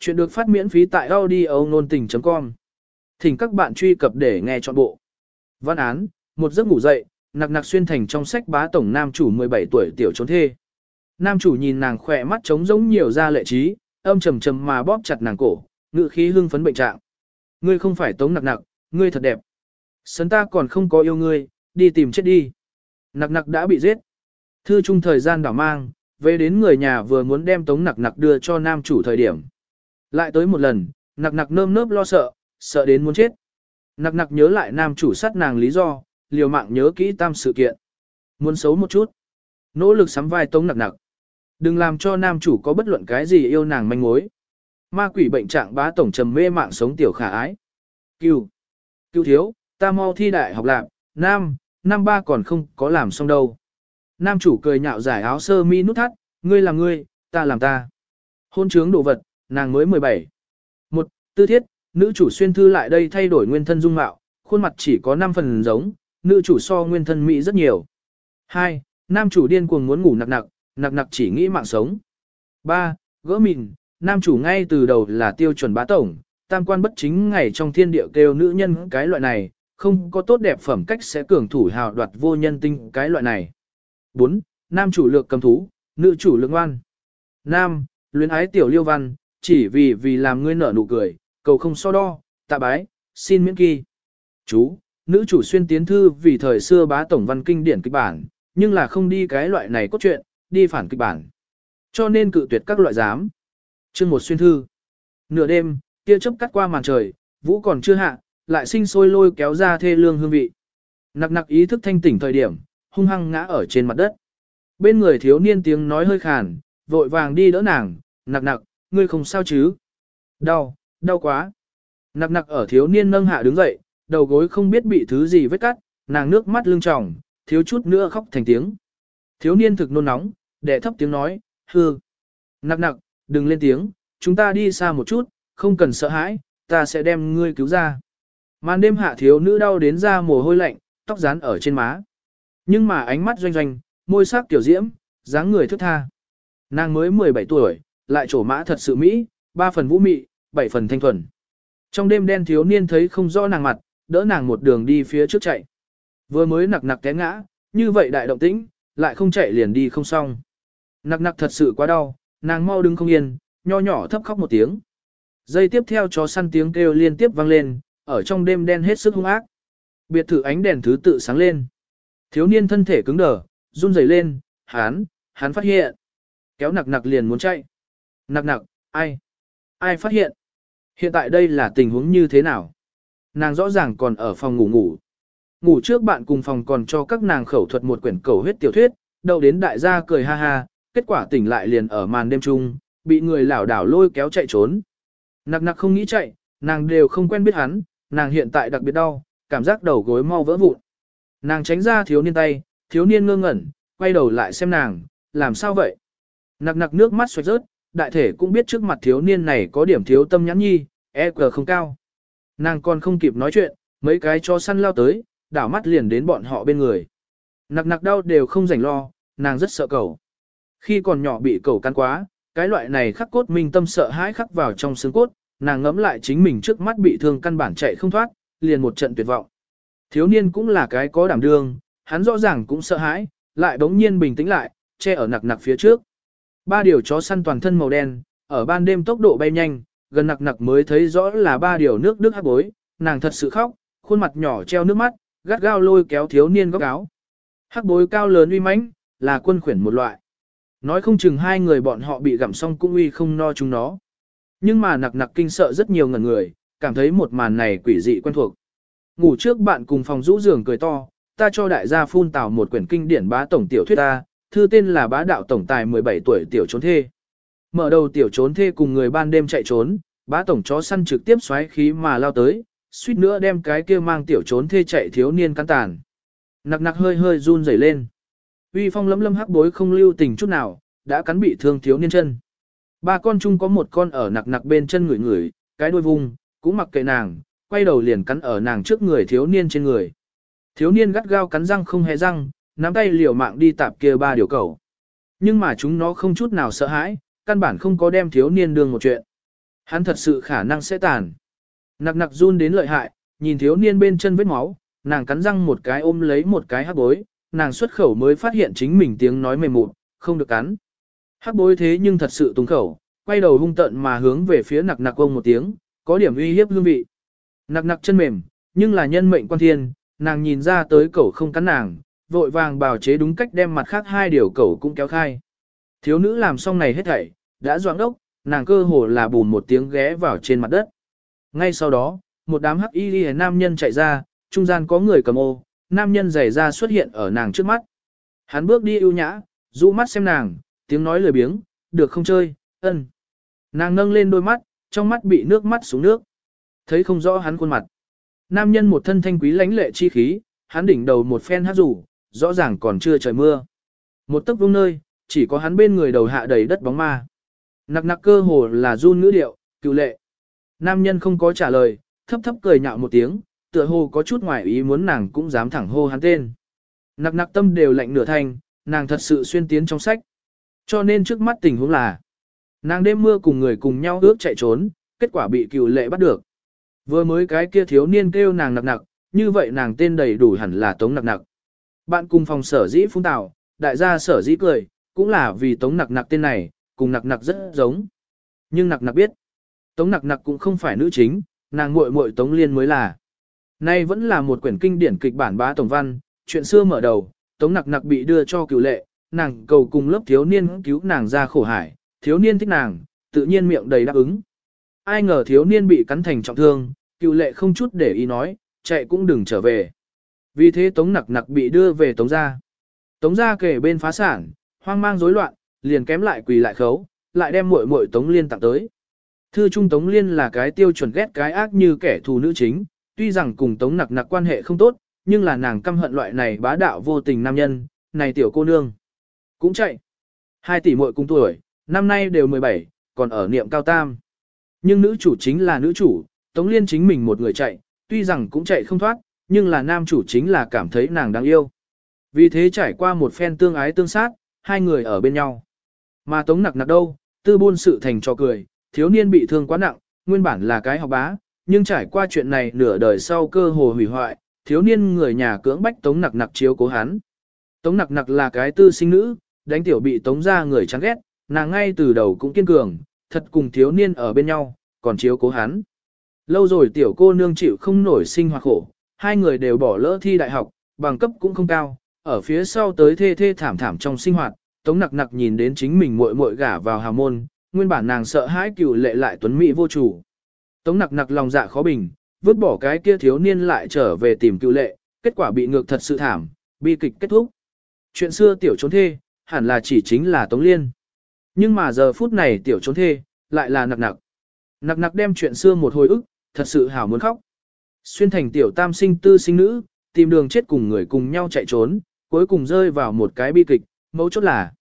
Chuyện được phát miễn phí tại audio nôn tình.com. Thỉnh các bạn truy cập để nghe trọn bộ. Văn án, một giấc ngủ dậy, nặc nặc xuyên thành trong sách bá tổng nam chủ 17 tuổi tiểu trốn thê. Nam chủ nhìn nàng khỏe mắt trống giống nhiều ra lệ trí, âm trầm trầm mà bóp chặt nàng cổ, ngự khí hưng phấn bệnh trạng. Ngươi không phải tống nặc nặc, ngươi thật đẹp. Sấn ta còn không có yêu ngươi, đi tìm chết đi. Nặc nặc đã bị giết. Thư chung thời gian đảo mang, về đến người nhà vừa muốn đem tống nặc nặc đưa cho nam chủ thời điểm. Lại tới một lần, nặc nặc nơm nớp lo sợ, sợ đến muốn chết. Nặc nặc nhớ lại nam chủ sát nàng lý do, liều mạng nhớ kỹ tam sự kiện. Muốn xấu một chút. Nỗ lực sắm vai tống nặc nặc. Đừng làm cho nam chủ có bất luận cái gì yêu nàng manh mối. Ma quỷ bệnh trạng bá tổng trầm mê mạng sống tiểu khả ái. Cưu. Cưu thiếu, ta mau thi đại học lạc, nam, năm ba còn không có làm xong đâu. Nam chủ cười nhạo giải áo sơ mi nút thắt, ngươi làm ngươi, ta làm ta. Hôn trướng đồ vật, nàng mới 17. Một, tư thiết, nữ chủ xuyên thư lại đây thay đổi nguyên thân dung mạo, khuôn mặt chỉ có 5 phần giống, nữ chủ so nguyên thân Mỹ rất nhiều. 2. Nam chủ điên cuồng muốn ngủ nặc nặc, nặc nặc chỉ nghĩ mạng sống. 3. Gỡ mìn, nam chủ ngay từ đầu là tiêu chuẩn bá tổng, tam quan bất chính ngày trong thiên địa kêu nữ nhân cái loại này, không có tốt đẹp phẩm cách sẽ cường thủ hào đoạt vô nhân tinh cái loại này. 4. Nam chủ lược cầm thú, nữ chủ lược ngoan. Nam, luyến ái tiểu liêu văn, chỉ vì vì làm ngươi nở nụ cười, cầu không so đo, tạ bái, xin miễn kỳ. Chú, nữ chủ xuyên tiến thư vì thời xưa bá tổng văn kinh điển kịch bản, nhưng là không đi cái loại này cốt truyện, đi phản kịch bản. Cho nên cự tuyệt các loại giám. Chương một xuyên thư. Nửa đêm, tia chớp cắt qua màn trời, vũ còn chưa hạ, lại sinh sôi lôi kéo ra thê lương hương vị. Nặc nặc ý thức thanh tỉnh thời điểm, hung hăng ngã ở trên mặt đất. Bên người thiếu niên tiếng nói hơi khàn, vội vàng đi đỡ nàng, nặc nặc, ngươi không sao chứ? Đau, đau quá. Nặc nặc ở thiếu niên nâng hạ đứng dậy, đầu gối không biết bị thứ gì vết cắt, nàng nước mắt lưng tròng, thiếu chút nữa khóc thành tiếng. Thiếu niên thực nôn nóng, đệ thấp tiếng nói, hư. Nặc nặc, đừng lên tiếng, chúng ta đi xa một chút, không cần sợ hãi, ta sẽ đem ngươi cứu ra. Màn đêm hạ thiếu nữ đau đến ra mồ hôi lạnh, tóc dán ở trên má. Nhưng mà ánh mắt doanh doanh, môi sắc tiểu diễm, dáng người thức tha. Nàng mới 17 tuổi, lại trổ mã thật sự mỹ, ba phần vũ mị, bảy phần thanh thuần. Trong đêm đen thiếu niên thấy không rõ nàng mặt, đỡ nàng một đường đi phía trước chạy. Vừa mới nặc nặc té ngã, như vậy đại động tĩnh, lại không chạy liền đi không xong. Nặc nặc thật sự quá đau, nàng mau đứng không yên, nho nhỏ thấp khóc một tiếng. Giây tiếp theo chó săn tiếng kêu liên tiếp vang lên, ở trong đêm đen hết sức hung ác. Biệt thự ánh đèn thứ tự sáng lên. Thiếu niên thân thể cứng đờ, run rẩy lên, hán, hán phát hiện. Kéo nặc nặc liền muốn chạy. Nặc nặc, ai? Ai phát hiện? Hiện tại đây là tình huống như thế nào? Nàng rõ ràng còn ở phòng ngủ ngủ. Ngủ trước bạn cùng phòng còn cho các nàng khẩu thuật một quyển cầu huyết tiểu thuyết, đầu đến đại gia cười ha ha, kết quả tỉnh lại liền ở màn đêm chung, bị người lảo đảo lôi kéo chạy trốn. Nặc nặc không nghĩ chạy, nàng đều không quen biết hắn, nàng hiện tại đặc biệt đau, cảm giác đầu gối mau vỡ vụn. Nàng tránh ra thiếu niên tay, thiếu niên ngơ ngẩn, quay đầu lại xem nàng, làm sao vậy? Nặc nặc nước mắt xoạch rớt, đại thể cũng biết trước mặt thiếu niên này có điểm thiếu tâm nhãn nhi, EQ không cao. Nàng còn không kịp nói chuyện, mấy cái cho săn lao tới, đảo mắt liền đến bọn họ bên người. Nặc nặc đau đều không rảnh lo, nàng rất sợ cầu. Khi còn nhỏ bị cầu cắn quá, cái loại này khắc cốt minh tâm sợ hãi khắc vào trong xương cốt, nàng ngẫm lại chính mình trước mắt bị thương căn bản chạy không thoát, liền một trận tuyệt vọng. Thiếu niên cũng là cái có đảm đương, hắn rõ ràng cũng sợ hãi, lại đống nhiên bình tĩnh lại, che ở nặc nặc phía trước. Ba điều chó săn toàn thân màu đen, ở ban đêm tốc độ bay nhanh, gần nặc nặc mới thấy rõ là ba điều nước đức hắc bối, nàng thật sự khóc, khuôn mặt nhỏ treo nước mắt, gắt gao lôi kéo thiếu niên góc áo. Hắc bối cao lớn uy mãnh, là quân khuyển một loại. Nói không chừng hai người bọn họ bị gặm xong cũng uy không no chúng nó. Nhưng mà nặc nặc kinh sợ rất nhiều ngần người, cảm thấy một màn này quỷ dị quen thuộc. Ngủ trước bạn cùng phòng rũ giường cười to, ta cho đại gia phun tào một quyển kinh điển bá tổng tiểu thuyết ta, thư tên là bá đạo tổng tài 17 tuổi tiểu trốn thê. Mở đầu tiểu trốn thê cùng người ban đêm chạy trốn, bá tổng chó săn trực tiếp xoáy khí mà lao tới, suýt nữa đem cái kia mang tiểu trốn thê chạy thiếu niên cắn tàn. Nặc nặc hơi hơi run rẩy lên. Uy phong lấm lâm hắc bối không lưu tình chút nào, đã cắn bị thương thiếu niên chân. Ba con chung có một con ở nặc nặc bên chân người người, cái đuôi vùng, cũng mặc kệ nàng, quay đầu liền cắn ở nàng trước người thiếu niên trên người. Thiếu niên gắt gao cắn răng không hề răng, nắm tay liều mạng đi tạp kia ba điều cầu. Nhưng mà chúng nó không chút nào sợ hãi, căn bản không có đem thiếu niên đương một chuyện. Hắn thật sự khả năng sẽ tàn. Nặc nặc run đến lợi hại, nhìn thiếu niên bên chân vết máu, nàng cắn răng một cái ôm lấy một cái hắc bối, nàng xuất khẩu mới phát hiện chính mình tiếng nói mềm mụn, không được cắn. Hắc bối thế nhưng thật sự tung khẩu, quay đầu hung tận mà hướng về phía nặc nặc ông một tiếng, có điểm uy hiếp hương vị. Nặc nặc chân mềm, nhưng là nhân mệnh quan thiên, nàng nhìn ra tới cẩu không cắn nàng, vội vàng bào chế đúng cách đem mặt khác hai điều cẩu cũng kéo khai. Thiếu nữ làm xong này hết thảy, đã doãn đốc, nàng cơ hồ là bùn một tiếng ghé vào trên mặt đất. Ngay sau đó, một đám hắc y nam nhân chạy ra, trung gian có người cầm ô, nam nhân giày ra xuất hiện ở nàng trước mắt. Hắn bước đi ưu nhã, rũ mắt xem nàng, tiếng nói lười biếng, được không chơi, ân. Nàng nâng lên đôi mắt, trong mắt bị nước mắt xuống nước. Thấy không rõ hắn khuôn mặt. Nam nhân một thân thanh quý lãnh lệ chi khí, hắn đỉnh đầu một phen hát rủ, rõ ràng còn chưa trời mưa. Một tấc vung nơi, chỉ có hắn bên người đầu hạ đầy đất bóng ma. Nặc nặc cơ hồ là run ngữ điệu, cựu lệ. Nam nhân không có trả lời, thấp thấp cười nhạo một tiếng, tựa hồ có chút ngoài ý muốn nàng cũng dám thẳng hô hắn tên. Nặc nặc tâm đều lạnh nửa thanh, nàng thật sự xuyên tiến trong sách. Cho nên trước mắt tình huống là, nàng đêm mưa cùng người cùng nhau ước chạy trốn, kết quả bị cựu lệ bắt được. Vừa mới cái kia thiếu niên kêu nàng nặc nặc, như vậy nàng tên đầy đủ hẳn là tống nặc nặc. Bạn cùng phòng sở dĩ phung tạo, đại gia sở dĩ cười, cũng là vì tống nặc nặc tên này, cùng nặc nặc rất giống. Nhưng nặc nặc biết, tống nặc nặc cũng không phải nữ chính, nàng muội muội tống liên mới là. Nay vẫn là một quyển kinh điển kịch bản bá tổng văn, chuyện xưa mở đầu, tống nặc nặc bị đưa cho cựu lệ, nàng cầu cùng lớp thiếu niên cứu nàng ra khổ hải, thiếu niên thích nàng, tự nhiên miệng đầy đáp ứng. Ai ngờ thiếu niên bị cắn thành trọng thương, cựu lệ không chút để ý nói, chạy cũng đừng trở về. Vì thế tống nặc nặc bị đưa về tống gia. Tống gia kể bên phá sản, hoang mang rối loạn, liền kém lại quỳ lại khấu, lại đem muội muội tống liên tặng tới. Thư trung tống liên là cái tiêu chuẩn ghét cái ác như kẻ thù nữ chính, tuy rằng cùng tống nặc nặc quan hệ không tốt, nhưng là nàng căm hận loại này bá đạo vô tình nam nhân, này tiểu cô nương. Cũng chạy. Hai tỷ muội cùng tuổi, năm nay đều 17, còn ở niệm cao tam. Nhưng nữ chủ chính là nữ chủ, Tống Liên chính mình một người chạy, tuy rằng cũng chạy không thoát, nhưng là nam chủ chính là cảm thấy nàng đáng yêu. Vì thế trải qua một phen tương ái tương sát, hai người ở bên nhau. Mà Tống nặc nặc đâu, tư buôn sự thành cho cười, thiếu niên bị thương quá nặng, nguyên bản là cái học bá, nhưng trải qua chuyện này nửa đời sau cơ hồ hủy hoại, thiếu niên người nhà cưỡng bách Tống nặc nặc chiếu cố hắn. Tống nặc nặc là cái tư sinh nữ, đánh tiểu bị Tống ra người chán ghét, nàng ngay từ đầu cũng kiên cường, thật cùng thiếu niên ở bên nhau, còn chiếu cố hắn. Lâu rồi tiểu cô nương chịu không nổi sinh hoạt khổ, hai người đều bỏ lỡ thi đại học, bằng cấp cũng không cao, ở phía sau tới thê thê thảm thảm trong sinh hoạt, tống nặc nặc nhìn đến chính mình muội muội gả vào hào môn, nguyên bản nàng sợ hãi cựu lệ lại tuấn mỹ vô chủ. Tống nặc nặc lòng dạ khó bình, vứt bỏ cái kia thiếu niên lại trở về tìm cựu lệ, kết quả bị ngược thật sự thảm, bi kịch kết thúc. Chuyện xưa tiểu trốn thê, hẳn là chỉ chính là Tống Liên. Nhưng mà giờ phút này tiểu trốn thê, lại là nặc nặc. Nặc nặc đem chuyện xưa một hồi ức, thật sự hảo muốn khóc. Xuyên thành tiểu tam sinh tư sinh nữ, tìm đường chết cùng người cùng nhau chạy trốn, cuối cùng rơi vào một cái bi kịch, mấu chốt là.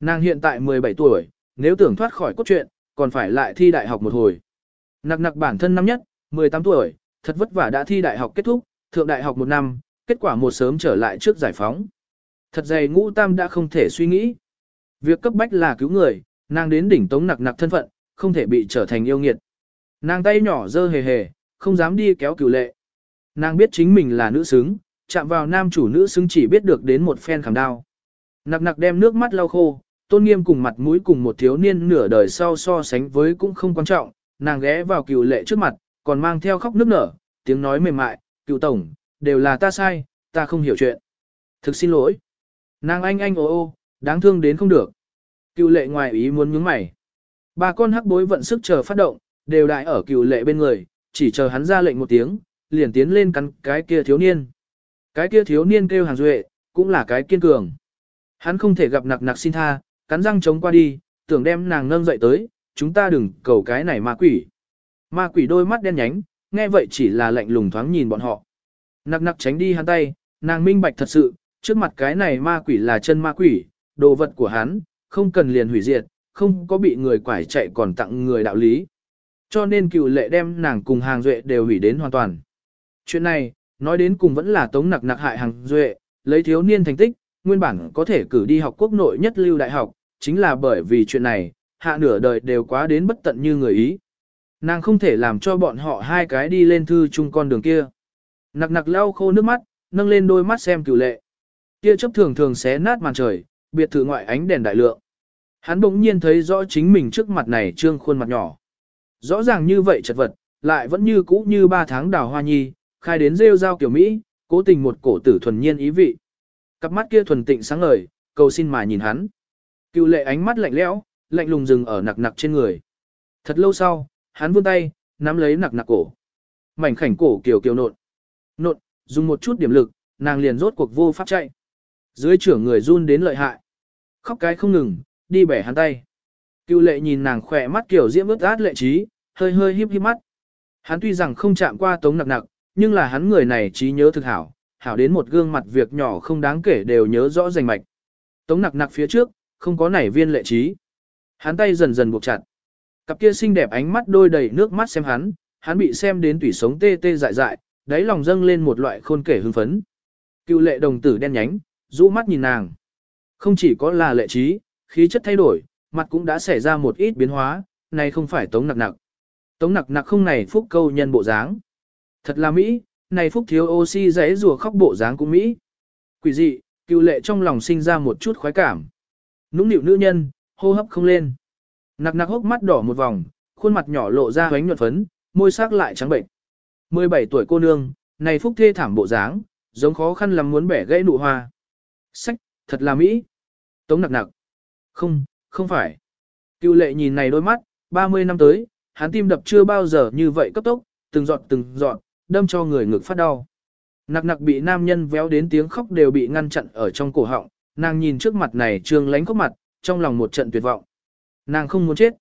Nàng hiện tại 17 tuổi, nếu tưởng thoát khỏi cốt truyện, còn phải lại thi đại học một hồi. Nặc nặc bản thân năm nhất, 18 tuổi, thật vất vả đã thi đại học kết thúc, thượng đại học một năm, kết quả một sớm trở lại trước giải phóng. Thật dày ngũ tam đã không thể suy nghĩ. Việc cấp bách là cứu người, nàng đến đỉnh tống nặc nặc thân phận, không thể bị trở thành yêu nghiệt. Nàng tay nhỏ dơ hề hề, không dám đi kéo cửu lệ. Nàng biết chính mình là nữ xứng, chạm vào nam chủ nữ xứng chỉ biết được đến một phen khảm đau, Nặc nặc đem nước mắt lau khô, tôn nghiêm cùng mặt mũi cùng một thiếu niên nửa đời sau so sánh với cũng không quan trọng, nàng ghé vào cửu lệ trước mặt, còn mang theo khóc nước nở, tiếng nói mềm mại, cựu tổng, đều là ta sai, ta không hiểu chuyện. Thực xin lỗi. Nàng anh anh ô ô, đáng thương đến không được. Cựu lệ ngoài ý muốn nhướng mày. bà con hắc bối vận sức chờ phát động, đều đại ở cựu lệ bên người, chỉ chờ hắn ra lệnh một tiếng, liền tiến lên cắn cái kia thiếu niên. Cái kia thiếu niên kêu hàng duệ, cũng là cái kiên cường. Hắn không thể gặp nặc nặc xin tha, cắn răng chống qua đi, tưởng đem nàng nâng dậy tới, chúng ta đừng cầu cái này ma quỷ. Ma quỷ đôi mắt đen nhánh, nghe vậy chỉ là lạnh lùng thoáng nhìn bọn họ. Nặc nặc tránh đi hắn tay, nàng minh bạch thật sự, trước mặt cái này ma quỷ là chân ma quỷ, đồ vật của hắn, không cần liền hủy diệt, không có bị người quải chạy còn tặng người đạo lý. Cho nên cựu lệ đem nàng cùng hàng duệ đều hủy đến hoàn toàn. Chuyện này, nói đến cùng vẫn là tống nặc nặc hại hàng duệ, lấy thiếu niên thành tích, nguyên bản có thể cử đi học quốc nội nhất lưu đại học, chính là bởi vì chuyện này, hạ nửa đời đều quá đến bất tận như người ý. Nàng không thể làm cho bọn họ hai cái đi lên thư chung con đường kia. Nặc nặc lau khô nước mắt, nâng lên đôi mắt xem cửu lệ. Kia chấp thường thường xé nát màn trời, biệt thự ngoại ánh đèn đại lượng. Hắn bỗng nhiên thấy rõ chính mình trước mặt này trương khuôn mặt nhỏ. Rõ ràng như vậy chật vật, lại vẫn như cũ như ba tháng đào hoa nhi, khai đến rêu rao kiểu Mỹ, cố tình một cổ tử thuần nhiên ý vị. Cặp mắt kia thuần tịnh sáng ngời, cầu xin mà nhìn hắn. Cựu lệ ánh mắt lạnh lẽo, lạnh lùng dừng ở nặc nặc trên người. Thật lâu sau, hắn vươn tay, nắm lấy nặc nặc cổ. Mảnh khảnh cổ kiều kiều nộn. Nộn, dùng một chút điểm lực, nàng liền rốt cuộc vô pháp chạy. Dưới trưởng người run đến lợi hại. Khóc cái không ngừng, đi bẻ hắn tay. Cựu lệ nhìn nàng khỏe mắt kiểu diễm ướt át lệ trí, hơi hơi híp híp mắt. Hắn tuy rằng không chạm qua tống nặc nặc, nhưng là hắn người này trí nhớ thực hảo, hảo đến một gương mặt việc nhỏ không đáng kể đều nhớ rõ rành mạch. Tống nặc nặc phía trước, không có nảy viên lệ trí. Hắn tay dần dần buộc chặt. Cặp kia xinh đẹp ánh mắt đôi đầy nước mắt xem hắn, hắn bị xem đến tủy sống tê tê dại dại, đáy lòng dâng lên một loại khôn kể hưng phấn. Cựu lệ đồng tử đen nhánh, rũ mắt nhìn nàng. Không chỉ có là lệ trí, khí chất thay đổi, mặt cũng đã xảy ra một ít biến hóa, này không phải tống nặc nặc. Tống nặc nặc không này phúc câu nhân bộ dáng. Thật là Mỹ, này phúc thiếu oxy giấy rùa khóc bộ dáng cũng Mỹ. Quỷ dị, cựu lệ trong lòng sinh ra một chút khoái cảm. Nũng nịu nữ nhân, hô hấp không lên. Nặc nặc hốc mắt đỏ một vòng, khuôn mặt nhỏ lộ ra hoánh nhuận phấn, môi sắc lại trắng bệnh. 17 tuổi cô nương, này phúc thê thảm bộ dáng, giống khó khăn lắm muốn bẻ gãy nụ hoa. Sách, thật là Mỹ. Tống nặc nặc. Không, không phải. Cựu lệ nhìn này đôi mắt, 30 năm tới, hắn tim đập chưa bao giờ như vậy cấp tốc, từng giọt từng giọt, đâm cho người ngực phát đau. Nặc nặc bị nam nhân véo đến tiếng khóc đều bị ngăn chặn ở trong cổ họng, nàng nhìn trước mặt này trương lánh khóc mặt, trong lòng một trận tuyệt vọng. Nàng không muốn chết.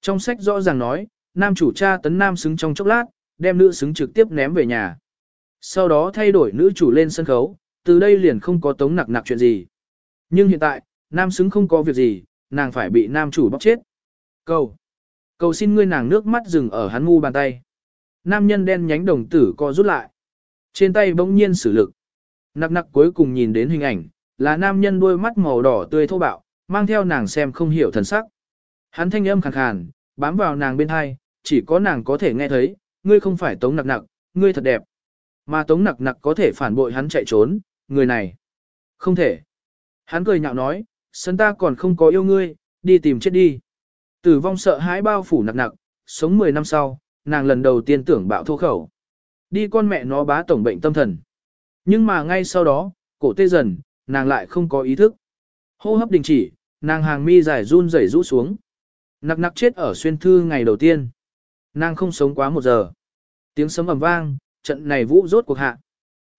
Trong sách rõ ràng nói, nam chủ cha tấn nam xứng trong chốc lát, đem nữ xứng trực tiếp ném về nhà. Sau đó thay đổi nữ chủ lên sân khấu, từ đây liền không có tống nặc nặc chuyện gì. Nhưng hiện tại, nam xứng không có việc gì, nàng phải bị nam chủ bóc chết. Cầu. Cầu xin ngươi nàng nước mắt dừng ở hắn ngu bàn tay. Nam nhân đen nhánh đồng tử co rút lại. Trên tay bỗng nhiên sử lực. Nặc nặc cuối cùng nhìn đến hình ảnh, là nam nhân đôi mắt màu đỏ tươi thô bạo, mang theo nàng xem không hiểu thần sắc. Hắn thanh âm khàn khàn, bám vào nàng bên hai, chỉ có nàng có thể nghe thấy, ngươi không phải tống nặc nặc, ngươi thật đẹp. Mà tống nặc nặc có thể phản bội hắn chạy trốn, người này. Không thể. Hắn cười nhạo nói, sân ta còn không có yêu ngươi, đi tìm chết đi. Tử vong sợ hãi bao phủ nặng nặng sống 10 năm sau, nàng lần đầu tiên tưởng bạo thô khẩu. Đi con mẹ nó bá tổng bệnh tâm thần. Nhưng mà ngay sau đó, cổ tê dần, nàng lại không có ý thức. Hô hấp đình chỉ, nàng hàng mi dài run rẩy rũ xuống. Nặc nặc chết ở xuyên thư ngày đầu tiên. Nàng không sống quá một giờ. Tiếng sấm ầm vang, trận này vũ rốt cuộc hạ.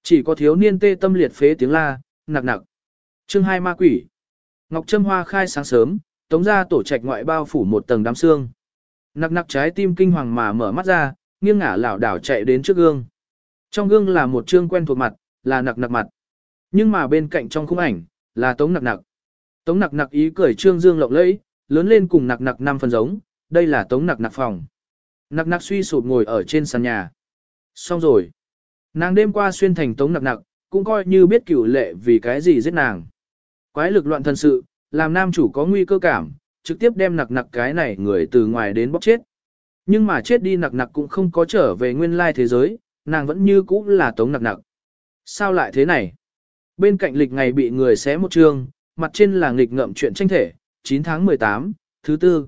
Chỉ có thiếu niên tê tâm liệt phế tiếng la, nặc nặc. Chương hai ma quỷ. Ngọc Trâm Hoa khai sáng sớm, tống ra tổ trạch ngoại bao phủ một tầng đám xương. Nặc nặc trái tim kinh hoàng mà mở mắt ra, nghiêng ngả lảo đảo chạy đến trước gương. Trong gương là một trương quen thuộc mặt, là nặc nặc mặt. Nhưng mà bên cạnh trong khung ảnh, là tống nặc nặc. Tống nặc nặc ý cười trương dương lộng lẫy, lớn lên cùng nặc nặc năm phần giống, đây là tống nặc nặc phòng. Nặc nặc suy sụp ngồi ở trên sàn nhà. Xong rồi. Nàng đêm qua xuyên thành tống nặc nặc, cũng coi như biết cửu lệ vì cái gì giết nàng. Quái lực loạn thân sự, làm nam chủ có nguy cơ cảm, trực tiếp đem nặc nặc cái này người từ ngoài đến bóc chết. Nhưng mà chết đi nặc nặc cũng không có trở về nguyên lai thế giới, nàng vẫn như cũ là tống nặc nặc. Sao lại thế này? Bên cạnh lịch ngày bị người xé một trường, mặt trên là nghịch ngậm chuyện tranh thể, 9 tháng 18, thứ tư.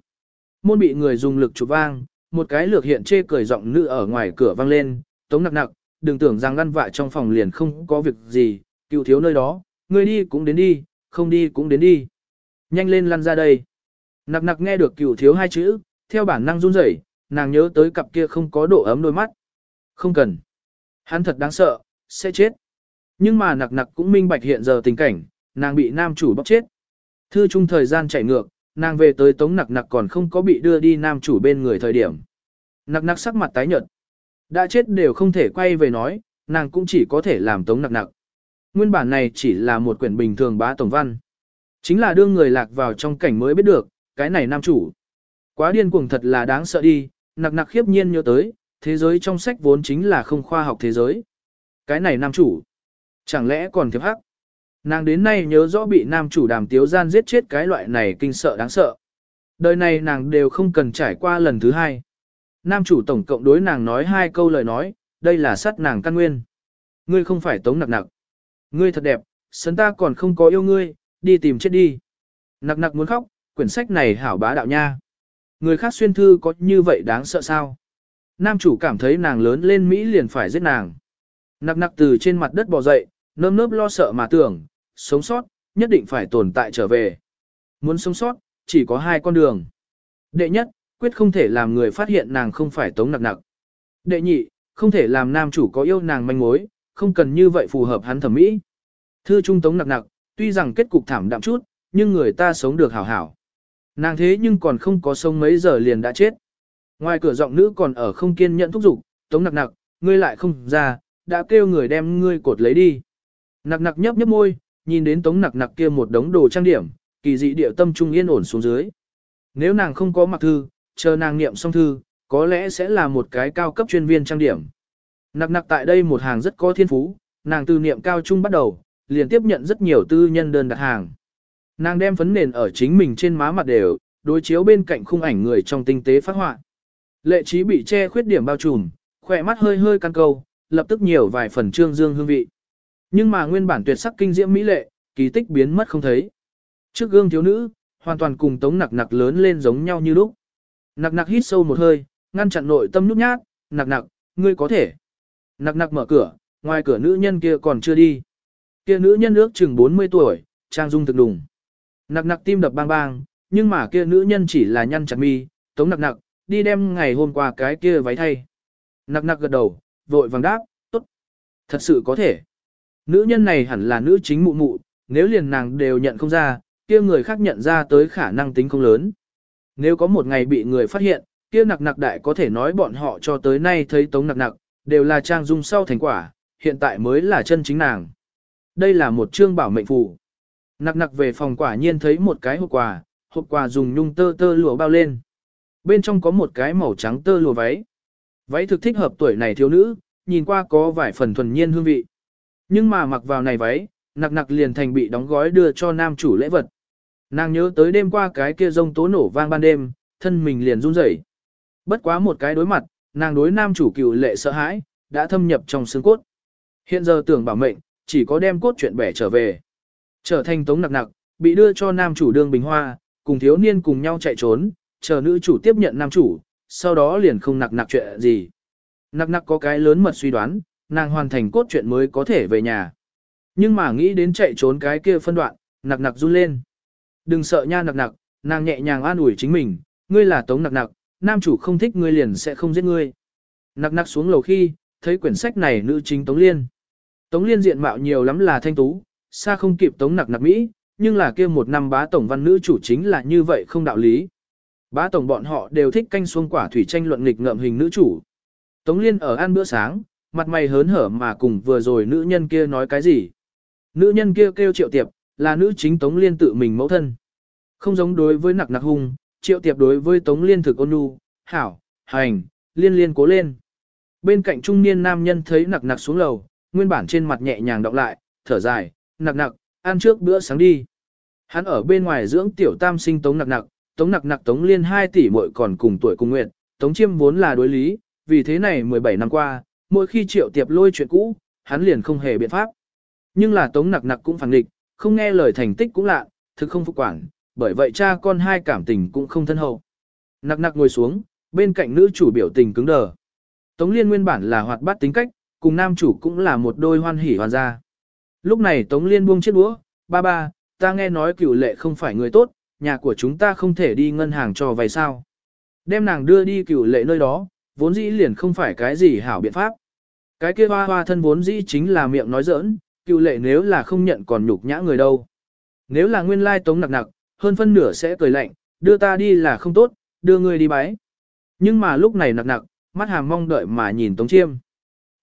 Môn bị người dùng lực chụp vang, một cái lược hiện chê cười giọng nữ ở ngoài cửa vang lên, tống nặc nặc, đừng tưởng rằng ngăn vạ trong phòng liền không có việc gì, cựu thiếu nơi đó, người đi cũng đến đi, không đi cũng đến đi. Nhanh lên lăn ra đây. Nặc nặc nghe được cửu thiếu hai chữ, theo bản năng run rẩy, nàng nhớ tới cặp kia không có độ ấm đôi mắt. Không cần. Hắn thật đáng sợ, sẽ chết. Nhưng mà nặc nặc cũng minh bạch hiện giờ tình cảnh, nàng bị nam chủ bóc chết. Thư chung thời gian chạy ngược, nàng về tới tống nặc nặc còn không có bị đưa đi nam chủ bên người thời điểm. Nặc nặc sắc mặt tái nhợt. Đã chết đều không thể quay về nói, nàng cũng chỉ có thể làm tống nặc nặc. Nguyên bản này chỉ là một quyển bình thường bá tổng văn. Chính là đưa người lạc vào trong cảnh mới biết được, cái này nam chủ. Quá điên cuồng thật là đáng sợ đi, nặc nặc khiếp nhiên nhớ tới, thế giới trong sách vốn chính là không khoa học thế giới. Cái này nam chủ. Chẳng lẽ còn thiệp hắc? Nàng đến nay nhớ rõ bị nam chủ đàm tiếu gian giết chết cái loại này kinh sợ đáng sợ. Đời này nàng đều không cần trải qua lần thứ hai. Nam chủ tổng cộng đối nàng nói hai câu lời nói, đây là sát nàng căn nguyên. Ngươi không phải tống nặc nặc. Ngươi thật đẹp, sấn ta còn không có yêu ngươi, đi tìm chết đi. Nặc nặc muốn khóc, quyển sách này hảo bá đạo nha. Người khác xuyên thư có như vậy đáng sợ sao? Nam chủ cảm thấy nàng lớn lên Mỹ liền phải giết nàng. Nặc nặc từ trên mặt đất bò dậy, nơm nớp lo sợ mà tưởng, sống sót, nhất định phải tồn tại trở về. Muốn sống sót, chỉ có hai con đường. Đệ nhất, quyết không thể làm người phát hiện nàng không phải tống nặc nặc. Đệ nhị, không thể làm nam chủ có yêu nàng manh mối, không cần như vậy phù hợp hắn thẩm mỹ. Thư trung tống nặc nặc, tuy rằng kết cục thảm đạm chút, nhưng người ta sống được hảo hảo. Nàng thế nhưng còn không có sống mấy giờ liền đã chết. Ngoài cửa giọng nữ còn ở không kiên nhẫn thúc giục, tống nặc nặc, ngươi lại không ra, đã kêu người đem ngươi cột lấy đi. Nặc nặc nhấp nhấp môi, nhìn đến tống nặc nặc kia một đống đồ trang điểm, kỳ dị địa tâm trung yên ổn xuống dưới. Nếu nàng không có mặc thư, chờ nàng niệm xong thư, có lẽ sẽ là một cái cao cấp chuyên viên trang điểm. Nặc nặc tại đây một hàng rất có thiên phú, nàng từ niệm cao trung bắt đầu, liền tiếp nhận rất nhiều tư nhân đơn đặt hàng. Nàng đem phấn nền ở chính mình trên má mặt đều, đối chiếu bên cạnh khung ảnh người trong tinh tế phát họa. Lệ trí bị che khuyết điểm bao trùm, khỏe mắt hơi hơi căn câu, lập tức nhiều vài phần trương dương hương vị. Nhưng mà nguyên bản tuyệt sắc kinh diễm mỹ lệ, kỳ tích biến mất không thấy. Trước gương thiếu nữ, hoàn toàn cùng tống nặc nặc lớn lên giống nhau như lúc. Nặc nặc hít sâu một hơi, ngăn chặn nội tâm nhút nhát, nặc nặc, ngươi có thể. Nặc nặc mở cửa, ngoài cửa nữ nhân kia còn chưa đi. Kia nữ nhân ước chừng 40 tuổi, trang dung thực đùng. Nặc nặc tim đập bang bang, nhưng mà kia nữ nhân chỉ là nhăn chặt mi, tống nặc nặc, đi đem ngày hôm qua cái kia váy thay. Nặc nặc gật đầu, vội vàng đáp, tốt. Thật sự có thể. Nữ nhân này hẳn là nữ chính mụ mụ, nếu liền nàng đều nhận không ra, kia người khác nhận ra tới khả năng tính không lớn. Nếu có một ngày bị người phát hiện, kia nặc nặc đại có thể nói bọn họ cho tới nay thấy tống nặc nặc, đều là trang dung sau thành quả, hiện tại mới là chân chính nàng. Đây là một chương bảo mệnh phù. Nặc nặc về phòng quả nhiên thấy một cái hộp quà, hộp quà dùng nhung tơ tơ lụa bao lên. Bên trong có một cái màu trắng tơ lụa váy. Váy thực thích hợp tuổi này thiếu nữ, nhìn qua có vài phần thuần nhiên hương vị. Nhưng mà mặc vào này váy, nặc nặc liền thành bị đóng gói đưa cho nam chủ lễ vật. Nàng nhớ tới đêm qua cái kia rông tố nổ vang ban đêm, thân mình liền run rẩy. Bất quá một cái đối mặt, nàng đối nam chủ cựu lệ sợ hãi, đã thâm nhập trong xương cốt. Hiện giờ tưởng bảo mệnh, chỉ có đem cốt chuyện bẻ trở về. Trở thành tống nặc nặc, bị đưa cho nam chủ đương bình hoa, cùng thiếu niên cùng nhau chạy trốn, chờ nữ chủ tiếp nhận nam chủ, sau đó liền không nặc nặc chuyện gì. Nặc nặc có cái lớn mật suy đoán, nàng hoàn thành cốt truyện mới có thể về nhà. Nhưng mà nghĩ đến chạy trốn cái kia phân đoạn, nặc nặc run lên. Đừng sợ nha nặc nặc, nàng nhẹ nhàng an ủi chính mình, ngươi là tống nặc nặc, nam chủ không thích ngươi liền sẽ không giết ngươi. Nặc nặc xuống lầu khi, thấy quyển sách này nữ chính Tống Liên. Tống Liên diện mạo nhiều lắm là thanh tú, xa không kịp Tống nặc nặc Mỹ, nhưng là kia một năm bá tổng văn nữ chủ chính là như vậy không đạo lý. Bá tổng bọn họ đều thích canh xuông quả thủy tranh luận nghịch ngợm hình nữ chủ. Tống Liên ở ăn bữa sáng, mặt mày hớn hở mà cùng vừa rồi nữ nhân kia nói cái gì. Nữ nhân kia kêu triệu tiệp, là nữ chính Tống Liên tự mình mẫu thân. Không giống đối với nặc nặc hung, triệu tiệp đối với Tống Liên thực ôn nhu, hảo, hành, liên liên cố lên. Bên cạnh trung niên nam nhân thấy nặc nặc xuống lầu, nguyên bản trên mặt nhẹ nhàng đọc lại, thở dài, nặc nặc, ăn trước bữa sáng đi. Hắn ở bên ngoài dưỡng tiểu tam sinh Tống nặc nặc, Tống nặc nặc Tống Liên 2 tỷ muội còn cùng tuổi cùng nguyện, Tống Chiêm vốn là đối lý, vì thế này 17 năm qua, mỗi khi triệu tiệp lôi chuyện cũ, hắn liền không hề biện pháp. Nhưng là Tống nặc nặc cũng phản nghịch, không nghe lời thành tích cũng lạ, thực không phục quản, bởi vậy cha con hai cảm tình cũng không thân hậu. Nặc nặc ngồi xuống, bên cạnh nữ chủ biểu tình cứng đờ. Tống Liên nguyên bản là hoạt bát tính cách, cùng nam chủ cũng là một đôi hoan hỉ hoàn gia. Lúc này Tống Liên buông chiếc đũa, ba ba, ta nghe nói cửu lệ không phải người tốt, nhà của chúng ta không thể đi ngân hàng cho vay sao. Đem nàng đưa đi cửu lệ nơi đó, vốn dĩ liền không phải cái gì hảo biện pháp. Cái kia hoa hoa thân vốn dĩ chính là miệng nói giỡn, cựu lệ nếu là không nhận còn nhục nhã người đâu. Nếu là nguyên lai tống nặc nặc, hơn phân nửa sẽ cười lạnh, đưa ta đi là không tốt, đưa người đi bái. Nhưng mà lúc này nặc nặc, mắt hàm mong đợi mà nhìn tống chiêm.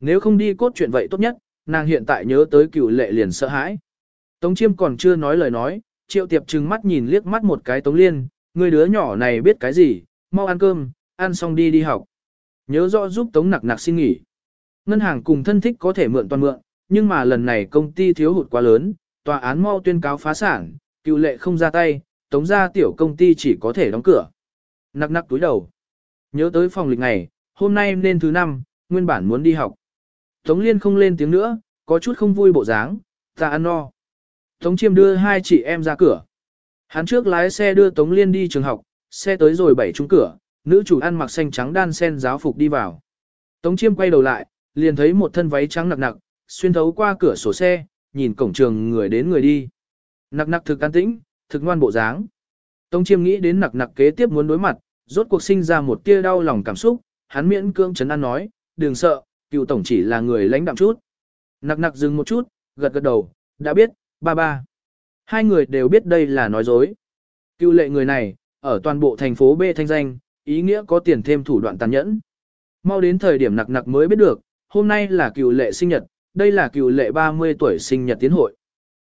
Nếu không đi cốt chuyện vậy tốt nhất, nàng hiện tại nhớ tới cựu lệ liền sợ hãi. Tống chiêm còn chưa nói lời nói, triệu tiệp trừng mắt nhìn liếc mắt một cái tống liên, người đứa nhỏ này biết cái gì, mau ăn cơm, ăn xong đi đi học. Nhớ rõ giúp tống nặc nặc xin nghỉ. Ngân hàng cùng thân thích có thể mượn toàn mượn, nhưng mà lần này công ty thiếu hụt quá lớn, tòa án mau tuyên cáo phá sản, cựu lệ không ra tay, tống ra tiểu công ty chỉ có thể đóng cửa. Nặc nặc túi đầu. Nhớ tới phòng lịch ngày, hôm nay nên thứ năm, nguyên bản muốn đi học. Tống Liên không lên tiếng nữa, có chút không vui bộ dáng, ta ăn no. Tống Chiêm đưa hai chị em ra cửa. Hắn trước lái xe đưa Tống Liên đi trường học, xe tới rồi bảy trúng cửa, nữ chủ ăn mặc xanh trắng đan sen giáo phục đi vào. Tống Chiêm quay đầu lại, liền thấy một thân váy trắng nặc nặc, xuyên thấu qua cửa sổ xe, nhìn cổng trường người đến người đi. Nặc nặc thực an tĩnh, thực ngoan bộ dáng. Tống Chiêm nghĩ đến nặc nặc kế tiếp muốn đối mặt, rốt cuộc sinh ra một tia đau lòng cảm xúc, hắn miễn cưỡng chấn an nói, đừng sợ, cựu tổng chỉ là người lãnh đạm chút. Nặc nặc dừng một chút, gật gật đầu, đã biết, ba ba. Hai người đều biết đây là nói dối. Cựu lệ người này, ở toàn bộ thành phố B thanh danh, ý nghĩa có tiền thêm thủ đoạn tàn nhẫn. Mau đến thời điểm nặc nặc mới biết được, hôm nay là cựu lệ sinh nhật, đây là cựu lệ 30 tuổi sinh nhật tiến hội.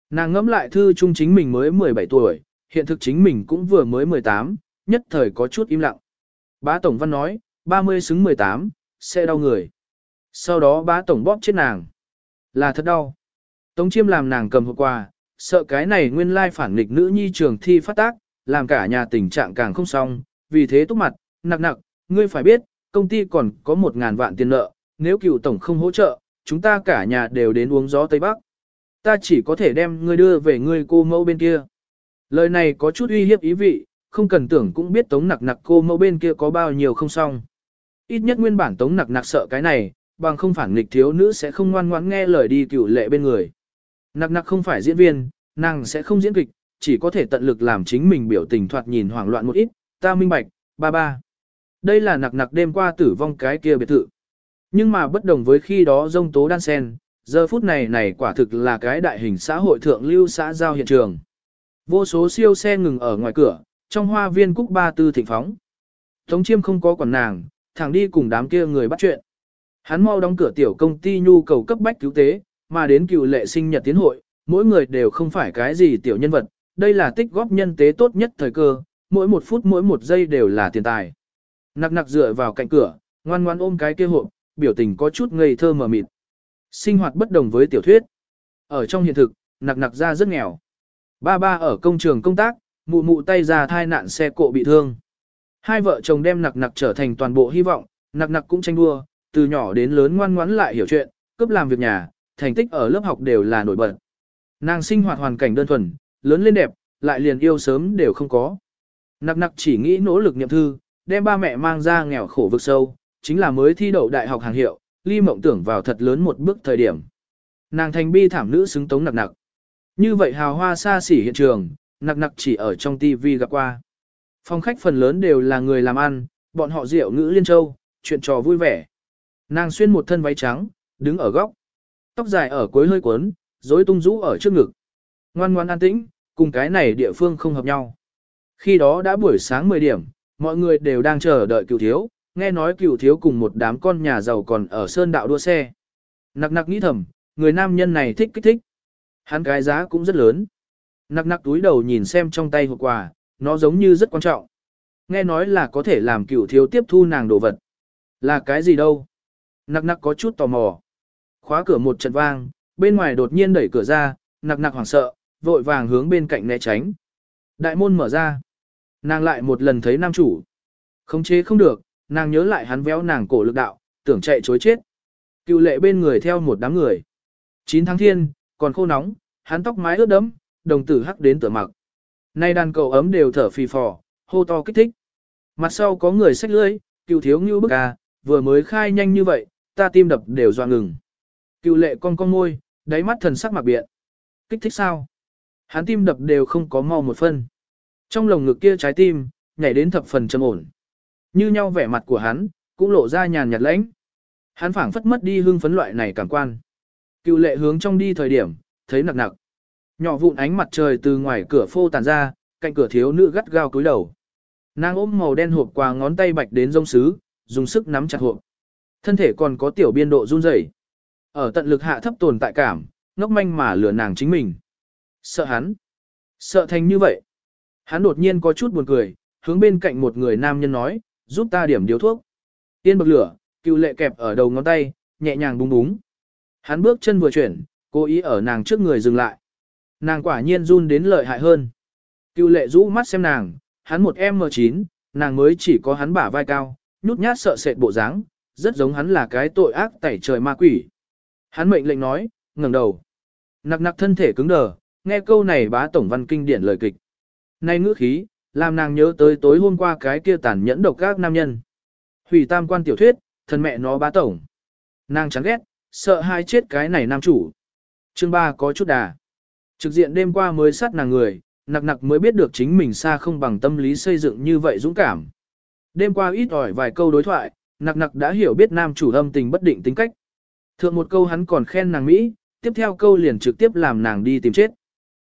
Nàng ngẫm lại thư trung chính mình mới 17 tuổi, hiện thực chính mình cũng vừa mới 18, nhất thời có chút im lặng. Bá Tổng Văn nói, 30 xứng 18, sẽ đau người. Sau đó bá Tổng bóp chết nàng. Là thật đau. Tống chiêm làm nàng cầm hộp quà, sợ cái này nguyên lai phản nghịch nữ nhi trường thi phát tác, làm cả nhà tình trạng càng không xong, vì thế túc mặt, nặc nặc, ngươi phải biết, công ty còn có một ngàn vạn tiền nợ, nếu cựu tổng không hỗ trợ, chúng ta cả nhà đều đến uống gió Tây Bắc. Ta chỉ có thể đem ngươi đưa về ngươi cô mẫu bên kia. Lời này có chút uy hiếp ý vị, không cần tưởng cũng biết tống nặc nặc cô mẫu bên kia có bao nhiêu không xong. Ít nhất nguyên bản tống nặc nặc sợ cái này, bằng không phản nghịch thiếu nữ sẽ không ngoan ngoãn nghe lời đi cựu lệ bên người. Nặc nặc không phải diễn viên, nàng sẽ không diễn kịch, chỉ có thể tận lực làm chính mình biểu tình thoạt nhìn hoảng loạn một ít, ta minh bạch, ba ba. Đây là nặc nặc đêm qua tử vong cái kia biệt thự. Nhưng mà bất đồng với khi đó dông tố đan sen, giờ phút này này quả thực là cái đại hình xã hội thượng lưu xã giao hiện trường. Vô số siêu xe ngừng ở ngoài cửa, trong hoa viên cúc ba tư thịnh phóng. Tống chiêm không có quản nàng, thẳng đi cùng đám kia người bắt chuyện. Hắn mau đóng cửa tiểu công ty nhu cầu cấp bách cứu tế, mà đến cựu lệ sinh nhật tiến hội, mỗi người đều không phải cái gì tiểu nhân vật, đây là tích góp nhân tế tốt nhất thời cơ, mỗi một phút mỗi một giây đều là tiền tài. Nặc nặc dựa vào cạnh cửa, ngoan ngoan ôm cái kia hộp, biểu tình có chút ngây thơ mờ mịt. Sinh hoạt bất đồng với tiểu thuyết. Ở trong hiện thực, nặc nặc ra rất nghèo. Ba ba ở công trường công tác, mụ mụ tay ra thai nạn xe cộ bị thương. Hai vợ chồng đem nặc nặc trở thành toàn bộ hy vọng, nặc nặc cũng tranh đua, từ nhỏ đến lớn ngoan ngoãn lại hiểu chuyện, cướp làm việc nhà, thành tích ở lớp học đều là nổi bật. Nàng sinh hoạt hoàn cảnh đơn thuần, lớn lên đẹp, lại liền yêu sớm đều không có. Nặc nặc chỉ nghĩ nỗ lực niệm thư, đem ba mẹ mang ra nghèo khổ vực sâu, chính là mới thi đậu đại học hàng hiệu, ly mộng tưởng vào thật lớn một bước thời điểm. Nàng thành bi thảm nữ xứng tống nặc nặc. Như vậy hào hoa xa xỉ hiện trường, nặc nặc chỉ ở trong TV gặp qua. Phòng khách phần lớn đều là người làm ăn, bọn họ rượu ngữ liên châu, chuyện trò vui vẻ. Nàng xuyên một thân váy trắng, đứng ở góc. Tóc dài ở cuối hơi cuốn, rối tung rũ ở trước ngực. Ngoan ngoan an tĩnh, cùng cái này địa phương không hợp nhau. Khi đó đã buổi sáng 10 điểm, mọi người đều đang chờ đợi cựu thiếu, nghe nói cựu thiếu cùng một đám con nhà giàu còn ở sơn đạo đua xe. Nặc nặc nghĩ thầm, người nam nhân này thích kích thích. Hắn cái giá cũng rất lớn. Nặc nặc túi đầu nhìn xem trong tay hộp quà, nó giống như rất quan trọng. Nghe nói là có thể làm cựu thiếu tiếp thu nàng đồ vật. Là cái gì đâu? Nặc nặc có chút tò mò. Khóa cửa một trận vang, bên ngoài đột nhiên đẩy cửa ra, nặc nặc hoảng sợ, vội vàng hướng bên cạnh né tránh. Đại môn mở ra. Nàng lại một lần thấy nam chủ. Không chế không được, nàng nhớ lại hắn véo nàng cổ lực đạo, tưởng chạy chối chết. Cựu lệ bên người theo một đám người. 9 tháng thiên, còn khô nóng, hắn tóc mái ướt đẫm, đồng tử hắc đến tựa mặc. Nay đàn cậu ấm đều thở phì phò, hô to kích thích. Mặt sau có người xách lưỡi, cựu thiếu như bức à, vừa mới khai nhanh như vậy, ta tim đập đều doa ngừng. Cựu lệ con con môi, đáy mắt thần sắc mặc biện. Kích thích sao? Hắn tim đập đều không có mau một phân. Trong lồng ngực kia trái tim, nhảy đến thập phần trầm ổn. Như nhau vẻ mặt của hắn, cũng lộ ra nhàn nhạt lãnh. Hắn phảng phất mất đi hương phấn loại này cảm quan. Cựu lệ hướng trong đi thời điểm, thấy nặc nặc. Nhỏ vụn ánh mặt trời từ ngoài cửa phô tàn ra, cạnh cửa thiếu nữ gắt gao cúi đầu. Nàng ôm màu đen hộp quà ngón tay bạch đến rông sứ, dùng sức nắm chặt hộp. Thân thể còn có tiểu biên độ run rẩy. Ở tận lực hạ thấp tồn tại cảm, ngốc manh mà lừa nàng chính mình. Sợ hắn. Sợ thành như vậy. Hắn đột nhiên có chút buồn cười, hướng bên cạnh một người nam nhân nói, giúp ta điểm điếu thuốc. Tiên bậc lửa, cựu lệ kẹp ở đầu ngón tay, nhẹ nhàng búng búng. Hắn bước chân vừa chuyển, cố ý ở nàng trước người dừng lại. Nàng quả nhiên run đến lợi hại hơn. Cựu lệ rũ mắt xem nàng, hắn một M9, nàng mới chỉ có hắn bả vai cao, nhút nhát sợ sệt bộ dáng, rất giống hắn là cái tội ác tẩy trời ma quỷ. Hắn mệnh lệnh nói, ngẩng đầu. Nặc nặc thân thể cứng đờ, nghe câu này bá tổng văn kinh điển lời kịch. Nay ngữ khí, làm nàng nhớ tới tối hôm qua cái kia tàn nhẫn độc các nam nhân. Hủy tam quan tiểu thuyết, thân mẹ nó bá tổng. Nàng chán ghét, sợ hai chết cái này nam chủ. Chương 3 có chút đà. Trực diện đêm qua mới sát nàng người, nặc nặc mới biết được chính mình xa không bằng tâm lý xây dựng như vậy dũng cảm. Đêm qua ít ỏi vài câu đối thoại, nặc nặc đã hiểu biết nam chủ âm tình bất định tính cách. Thượng một câu hắn còn khen nàng Mỹ, tiếp theo câu liền trực tiếp làm nàng đi tìm chết.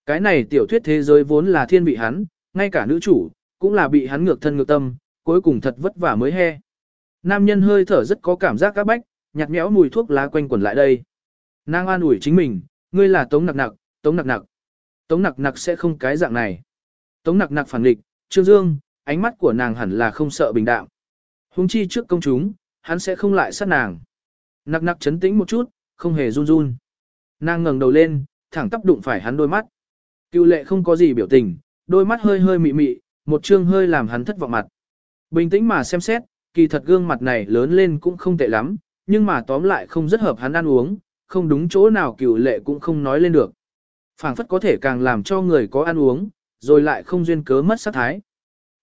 Cái này tiểu thuyết thế giới vốn là thiên vị hắn, ngay cả nữ chủ, cũng là bị hắn ngược thân ngược tâm, cuối cùng thật vất vả mới he. Nam nhân hơi thở rất có cảm giác các bách, nhạt nhẽo mùi thuốc lá quanh quẩn lại đây. Nàng an ủi chính mình, ngươi là tống nặc nặc, tống nặc nặc. Tống nặc nặc sẽ không cái dạng này. Tống nặc nặc phản địch, Trương Dương, ánh mắt của nàng hẳn là không sợ bình đạm. Hùng chi trước công chúng, hắn sẽ không lại sát nàng. Nặc nặc chấn tĩnh một chút, không hề run run. Nàng ngẩng đầu lên, thẳng tắp đụng phải hắn đôi mắt. Cựu lệ không có gì biểu tình, đôi mắt hơi hơi mị mị, một trương hơi làm hắn thất vọng mặt. Bình tĩnh mà xem xét, kỳ thật gương mặt này lớn lên cũng không tệ lắm, nhưng mà tóm lại không rất hợp hắn ăn uống, không đúng chỗ nào cựu lệ cũng không nói lên được. phảng phất có thể càng làm cho người có ăn uống, rồi lại không duyên cớ mất sát thái.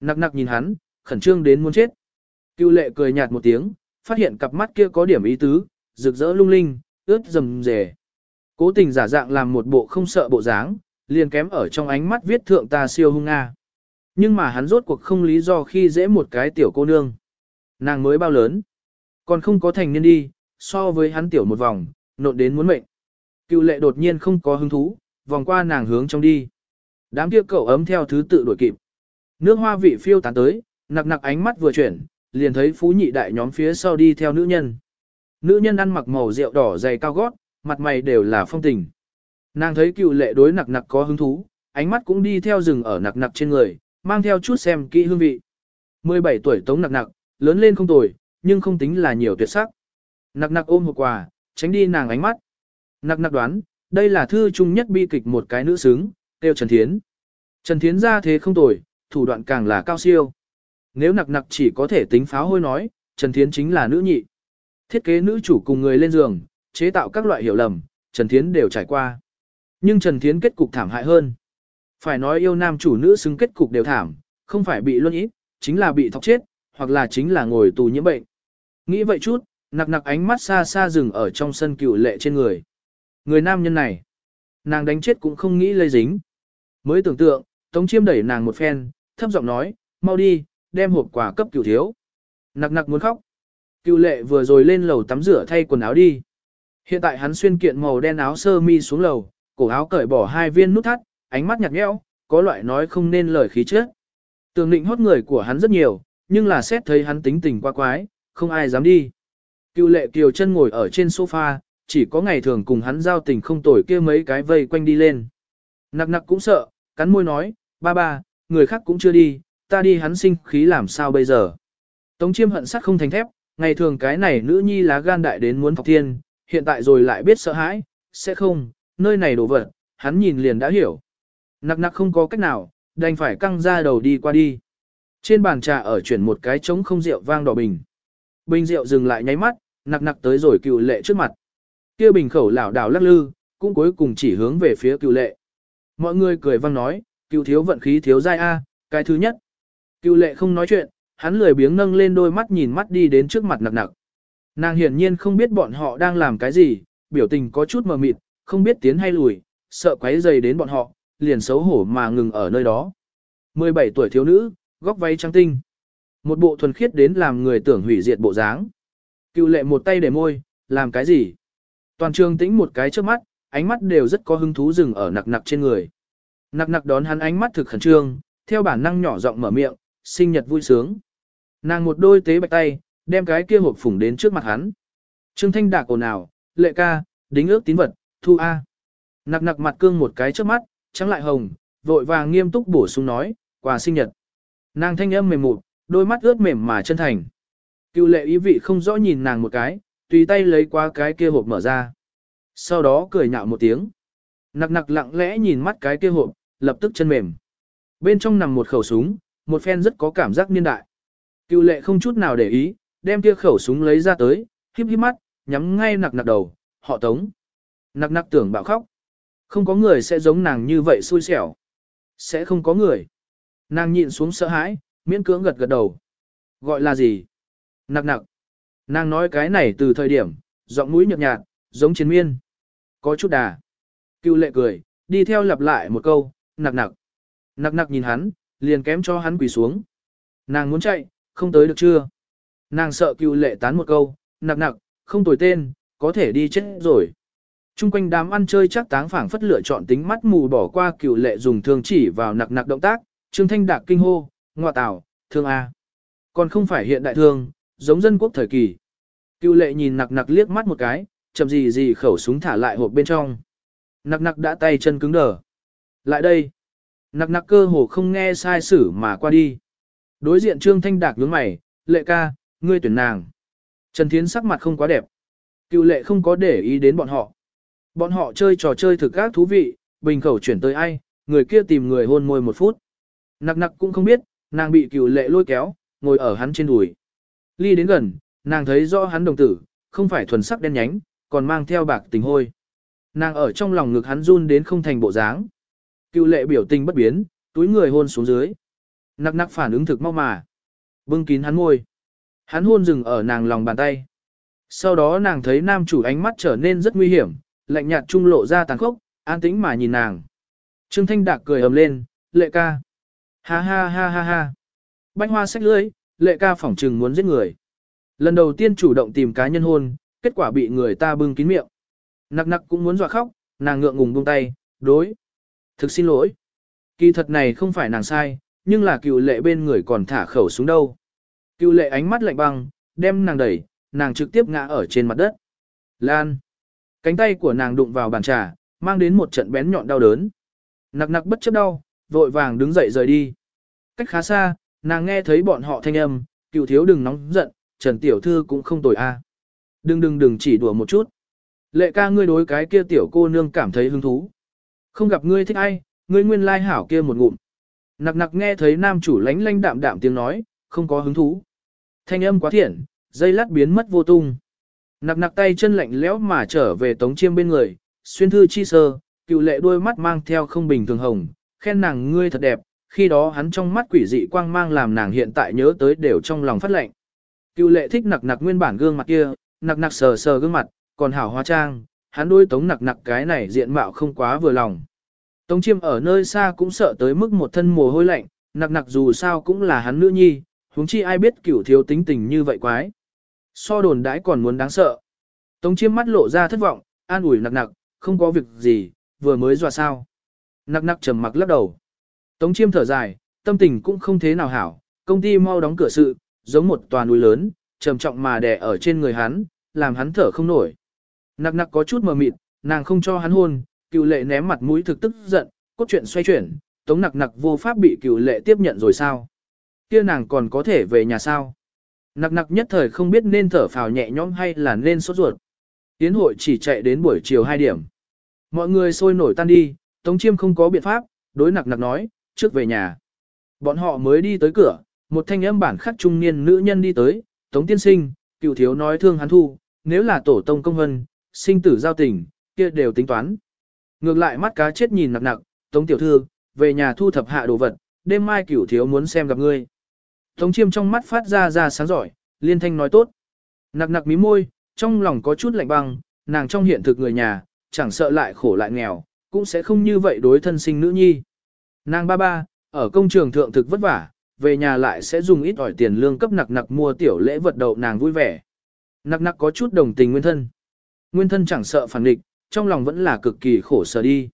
Nặc nặc nhìn hắn, khẩn trương đến muốn chết. Cựu lệ cười nhạt một tiếng, phát hiện cặp mắt kia có điểm ý tứ, rực rỡ lung linh, ướt rầm rề. Cố tình giả dạng làm một bộ không sợ bộ dáng, liền kém ở trong ánh mắt viết thượng ta siêu hung nga. Nhưng mà hắn rốt cuộc không lý do khi dễ một cái tiểu cô nương. Nàng mới bao lớn. Còn không có thành niên đi, so với hắn tiểu một vòng, nộn đến muốn mệnh. Cựu lệ đột nhiên không có hứng thú, vòng qua nàng hướng trong đi. Đám kia cậu ấm theo thứ tự đuổi kịp. Nước hoa vị phiêu tán tới, nặc nặc ánh mắt vừa chuyển, liền thấy phú nhị đại nhóm phía sau đi theo nữ nhân. Nữ nhân ăn mặc màu rượu đỏ dày cao gót, mặt mày đều là phong tình. Nàng thấy cựu lệ đối nặc nặc có hứng thú, ánh mắt cũng đi theo rừng ở nặc nặc trên người, mang theo chút xem kỹ hương vị. 17 tuổi tống nặc nặc, lớn lên không tồi, nhưng không tính là nhiều tuyệt sắc. Nặc nặc ôm hộp quà, tránh đi nàng ánh mắt. Nặc nặc đoán, đây là thư chung nhất bi kịch một cái nữ xứng, tiêu Trần Thiến. Trần Thiến ra thế không tồi, thủ đoạn càng là cao siêu. Nếu nặc nặc chỉ có thể tính pháo hôi nói, Trần Thiến chính là nữ nhị. Thiết kế nữ chủ cùng người lên giường, chế tạo các loại hiểu lầm, Trần Thiến đều trải qua. Nhưng Trần Thiến kết cục thảm hại hơn. Phải nói yêu nam chủ nữ xứng kết cục đều thảm, không phải bị luân ít, chính là bị thọc chết, hoặc là chính là ngồi tù nhiễm bệnh. Nghĩ vậy chút, nặc nặc ánh mắt xa xa dừng ở trong sân cựu lệ trên người. Người nam nhân này, nàng đánh chết cũng không nghĩ lây dính. Mới tưởng tượng, Tống Chiêm đẩy nàng một phen, thấp giọng nói, mau đi, đem hộp quà cấp cửu thiếu. Nặc nặc muốn khóc. Cựu lệ vừa rồi lên lầu tắm rửa thay quần áo đi. Hiện tại hắn xuyên kiện màu đen áo sơ mi xuống lầu, cổ áo cởi bỏ hai viên nút thắt, ánh mắt nhạt nhẽo, có loại nói không nên lời khí chất. Tường định hốt người của hắn rất nhiều, nhưng là xét thấy hắn tính tình quá quái, không ai dám đi. Cựu lệ kiều chân ngồi ở trên sofa, chỉ có ngày thường cùng hắn giao tình không tồi kia mấy cái vây quanh đi lên. Nặc nặc cũng sợ, cắn môi nói, ba ba, người khác cũng chưa đi, ta đi hắn sinh khí làm sao bây giờ. Tống chiêm hận sắt không thành thép, ngày thường cái này nữ nhi lá gan đại đến muốn thọc thiên, hiện tại rồi lại biết sợ hãi, sẽ không, nơi này đổ vật, hắn nhìn liền đã hiểu. Nặc nặc không có cách nào, đành phải căng ra đầu đi qua đi. Trên bàn trà ở chuyển một cái trống không rượu vang đỏ bình. Bình rượu dừng lại nháy mắt, nặc nặc tới rồi cựu lệ trước mặt. kia bình khẩu lảo đảo lắc lư, cũng cuối cùng chỉ hướng về phía cựu lệ. Mọi người cười vang nói, cựu thiếu vận khí thiếu dai A, cái thứ nhất. Cựu lệ không nói chuyện, hắn lười biếng nâng lên đôi mắt nhìn mắt đi đến trước mặt nặc nặc. Nàng hiển nhiên không biết bọn họ đang làm cái gì, biểu tình có chút mờ mịt, không biết tiến hay lùi, sợ quấy dày đến bọn họ, liền xấu hổ mà ngừng ở nơi đó. 17 tuổi thiếu nữ, góc váy trắng tinh. Một bộ thuần khiết đến làm người tưởng hủy diệt bộ dáng. Cựu lệ một tay để môi, làm cái gì? Toàn trường tĩnh một cái trước mắt, ánh mắt đều rất có hứng thú dừng ở nặc nặc trên người. Nặc nặc đón hắn ánh mắt thực khẩn trương, theo bản năng nhỏ giọng mở miệng, sinh nhật vui sướng. Nàng một đôi tế bạch tay, đem cái kia hộp phủng đến trước mặt hắn. Trương Thanh Đạc ồn ào, lệ ca, đính ước tín vật, thu A. Nặc nặc mặt cương một cái trước mắt, trắng lại hồng, vội vàng nghiêm túc bổ sung nói, quà sinh nhật. Nàng thanh âm mềm mụt, đôi mắt ướt mềm mà chân thành. Cựu lệ ý vị không rõ nhìn nàng một cái, tùy tay lấy qua cái kia hộp mở ra. Sau đó cười nhạo một tiếng. Nặc nặc lặng lẽ nhìn mắt cái kia hộp, lập tức chân mềm. Bên trong nằm một khẩu súng, một phen rất có cảm giác niên đại. Cựu lệ không chút nào để ý, đem kia khẩu súng lấy ra tới, híp híp mắt, nhắm ngay nặc nặc đầu, họ tống. Nặc nặc tưởng bạo khóc. Không có người sẽ giống nàng như vậy xui xẻo. Sẽ không có người. Nàng nhịn xuống sợ hãi, miễn cưỡng gật gật đầu. Gọi là gì? Nặc nặc. Nàng nói cái này từ thời điểm, giọng mũi nhợt nhạt, giống chiến miên. Có chút đà. Cựu lệ cười, đi theo lặp lại một câu, nặc nặc. Nặc nặc nhìn hắn, liền kém cho hắn quỳ xuống. Nàng muốn chạy, không tới được chưa? Nàng sợ cựu lệ tán một câu, nặc nặc, không tồi tên, có thể đi chết rồi. Trung quanh đám ăn chơi chắc táng phảng phất lựa chọn tính mắt mù bỏ qua cựu lệ dùng thương chỉ vào nặc nặc động tác, Trương Thanh Đạc kinh hô, ngọa tảo, thương A. Còn không phải hiện đại thương, giống dân quốc thời kỳ. Cựu lệ nhìn nặc nặc liếc mắt một cái, chậm gì gì khẩu súng thả lại hộp bên trong. Nặc nặc đã tay chân cứng đờ. Lại đây. Nặc nặc cơ hồ không nghe sai sử mà qua đi. Đối diện Trương Thanh Đạc nhướng mày, lệ ca, ngươi tuyển nàng. Trần Thiến sắc mặt không quá đẹp. Cựu lệ không có để ý đến bọn họ. Bọn họ chơi trò chơi thực các thú vị, bình khẩu chuyển tới ai, người kia tìm người hôn môi một phút. Nặc nặc cũng không biết, nàng bị cựu lệ lôi kéo, ngồi ở hắn trên đùi. Ly đến gần, nàng thấy rõ hắn đồng tử, không phải thuần sắc đen nhánh, còn mang theo bạc tình hôi. Nàng ở trong lòng ngực hắn run đến không thành bộ dáng. Cựu lệ biểu tình bất biến, túi người hôn xuống dưới. Nặc nặc phản ứng thực mau mà. Bưng kín hắn môi. Hắn hôn dừng ở nàng lòng bàn tay. Sau đó nàng thấy nam chủ ánh mắt trở nên rất nguy hiểm, lạnh nhạt trung lộ ra tàn khốc, an tĩnh mà nhìn nàng. Trương Thanh Đạc cười ầm lên, lệ ca. Ha ha ha ha ha. Bánh hoa sách lưới, lệ ca phỏng trừng muốn giết người. Lần đầu tiên chủ động tìm cá nhân hôn, kết quả bị người ta bưng kín miệng. Nặc nặc cũng muốn dọa khóc, nàng ngượng ngùng buông tay, đối. Thực xin lỗi. Kỳ thật này không phải nàng sai, nhưng là cựu lệ bên người còn thả khẩu xuống đâu. Cựu lệ ánh mắt lạnh băng, đem nàng đẩy, nàng trực tiếp ngã ở trên mặt đất. Lan. Cánh tay của nàng đụng vào bàn trà, mang đến một trận bén nhọn đau đớn. Nặc nặc bất chấp đau, vội vàng đứng dậy rời đi. Cách khá xa, nàng nghe thấy bọn họ thanh âm, cựu thiếu đừng nóng giận, Trần Tiểu Thư cũng không tồi a. Đừng đừng đừng chỉ đùa một chút. Lệ ca ngươi đối cái kia tiểu cô nương cảm thấy hứng thú. Không gặp ngươi thích ai, ngươi nguyên lai hảo kia một ngụm. Nặc nặc nghe thấy nam chủ lánh lanh đạm đạm tiếng nói, không có hứng thú. Thanh âm quá thiện, dây lát biến mất vô tung. Nặc nặc tay chân lạnh lẽo mà trở về tống chiêm bên người, xuyên thư chi sơ, cựu lệ đôi mắt mang theo không bình thường hồng, khen nàng ngươi thật đẹp, khi đó hắn trong mắt quỷ dị quang mang làm nàng hiện tại nhớ tới đều trong lòng phát lệnh. Cựu lệ thích nặc nặc nguyên bản gương mặt kia, nặc nặc sờ sờ gương mặt, còn hảo hóa trang, hắn đôi tống nặc nặc cái này diện mạo không quá vừa lòng. Tống chiêm ở nơi xa cũng sợ tới mức một thân mồ hôi lạnh, nặc nặc dù sao cũng là hắn nữ nhi, huống chi ai biết cửu thiếu tính tình như vậy quái. So đồn đãi còn muốn đáng sợ. Tống chiêm mắt lộ ra thất vọng, an ủi nặc nặc, không có việc gì, vừa mới dọa sao. Nặc nặc trầm mặc lắc đầu. Tống chiêm thở dài, tâm tình cũng không thế nào hảo, công ty mau đóng cửa sự, giống một tòa núi lớn, trầm trọng mà đè ở trên người hắn, làm hắn thở không nổi. Nặc nặc có chút mờ mịt, nàng không cho hắn hôn, cựu lệ ném mặt mũi thực tức giận, cốt truyện xoay chuyển, tống nặc nặc vô pháp bị cựu lệ tiếp nhận rồi sao? Kia nàng còn có thể về nhà sao? Nặc nặc nhất thời không biết nên thở phào nhẹ nhõm hay là nên sốt ruột. Tiến hội chỉ chạy đến buổi chiều 2 điểm. Mọi người sôi nổi tan đi, Tống Chiêm không có biện pháp, đối nặc nặc nói, trước về nhà. Bọn họ mới đi tới cửa, một thanh âm bản khắc trung niên nữ nhân đi tới, Tống Tiên Sinh, cựu thiếu nói thương hắn thu, nếu là tổ tông công vân, sinh tử giao tình, kia đều tính toán. Ngược lại mắt cá chết nhìn nặc nặc, Tống Tiểu Thư, về nhà thu thập hạ đồ vật, đêm mai cửu thiếu muốn xem gặp ngươi. Tống chiêm trong mắt phát ra ra sáng giỏi, liên thanh nói tốt. Nặc nặc mí môi, trong lòng có chút lạnh băng, nàng trong hiện thực người nhà, chẳng sợ lại khổ lại nghèo, cũng sẽ không như vậy đối thân sinh nữ nhi. Nàng ba ba, ở công trường thượng thực vất vả, về nhà lại sẽ dùng ít ỏi tiền lương cấp nặc nặc mua tiểu lễ vật đậu nàng vui vẻ. Nặc nặc có chút đồng tình nguyên thân. Nguyên thân chẳng sợ phản địch, trong lòng vẫn là cực kỳ khổ sở đi.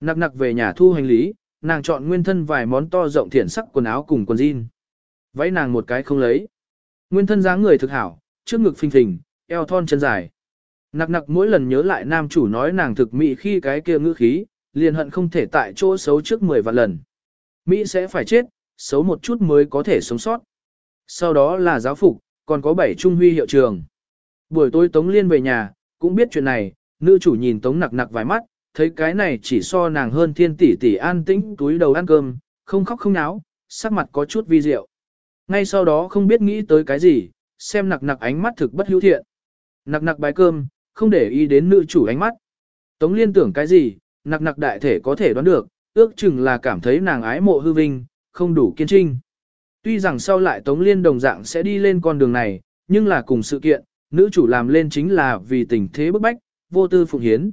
Nặc nặc về nhà thu hành lý, nàng chọn nguyên thân vài món to rộng thiển sắc quần áo cùng quần jean. Váy nàng một cái không lấy. Nguyên thân dáng người thực hảo, trước ngực phình phình, eo thon chân dài. Nặc nặc mỗi lần nhớ lại nam chủ nói nàng thực mỹ khi cái kia ngữ khí, liền hận không thể tại chỗ xấu trước 10 vạn lần. Mỹ sẽ phải chết, xấu một chút mới có thể sống sót. Sau đó là giáo phục, còn có bảy trung huy hiệu trường. Buổi tối Tống Liên về nhà, cũng biết chuyện này, nữ chủ nhìn Tống nặc nặc vài mắt, thấy cái này chỉ so nàng hơn thiên tỷ tỷ an tĩnh túi đầu ăn cơm, không khóc không náo, sắc mặt có chút vi diệu. ngay sau đó không biết nghĩ tới cái gì, xem nặc nặc ánh mắt thực bất hữu thiện. Nặc nặc bái cơm, không để ý đến nữ chủ ánh mắt. Tống liên tưởng cái gì, nặc nặc đại thể có thể đoán được, ước chừng là cảm thấy nàng ái mộ hư vinh, không đủ kiên trinh. Tuy rằng sau lại Tống Liên đồng dạng sẽ đi lên con đường này, nhưng là cùng sự kiện, nữ chủ làm lên chính là vì tình thế bức bách, vô tư phụng hiến.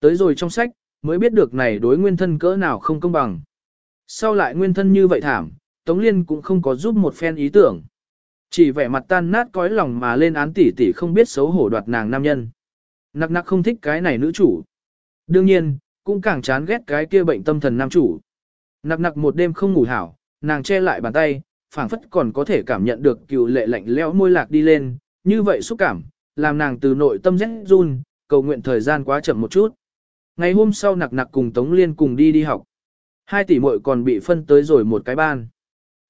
Tới rồi trong sách, mới biết được này đối nguyên thân cỡ nào không công bằng. Sau lại nguyên thân như vậy thảm, Tống Liên cũng không có giúp một phen ý tưởng. Chỉ vẻ mặt tan nát cõi lòng mà lên án tỉ tỉ không biết xấu hổ đoạt nàng nam nhân. Nặc nặc không thích cái này nữ chủ. Đương nhiên, cũng càng chán ghét cái kia bệnh tâm thần nam chủ. Nặc nặc một đêm không ngủ hảo, nàng che lại bàn tay, phảng phất còn có thể cảm nhận được cựu lệ lạnh lẽo môi lạc đi lên, như vậy xúc cảm, làm nàng từ nội tâm rét run, cầu nguyện thời gian quá chậm một chút. Ngày hôm sau nặc nặc cùng Tống Liên cùng đi đi học. Hai tỷ muội còn bị phân tới rồi một cái ban.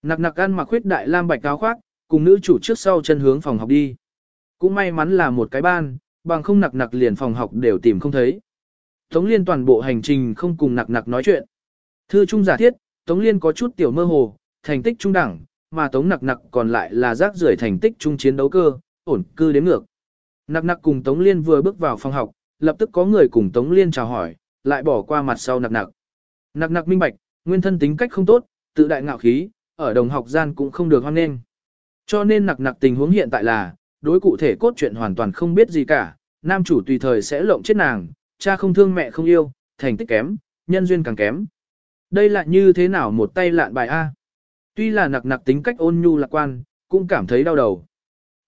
Nặc nặc ăn mặc khuyết đại lam bạch áo khoác, cùng nữ chủ trước sau chân hướng phòng học đi. Cũng may mắn là một cái ban, bằng không nặc nặc liền phòng học đều tìm không thấy. Tống Liên toàn bộ hành trình không cùng nặc nặc nói chuyện. Thư trung giả thiết, Tống Liên có chút tiểu mơ hồ, thành tích trung đẳng, mà Tống nặc nặc còn lại là rác rưởi thành tích trung chiến đấu cơ, ổn cư đến ngược. Nặc nặc cùng Tống Liên vừa bước vào phòng học, lập tức có người cùng Tống Liên chào hỏi, lại bỏ qua mặt sau nặc nặc. Nặc nặc minh bạch, nguyên thân tính cách không tốt, tự đại ngạo khí, ở đồng học gian cũng không được hoan nghênh. Cho nên nặc nặc tình huống hiện tại là, đối cụ thể cốt truyện hoàn toàn không biết gì cả, nam chủ tùy thời sẽ lộng chết nàng, cha không thương mẹ không yêu, thành tích kém, nhân duyên càng kém. Đây là như thế nào một tay lạn bài A. Tuy là nặc nặc tính cách ôn nhu lạc quan, cũng cảm thấy đau đầu.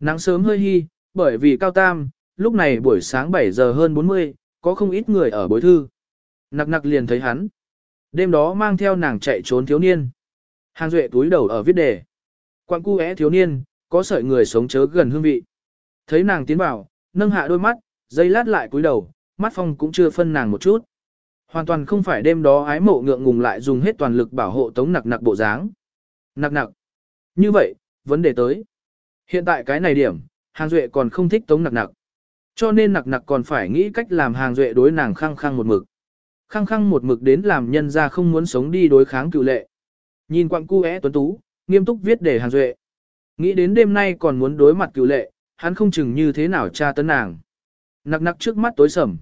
Nắng sớm hơi hy, bởi vì cao tam, lúc này buổi sáng 7 giờ hơn 40, có không ít người ở bối thư. Nặc nặc liền thấy hắn. Đêm đó mang theo nàng chạy trốn thiếu niên. Hàng Duệ túi đầu ở viết đề. Quang cu é thiếu niên, có sợi người sống chớ gần hương vị. Thấy nàng tiến vào, nâng hạ đôi mắt, dây lát lại cúi đầu, mắt phong cũng chưa phân nàng một chút. Hoàn toàn không phải đêm đó ái mộ ngượng ngùng lại dùng hết toàn lực bảo hộ tống nặc nặc bộ dáng. Nặc nặc. Như vậy, vấn đề tới. Hiện tại cái này điểm, hàng duệ còn không thích tống nặc nặc. Cho nên nặc nặc còn phải nghĩ cách làm hàng duệ đối nàng khăng khăng một mực. Khăng khăng một mực đến làm nhân ra không muốn sống đi đối kháng cựu lệ. Nhìn quặng cu é tuấn tú, nghiêm túc viết để hàng duệ. Nghĩ đến đêm nay còn muốn đối mặt cựu lệ, hắn không chừng như thế nào tra tấn nàng. Nặc nặc trước mắt tối sầm.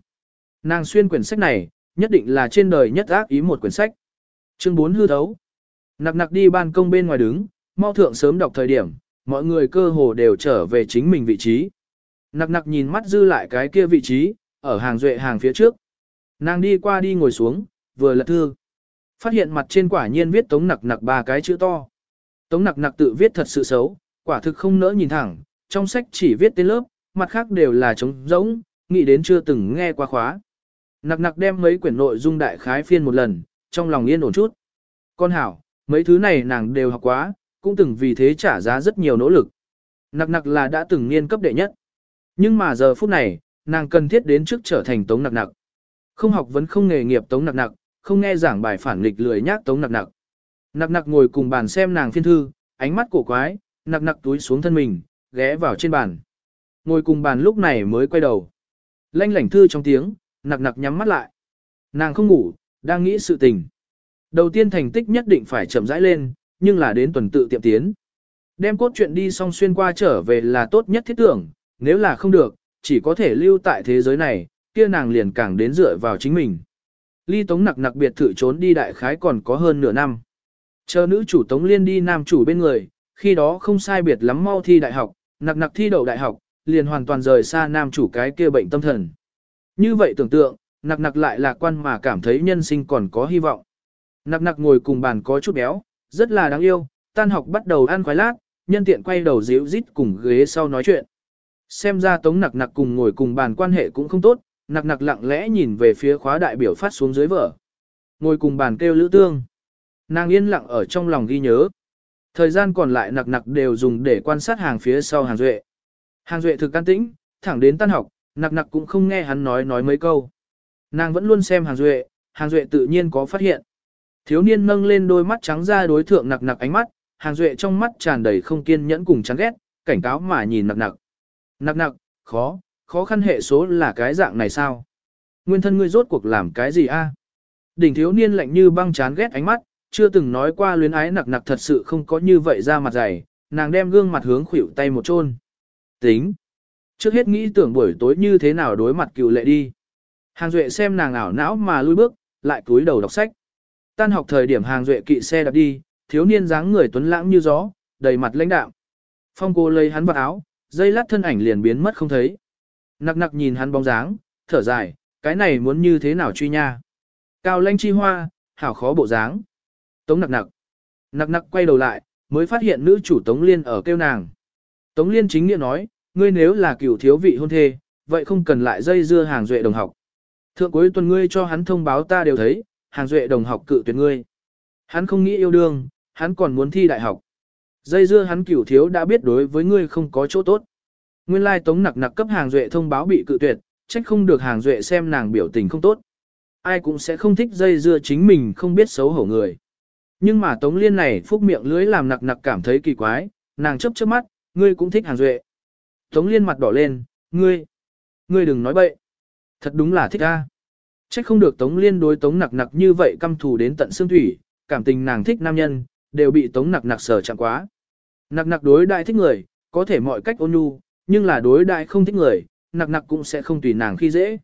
Nàng xuyên quyển sách này, nhất định là trên đời nhất ác ý một quyển sách. Chương 4 hư thấu. Nặc nặc đi ban công bên ngoài đứng, mau thượng sớm đọc thời điểm, mọi người cơ hồ đều trở về chính mình vị trí. Nặc nặc nhìn mắt dư lại cái kia vị trí, ở hàng duệ hàng phía trước. Nàng đi qua đi ngồi xuống, vừa lật thư. Phát hiện mặt trên quả nhiên viết tống nặc nặc ba cái chữ to. Tống nặc nặc tự viết thật sự xấu, quả thực không nỡ nhìn thẳng, trong sách chỉ viết tên lớp, mặt khác đều là trống rỗng, nghĩ đến chưa từng nghe qua khóa. Nặc nặc đem mấy quyển nội dung đại khái phiên một lần, trong lòng yên ổn chút. Con hảo, mấy thứ này nàng đều học quá, cũng từng vì thế trả giá rất nhiều nỗ lực. Nặc nặc là đã từng niên cấp đệ nhất. Nhưng mà giờ phút này, nàng cần thiết đến trước trở thành tống nặc nặc. Không học vẫn không nghề nghiệp tống nặc nặc, không nghe giảng bài phản nghịch lười nhác tống nặc nặc. Nặc nặc ngồi cùng bàn xem nàng phiên thư, ánh mắt cổ quái, nặc nặc túi xuống thân mình, ghé vào trên bàn. Ngồi cùng bàn lúc này mới quay đầu. Lanh lảnh thư trong tiếng, nặc nặc nhắm mắt lại. Nàng không ngủ, đang nghĩ sự tình. Đầu tiên thành tích nhất định phải chậm rãi lên, nhưng là đến tuần tự tiệm tiến. Đem cốt truyện đi xong xuyên qua trở về là tốt nhất thiết tưởng, nếu là không được, chỉ có thể lưu tại thế giới này, kia nàng liền càng đến dựa vào chính mình. Ly Tống nặc nặc biệt thự trốn đi đại khái còn có hơn nửa năm. Chờ nữ chủ Tống Liên đi nam chủ bên người, khi đó không sai biệt lắm mau thi đại học, nặc nặc thi đậu đại học, liền hoàn toàn rời xa nam chủ cái kia bệnh tâm thần. Như vậy tưởng tượng, nặc nặc lại lạc quan mà cảm thấy nhân sinh còn có hy vọng. Nặc nặc ngồi cùng bàn có chút béo, rất là đáng yêu, tan học bắt đầu ăn khoái lát, nhân tiện quay đầu díu rít cùng ghế sau nói chuyện. Xem ra tống nặc nặc cùng ngồi cùng bàn quan hệ cũng không tốt, nặc nặc lặng lẽ nhìn về phía khóa đại biểu phát xuống dưới vở. Ngồi cùng bàn kêu lữ tương. Nàng yên lặng ở trong lòng ghi nhớ. Thời gian còn lại nặc nặc đều dùng để quan sát hàng phía sau hàng duệ. Hàng duệ thực can tĩnh, thẳng đến tan học, nặc nặc cũng không nghe hắn nói nói mấy câu. Nàng vẫn luôn xem hàng duệ, hàng duệ tự nhiên có phát hiện. Thiếu niên nâng lên đôi mắt trắng ra đối thượng nặc nặc ánh mắt, hàng duệ trong mắt tràn đầy không kiên nhẫn cùng chán ghét, cảnh cáo mà nhìn nặc nặc. Nặc nặc, khó, khó khăn hệ số là cái dạng này sao? Nguyên thân ngươi rốt cuộc làm cái gì a? Đỉnh thiếu niên lạnh như băng chán ghét ánh mắt, chưa từng nói qua luyến ái nặc nặc thật sự không có như vậy ra mặt dày, nàng đem gương mặt hướng khuỷu tay một chôn. Tính. Trước hết nghĩ tưởng buổi tối như thế nào đối mặt cựu lệ đi. Hàng Duệ xem nàng ảo não mà lui bước, lại cúi đầu đọc sách. Tan học thời điểm Hàng Duệ kỵ xe đạp đi, thiếu niên dáng người tuấn lãng như gió, đầy mặt lãnh đạm. Phong cô lấy hắn vào áo, dây lát thân ảnh liền biến mất không thấy. Nặc nặc nhìn hắn bóng dáng, thở dài, cái này muốn như thế nào truy nha. Cao lanh chi hoa, hảo khó bộ dáng. Tống nặc nặc. Nặc nặc quay đầu lại, mới phát hiện nữ chủ Tống Liên ở kêu nàng. Tống Liên chính nghĩa nói, ngươi nếu là cựu thiếu vị hôn thê, vậy không cần lại dây dưa hàng duệ đồng học. Thượng cuối tuần ngươi cho hắn thông báo ta đều thấy, hàng duệ đồng học cự tuyệt ngươi. Hắn không nghĩ yêu đương, hắn còn muốn thi đại học. Dây dưa hắn cửu thiếu đã biết đối với ngươi không có chỗ tốt. Nguyên lai tống nặc nặc cấp hàng duệ thông báo bị cự tuyệt, trách không được hàng duệ xem nàng biểu tình không tốt. Ai cũng sẽ không thích dây dưa chính mình không biết xấu hổ người. Nhưng mà tống liên này phúc miệng lưới làm nặc nặc cảm thấy kỳ quái, nàng chấp chớp mắt, ngươi cũng thích hàng duệ. Tống liên mặt đỏ lên, ngươi, ngươi đừng nói bậy. Thật đúng là thích a. Trách không được tống liên đối tống nặc nặc như vậy căm thù đến tận xương thủy, cảm tình nàng thích nam nhân, đều bị tống nặc nặc sở chạm quá. Nặc nặc đối đại thích người, có thể mọi cách ôn nhu, nhưng là đối đại không thích người, nặc nặc cũng sẽ không tùy nàng khi dễ.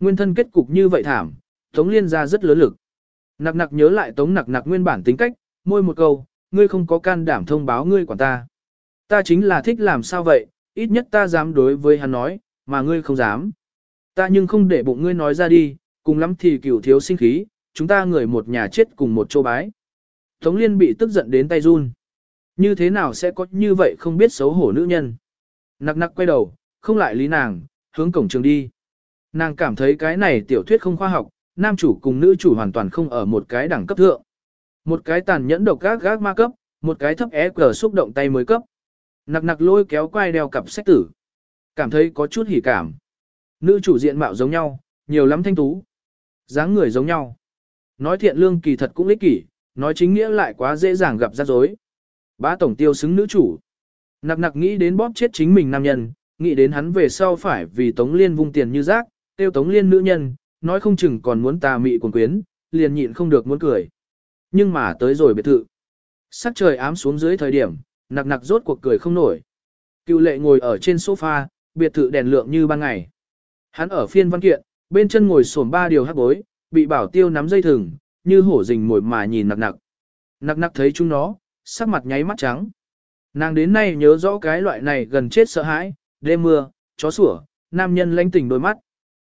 Nguyên thân kết cục như vậy thảm, Tống Liên ra rất lớn lực. Nặc nặc nhớ lại Tống nặc nặc nguyên bản tính cách, môi một câu, ngươi không có can đảm thông báo ngươi quản ta. Ta chính là thích làm sao vậy, ít nhất ta dám đối với hắn nói, mà ngươi không dám. Ta nhưng không để bụng ngươi nói ra đi, cùng lắm thì cửu thiếu sinh khí, chúng ta người một nhà chết cùng một chỗ bái. Tống Liên bị tức giận đến tay run. Như thế nào sẽ có như vậy không biết xấu hổ nữ nhân? Nặc nặc quay đầu, không lại lý nàng, hướng cổng trường đi. Nàng cảm thấy cái này tiểu thuyết không khoa học, nam chủ cùng nữ chủ hoàn toàn không ở một cái đẳng cấp thượng. Một cái tàn nhẫn độc gác gác ma cấp, một cái thấp é cờ xúc động tay mới cấp. Nặc nặc lôi kéo quay đeo cặp sách tử. Cảm thấy có chút hỉ cảm. Nữ chủ diện mạo giống nhau, nhiều lắm thanh tú dáng người giống nhau. Nói thiện lương kỳ thật cũng ích kỷ, nói chính nghĩa lại quá dễ dàng gặp rắc rối. Bá tổng tiêu xứng nữ chủ. Nặc nặc nghĩ đến bóp chết chính mình nam nhân, nghĩ đến hắn về sau phải vì Tống Liên vung tiền như rác, tiêu Tống Liên nữ nhân, nói không chừng còn muốn tà mị quần quyến, liền nhịn không được muốn cười. Nhưng mà tới rồi biệt thự. Sắc trời ám xuống dưới thời điểm, nặc nặc rốt cuộc cười không nổi. Cựu lệ ngồi ở trên sofa, biệt thự đèn lượng như ban ngày. Hắn ở phiên văn kiện, bên chân ngồi xổm ba điều hắc bối, bị bảo tiêu nắm dây thừng, như hổ rình mồi mà nhìn nặc nặc. Nặc nặc thấy chúng nó, sắc mặt nháy mắt trắng. Nàng đến nay nhớ rõ cái loại này gần chết sợ hãi, đêm mưa, chó sủa, nam nhân lanh tỉnh đôi mắt.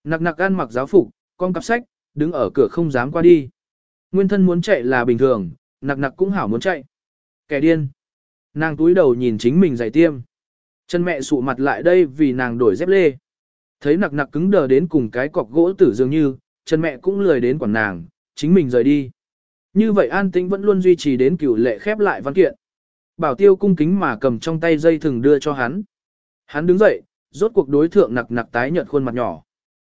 Nặc nặc ăn mặc giáo phục, con cặp sách, đứng ở cửa không dám qua đi. Nguyên thân muốn chạy là bình thường, nặc nặc cũng hảo muốn chạy. Kẻ điên. Nàng túi đầu nhìn chính mình giày tiêm. Chân mẹ sụ mặt lại đây vì nàng đổi dép lê. Thấy nặc nặc cứng đờ đến cùng cái cọc gỗ tử dường như, chân mẹ cũng lười đến quản nàng, chính mình rời đi. Như vậy an tĩnh vẫn luôn duy trì đến cửu lệ khép lại văn kiện. Bảo tiêu cung kính mà cầm trong tay dây thừng đưa cho hắn. Hắn đứng dậy, rốt cuộc đối thượng nặc nặc tái nhợt khuôn mặt nhỏ.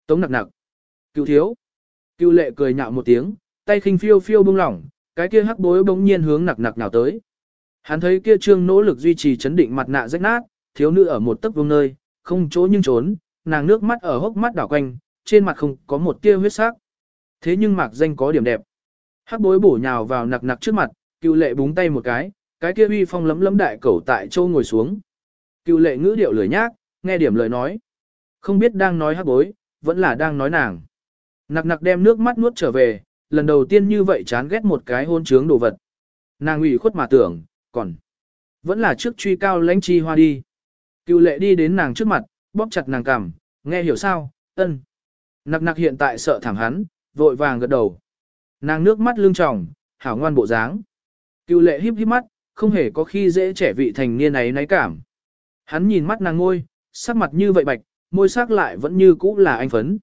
Tống nặc nặc. Cựu thiếu. Cựu lệ cười nhạo một tiếng, tay khinh phiêu phiêu bung lỏng, cái kia hắc bối bỗng nhiên hướng nặc nặc nào tới. Hắn thấy kia trương nỗ lực duy trì chấn định mặt nạ rách nát, thiếu nữ ở một tấc vương nơi, không chỗ nhưng trốn, nàng nước mắt ở hốc mắt đảo quanh, trên mặt không có một tia huyết sắc. Thế nhưng mạc danh có điểm đẹp. Hắc bối bổ nhào vào nặc nặc trước mặt, cựu lệ búng tay một cái, cái kia uy phong lấm lấm đại cẩu tại châu ngồi xuống. Cựu lệ ngữ điệu lười nhác, nghe điểm lời nói. Không biết đang nói hắc bối, vẫn là đang nói nàng. Nặc nặc đem nước mắt nuốt trở về, lần đầu tiên như vậy chán ghét một cái hôn trướng đồ vật. Nàng ủy khuất mà tưởng, còn vẫn là trước truy cao lãnh chi hoa đi. Cựu lệ đi đến nàng trước mặt, bóp chặt nàng cằm, nghe hiểu sao, ân. Nặc nặc hiện tại sợ thẳng hắn, vội vàng gật đầu. Nàng nước mắt lưng tròng, hảo ngoan bộ dáng. Cựu lệ híp híp mắt, không hề có khi dễ trẻ vị thành niên ấy náy cảm. Hắn nhìn mắt nàng ngôi, sắc mặt như vậy bạch, môi sắc lại vẫn như cũ là anh phấn.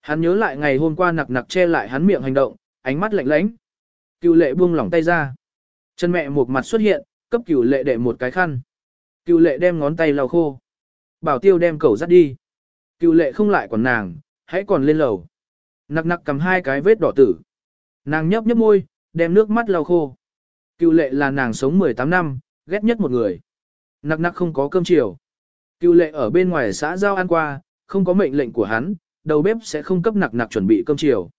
Hắn nhớ lại ngày hôm qua nặc nặc che lại hắn miệng hành động, ánh mắt lạnh lãnh. Cựu lệ buông lỏng tay ra. Chân mẹ một mặt xuất hiện, cấp cựu lệ đệ một cái khăn. Cựu lệ đem ngón tay lau khô. Bảo tiêu đem cầu dắt đi. Cựu lệ không lại còn nàng, hãy còn lên lầu. Nặc nặc cầm hai cái vết đỏ tử. Nàng nhấp nhấp môi, đem nước mắt lau khô. Cựu lệ là nàng sống 18 năm, ghét nhất một người. Nặc nặc không có cơm chiều. Cựu lệ ở bên ngoài xã giao ăn qua, không có mệnh lệnh của hắn, đầu bếp sẽ không cấp nặc nặc chuẩn bị cơm chiều.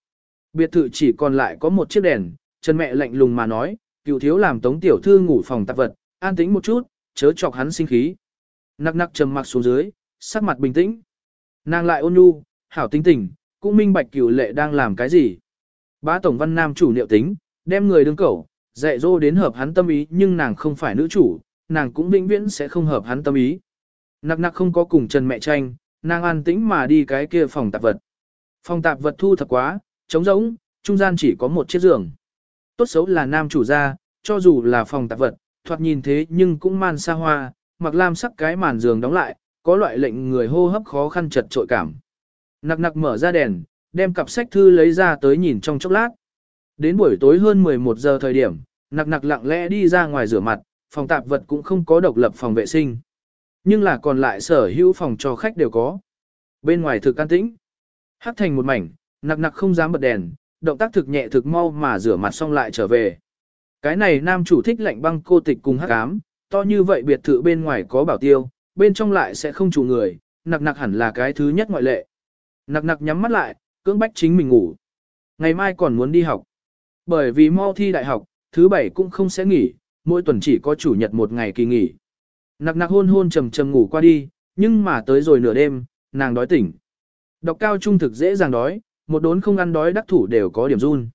Biệt thự chỉ còn lại có một chiếc đèn, chân mẹ lạnh lùng mà nói, cựu thiếu làm tống tiểu thư ngủ phòng tạp vật, an tĩnh một chút, chớ chọc hắn sinh khí. Nặc nặc trầm mặc xuống dưới, sắc mặt bình tĩnh. Nàng lại ôn nhu, hảo tính tình, cũng minh bạch cửu lệ đang làm cái gì. Bá tổng văn nam chủ liệu tính, đem người đương cẩu, dạy dỗ đến hợp hắn tâm ý nhưng nàng không phải nữ chủ, nàng cũng vĩnh viễn sẽ không hợp hắn tâm ý. Nặc nặc không có cùng Trần mẹ tranh, nàng an tĩnh mà đi cái kia phòng tạp vật. Phòng tạp vật thu thập quá, trống rỗng, trung gian chỉ có một chiếc giường. Tốt xấu là nam chủ gia, cho dù là phòng tạp vật, thoạt nhìn thế nhưng cũng man xa hoa, mặc lam sắc cái màn giường đóng lại, có loại lệnh người hô hấp khó khăn chật trội cảm. Nặc nặc mở ra đèn, đem cặp sách thư lấy ra tới nhìn trong chốc lát. Đến buổi tối hơn 11 giờ thời điểm, nặc nặc lặng lẽ đi ra ngoài rửa mặt, phòng tạp vật cũng không có độc lập phòng vệ sinh. Nhưng là còn lại sở hữu phòng cho khách đều có. Bên ngoài thực an tĩnh. Hắc thành một mảnh, nặc nặc không dám bật đèn, động tác thực nhẹ thực mau mà rửa mặt xong lại trở về. Cái này nam chủ thích lạnh băng cô tịch cùng hắc ám, to như vậy biệt thự bên ngoài có bảo tiêu, bên trong lại sẽ không chủ người, nặc nặc hẳn là cái thứ nhất ngoại lệ. Nặc nặc nhắm mắt lại, cưỡng bách chính mình ngủ. Ngày mai còn muốn đi học. Bởi vì mau thi đại học, thứ bảy cũng không sẽ nghỉ, mỗi tuần chỉ có chủ nhật một ngày kỳ nghỉ. Nặc nặc hôn hôn trầm trầm ngủ qua đi, nhưng mà tới rồi nửa đêm, nàng đói tỉnh. Đọc cao trung thực dễ dàng đói, một đốn không ăn đói đắc thủ đều có điểm run.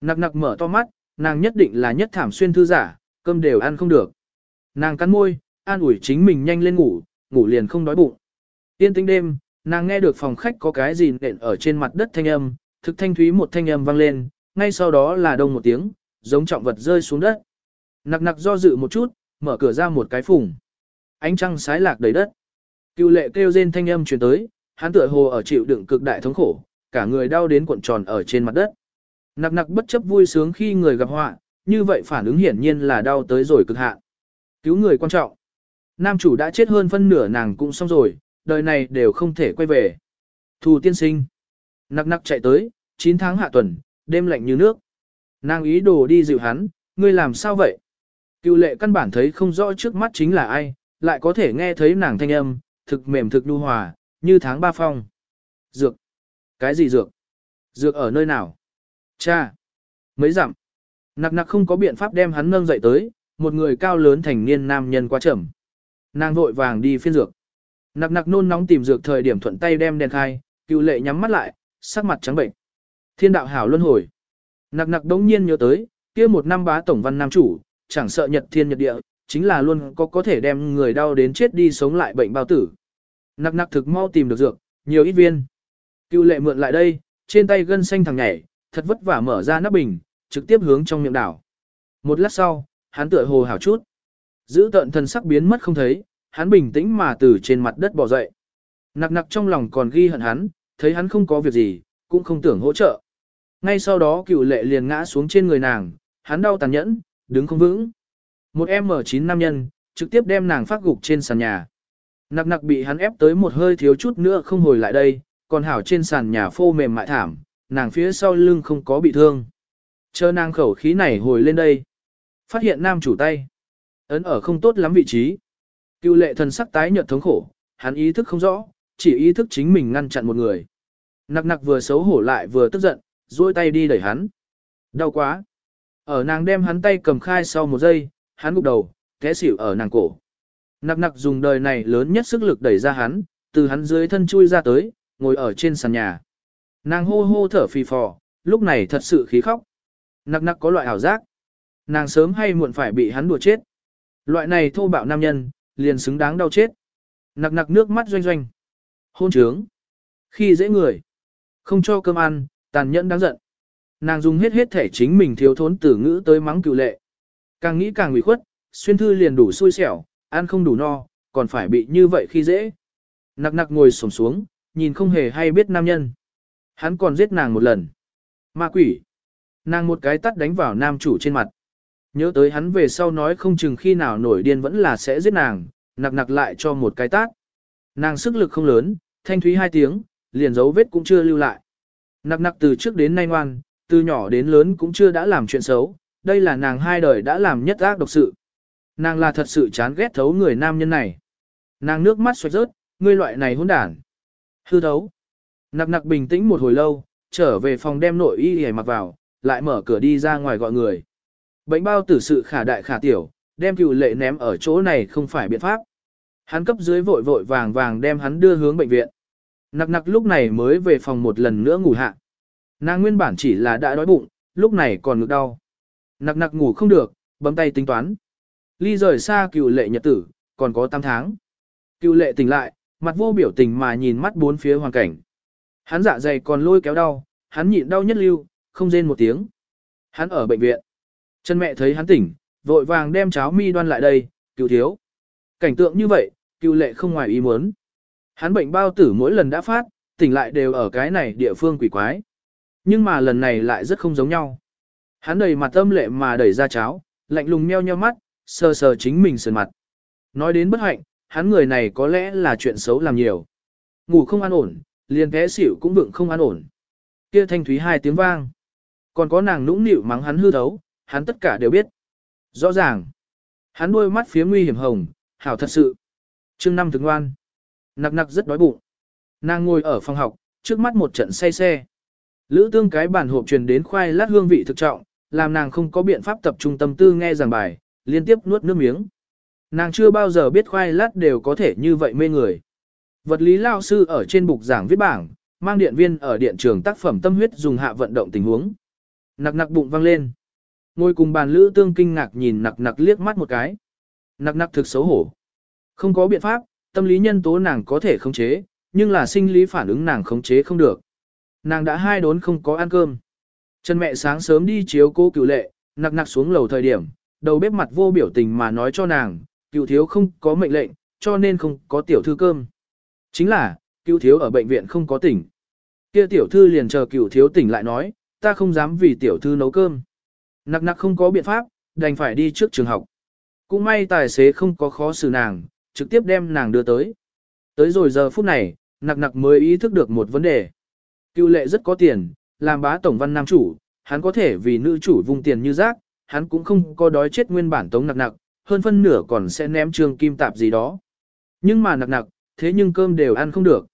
Nặc nặc mở to mắt, nàng nhất định là nhất thảm xuyên thư giả, cơm đều ăn không được. Nàng cắn môi, an ủi chính mình nhanh lên ngủ, ngủ liền không đói bụng. Tiên tĩnh đêm, nàng nghe được phòng khách có cái gì nện ở trên mặt đất thanh âm, thực thanh thúy một thanh âm vang lên, ngay sau đó là đông một tiếng, giống trọng vật rơi xuống đất. Nặc nặc do dự một chút, mở cửa ra một cái phùng. Ánh trăng sái lạc đầy đất. Cựu lệ kêu rên thanh âm truyền tới, hắn tựa hồ ở chịu đựng cực đại thống khổ, cả người đau đến cuộn tròn ở trên mặt đất. Nặc nặc bất chấp vui sướng khi người gặp họa, như vậy phản ứng hiển nhiên là đau tới rồi cực hạn. Cứu người quan trọng. Nam chủ đã chết hơn phân nửa nàng cũng xong rồi, đời này đều không thể quay về. Thù tiên sinh. Nặc nặc chạy tới, 9 tháng hạ tuần, đêm lạnh như nước. Nàng ý đồ đi dịu hắn, ngươi làm sao vậy? Cựu lệ căn bản thấy không rõ trước mắt chính là ai, lại có thể nghe thấy nàng thanh âm, thực mềm thực nhu hòa, như tháng ba phong. Dược. Cái gì dược? Dược ở nơi nào? Cha. Mấy dặm. Nặc nặc không có biện pháp đem hắn nâng dậy tới, một người cao lớn thành niên nam nhân quá chậm. Nàng vội vàng đi phiên dược. Nặc nặc nôn nóng tìm dược thời điểm thuận tay đem đèn khai, cựu lệ nhắm mắt lại, sắc mặt trắng bệnh. Thiên đạo hảo luân hồi. Nặc nặc đống nhiên nhớ tới, kia một năm bá tổng văn nam chủ, chẳng sợ nhật thiên nhật địa, chính là luôn có có thể đem người đau đến chết đi sống lại bệnh bao tử. Nặc nặc thực mau tìm được dược, nhiều ít viên. Cựu lệ mượn lại đây, trên tay gân xanh thằng nhảy, thật vất vả mở ra nắp bình, trực tiếp hướng trong miệng đảo. Một lát sau, hắn tựa hồ hảo chút. Giữ tận thần sắc biến mất không thấy, hắn bình tĩnh mà từ trên mặt đất bò dậy. Nặc nặc trong lòng còn ghi hận hắn, thấy hắn không có việc gì, cũng không tưởng hỗ trợ. Ngay sau đó cựu lệ liền ngã xuống trên người nàng, hắn đau tàn nhẫn, đứng không vững. Một em mở chín nam nhân, trực tiếp đem nàng phát gục trên sàn nhà. Nặc nặc bị hắn ép tới một hơi thiếu chút nữa không hồi lại đây, còn hảo trên sàn nhà phô mềm mại thảm, nàng phía sau lưng không có bị thương. Chờ nàng khẩu khí này hồi lên đây. Phát hiện nam chủ tay. Ấn ở không tốt lắm vị trí. Cựu lệ thần sắc tái nhợt thống khổ, hắn ý thức không rõ, chỉ ý thức chính mình ngăn chặn một người. Nặc nặc vừa xấu hổ lại vừa tức giận, duỗi tay đi đẩy hắn. Đau quá. Ở nàng đem hắn tay cầm khai sau một giây, hắn gục đầu, té xỉu ở nàng cổ. Nặc nặc dùng đời này lớn nhất sức lực đẩy ra hắn, từ hắn dưới thân chui ra tới, ngồi ở trên sàn nhà. Nàng hô hô thở phì phò, lúc này thật sự khí khóc. Nặc nặc có loại ảo giác. Nàng sớm hay muộn phải bị hắn đùa chết. Loại này thô bạo nam nhân, liền xứng đáng đau chết. Nặc nặc nước mắt doanh doanh. Hôn trướng. Khi dễ người. Không cho cơm ăn, tàn nhẫn đáng giận. Nàng dùng hết hết thể chính mình thiếu thốn từ ngữ tới mắng cựu lệ. Càng nghĩ càng ủy khuất, xuyên thư liền đủ xui xẻo, ăn không đủ no, còn phải bị như vậy khi dễ. Nặc nặc ngồi sổm xuống, nhìn không hề hay biết nam nhân. Hắn còn giết nàng một lần. Ma quỷ. Nàng một cái tắt đánh vào nam chủ trên mặt. Nhớ tới hắn về sau nói không chừng khi nào nổi điên vẫn là sẽ giết nàng, nặc nặc lại cho một cái tát. Nàng sức lực không lớn, thanh thúy hai tiếng, liền dấu vết cũng chưa lưu lại. Nặc nặc từ trước đến nay ngoan, từ nhỏ đến lớn cũng chưa đã làm chuyện xấu, đây là nàng hai đời đã làm nhất ác độc sự. Nàng là thật sự chán ghét thấu người nam nhân này. Nàng nước mắt xoạch rớt, ngươi loại này hỗn đản. Hư thấu. Nặc nặc bình tĩnh một hồi lâu, trở về phòng đem nội y hề mặc vào, lại mở cửa đi ra ngoài gọi người. Bệnh bao tử sự khả đại khả tiểu, đem cựu lệ ném ở chỗ này không phải biện pháp. Hắn cấp dưới vội vội vàng vàng đem hắn đưa hướng bệnh viện. Nặc nặc lúc này mới về phòng một lần nữa ngủ hạ. Nàng nguyên bản chỉ là đã đói bụng, lúc này còn ngực đau. Nặc nặc ngủ không được, bấm tay tính toán. Ly rời xa cựu lệ nhật tử, còn có 8 tháng. Cựu lệ tỉnh lại, mặt vô biểu tình mà nhìn mắt bốn phía hoàn cảnh. Hắn dạ dày còn lôi kéo đau, hắn nhịn đau nhất lưu, không rên một tiếng. Hắn ở bệnh viện. Chân mẹ thấy hắn tỉnh, vội vàng đem cháo mi đoan lại đây, cựu thiếu. Cảnh tượng như vậy, cựu lệ không ngoài ý muốn. Hắn bệnh bao tử mỗi lần đã phát, tỉnh lại đều ở cái này địa phương quỷ quái. Nhưng mà lần này lại rất không giống nhau. Hắn đầy mặt âm lệ mà đẩy ra cháo, lạnh lùng meo nheo mắt, sờ sờ chính mình sườn mặt. Nói đến bất hạnh, hắn người này có lẽ là chuyện xấu làm nhiều. Ngủ không an ổn, liền té xỉu cũng vượng không an ổn. Kia thanh thúy hai tiếng vang. Còn có nàng nũng nịu mắng hắn hư thấu, hắn tất cả đều biết. Rõ ràng. Hắn đôi mắt phía nguy hiểm hồng, hảo thật sự. chương năm thực ngoan. Nặc nặc rất đói bụng. Nàng ngồi ở phòng học, trước mắt một trận say xe. Lữ tương cái bản hộp truyền đến khoai lát hương vị thực trọng, làm nàng không có biện pháp tập trung tâm tư nghe giảng bài, liên tiếp nuốt nước miếng. Nàng chưa bao giờ biết khoai lát đều có thể như vậy mê người. Vật lý lao sư ở trên bục giảng viết bảng, mang điện viên ở điện trường tác phẩm tâm huyết dùng hạ vận động tình huống. Nặc nặc bụng vang lên. Ngồi cùng bàn lữ tương kinh ngạc nhìn nặc nặc liếc mắt một cái. Nặc nặc thực xấu hổ. Không có biện pháp, tâm lý nhân tố nàng có thể khống chế, nhưng là sinh lý phản ứng nàng khống chế không được. Nàng đã hai đốn không có ăn cơm. Chân mẹ sáng sớm đi chiếu cô cựu lệ, nặc nặc xuống lầu thời điểm, đầu bếp mặt vô biểu tình mà nói cho nàng, cựu thiếu không có mệnh lệnh, cho nên không có tiểu thư cơm. Chính là, cựu thiếu ở bệnh viện không có tỉnh. Kia tiểu thư liền chờ cựu thiếu tỉnh lại nói, ta không dám vì tiểu thư nấu cơm. Nặc nặc không có biện pháp, đành phải đi trước trường học. Cũng may tài xế không có khó xử nàng, trực tiếp đem nàng đưa tới. Tới rồi giờ phút này, nặc nặc mới ý thức được một vấn đề. Cựu lệ rất có tiền, làm bá tổng văn nam chủ, hắn có thể vì nữ chủ vung tiền như rác, hắn cũng không có đói chết nguyên bản tống nặc nặc, hơn phân nửa còn sẽ ném trường kim tạp gì đó. Nhưng mà nặc nặc, thế nhưng cơm đều ăn không được.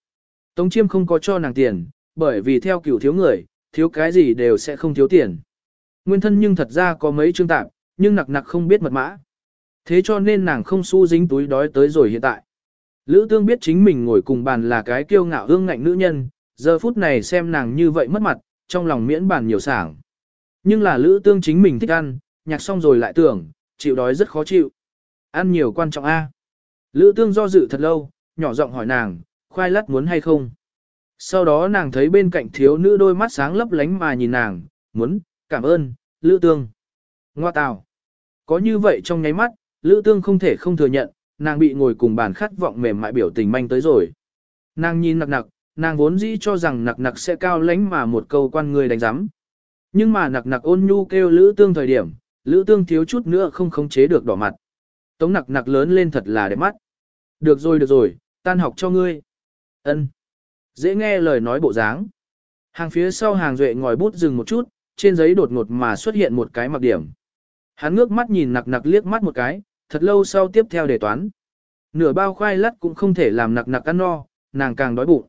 Tống chiêm không có cho nàng tiền, bởi vì theo cựu thiếu người, thiếu cái gì đều sẽ không thiếu tiền. Nguyên thân nhưng thật ra có mấy chương tạp, nhưng nặc nặc không biết mật mã. Thế cho nên nàng không su dính túi đói tới rồi hiện tại. Lữ tương biết chính mình ngồi cùng bàn là cái kiêu ngạo hương ngạnh nữ nhân, giờ phút này xem nàng như vậy mất mặt, trong lòng miễn bàn nhiều sảng. Nhưng là lữ tương chính mình thích ăn, nhạc xong rồi lại tưởng, chịu đói rất khó chịu. Ăn nhiều quan trọng a. Lữ tương do dự thật lâu, nhỏ giọng hỏi nàng, khoai lát muốn hay không. Sau đó nàng thấy bên cạnh thiếu nữ đôi mắt sáng lấp lánh mà nhìn nàng, muốn, cảm ơn, lữ tương. Ngoa tào. Có như vậy trong nháy mắt, lữ tương không thể không thừa nhận, nàng bị ngồi cùng bàn khát vọng mềm mại biểu tình manh tới rồi. Nàng nhìn nặc nặc, nàng vốn dĩ cho rằng nặc nặc sẽ cao lánh mà một câu quan người đánh giám. Nhưng mà nặc nặc ôn nhu kêu lữ tương thời điểm, lữ tương thiếu chút nữa không khống chế được đỏ mặt. Tống nặc nặc lớn lên thật là đẹp mắt. Được rồi được rồi, tan học cho ngươi. ân Dễ nghe lời nói bộ dáng. Hàng phía sau hàng duệ ngòi bút dừng một chút, trên giấy đột ngột mà xuất hiện một cái mặc điểm. Hắn ngước mắt nhìn nặc nặc liếc mắt một cái, thật lâu sau tiếp theo đề toán. Nửa bao khoai lắt cũng không thể làm nặc nặc ăn no, nàng càng đói bụng.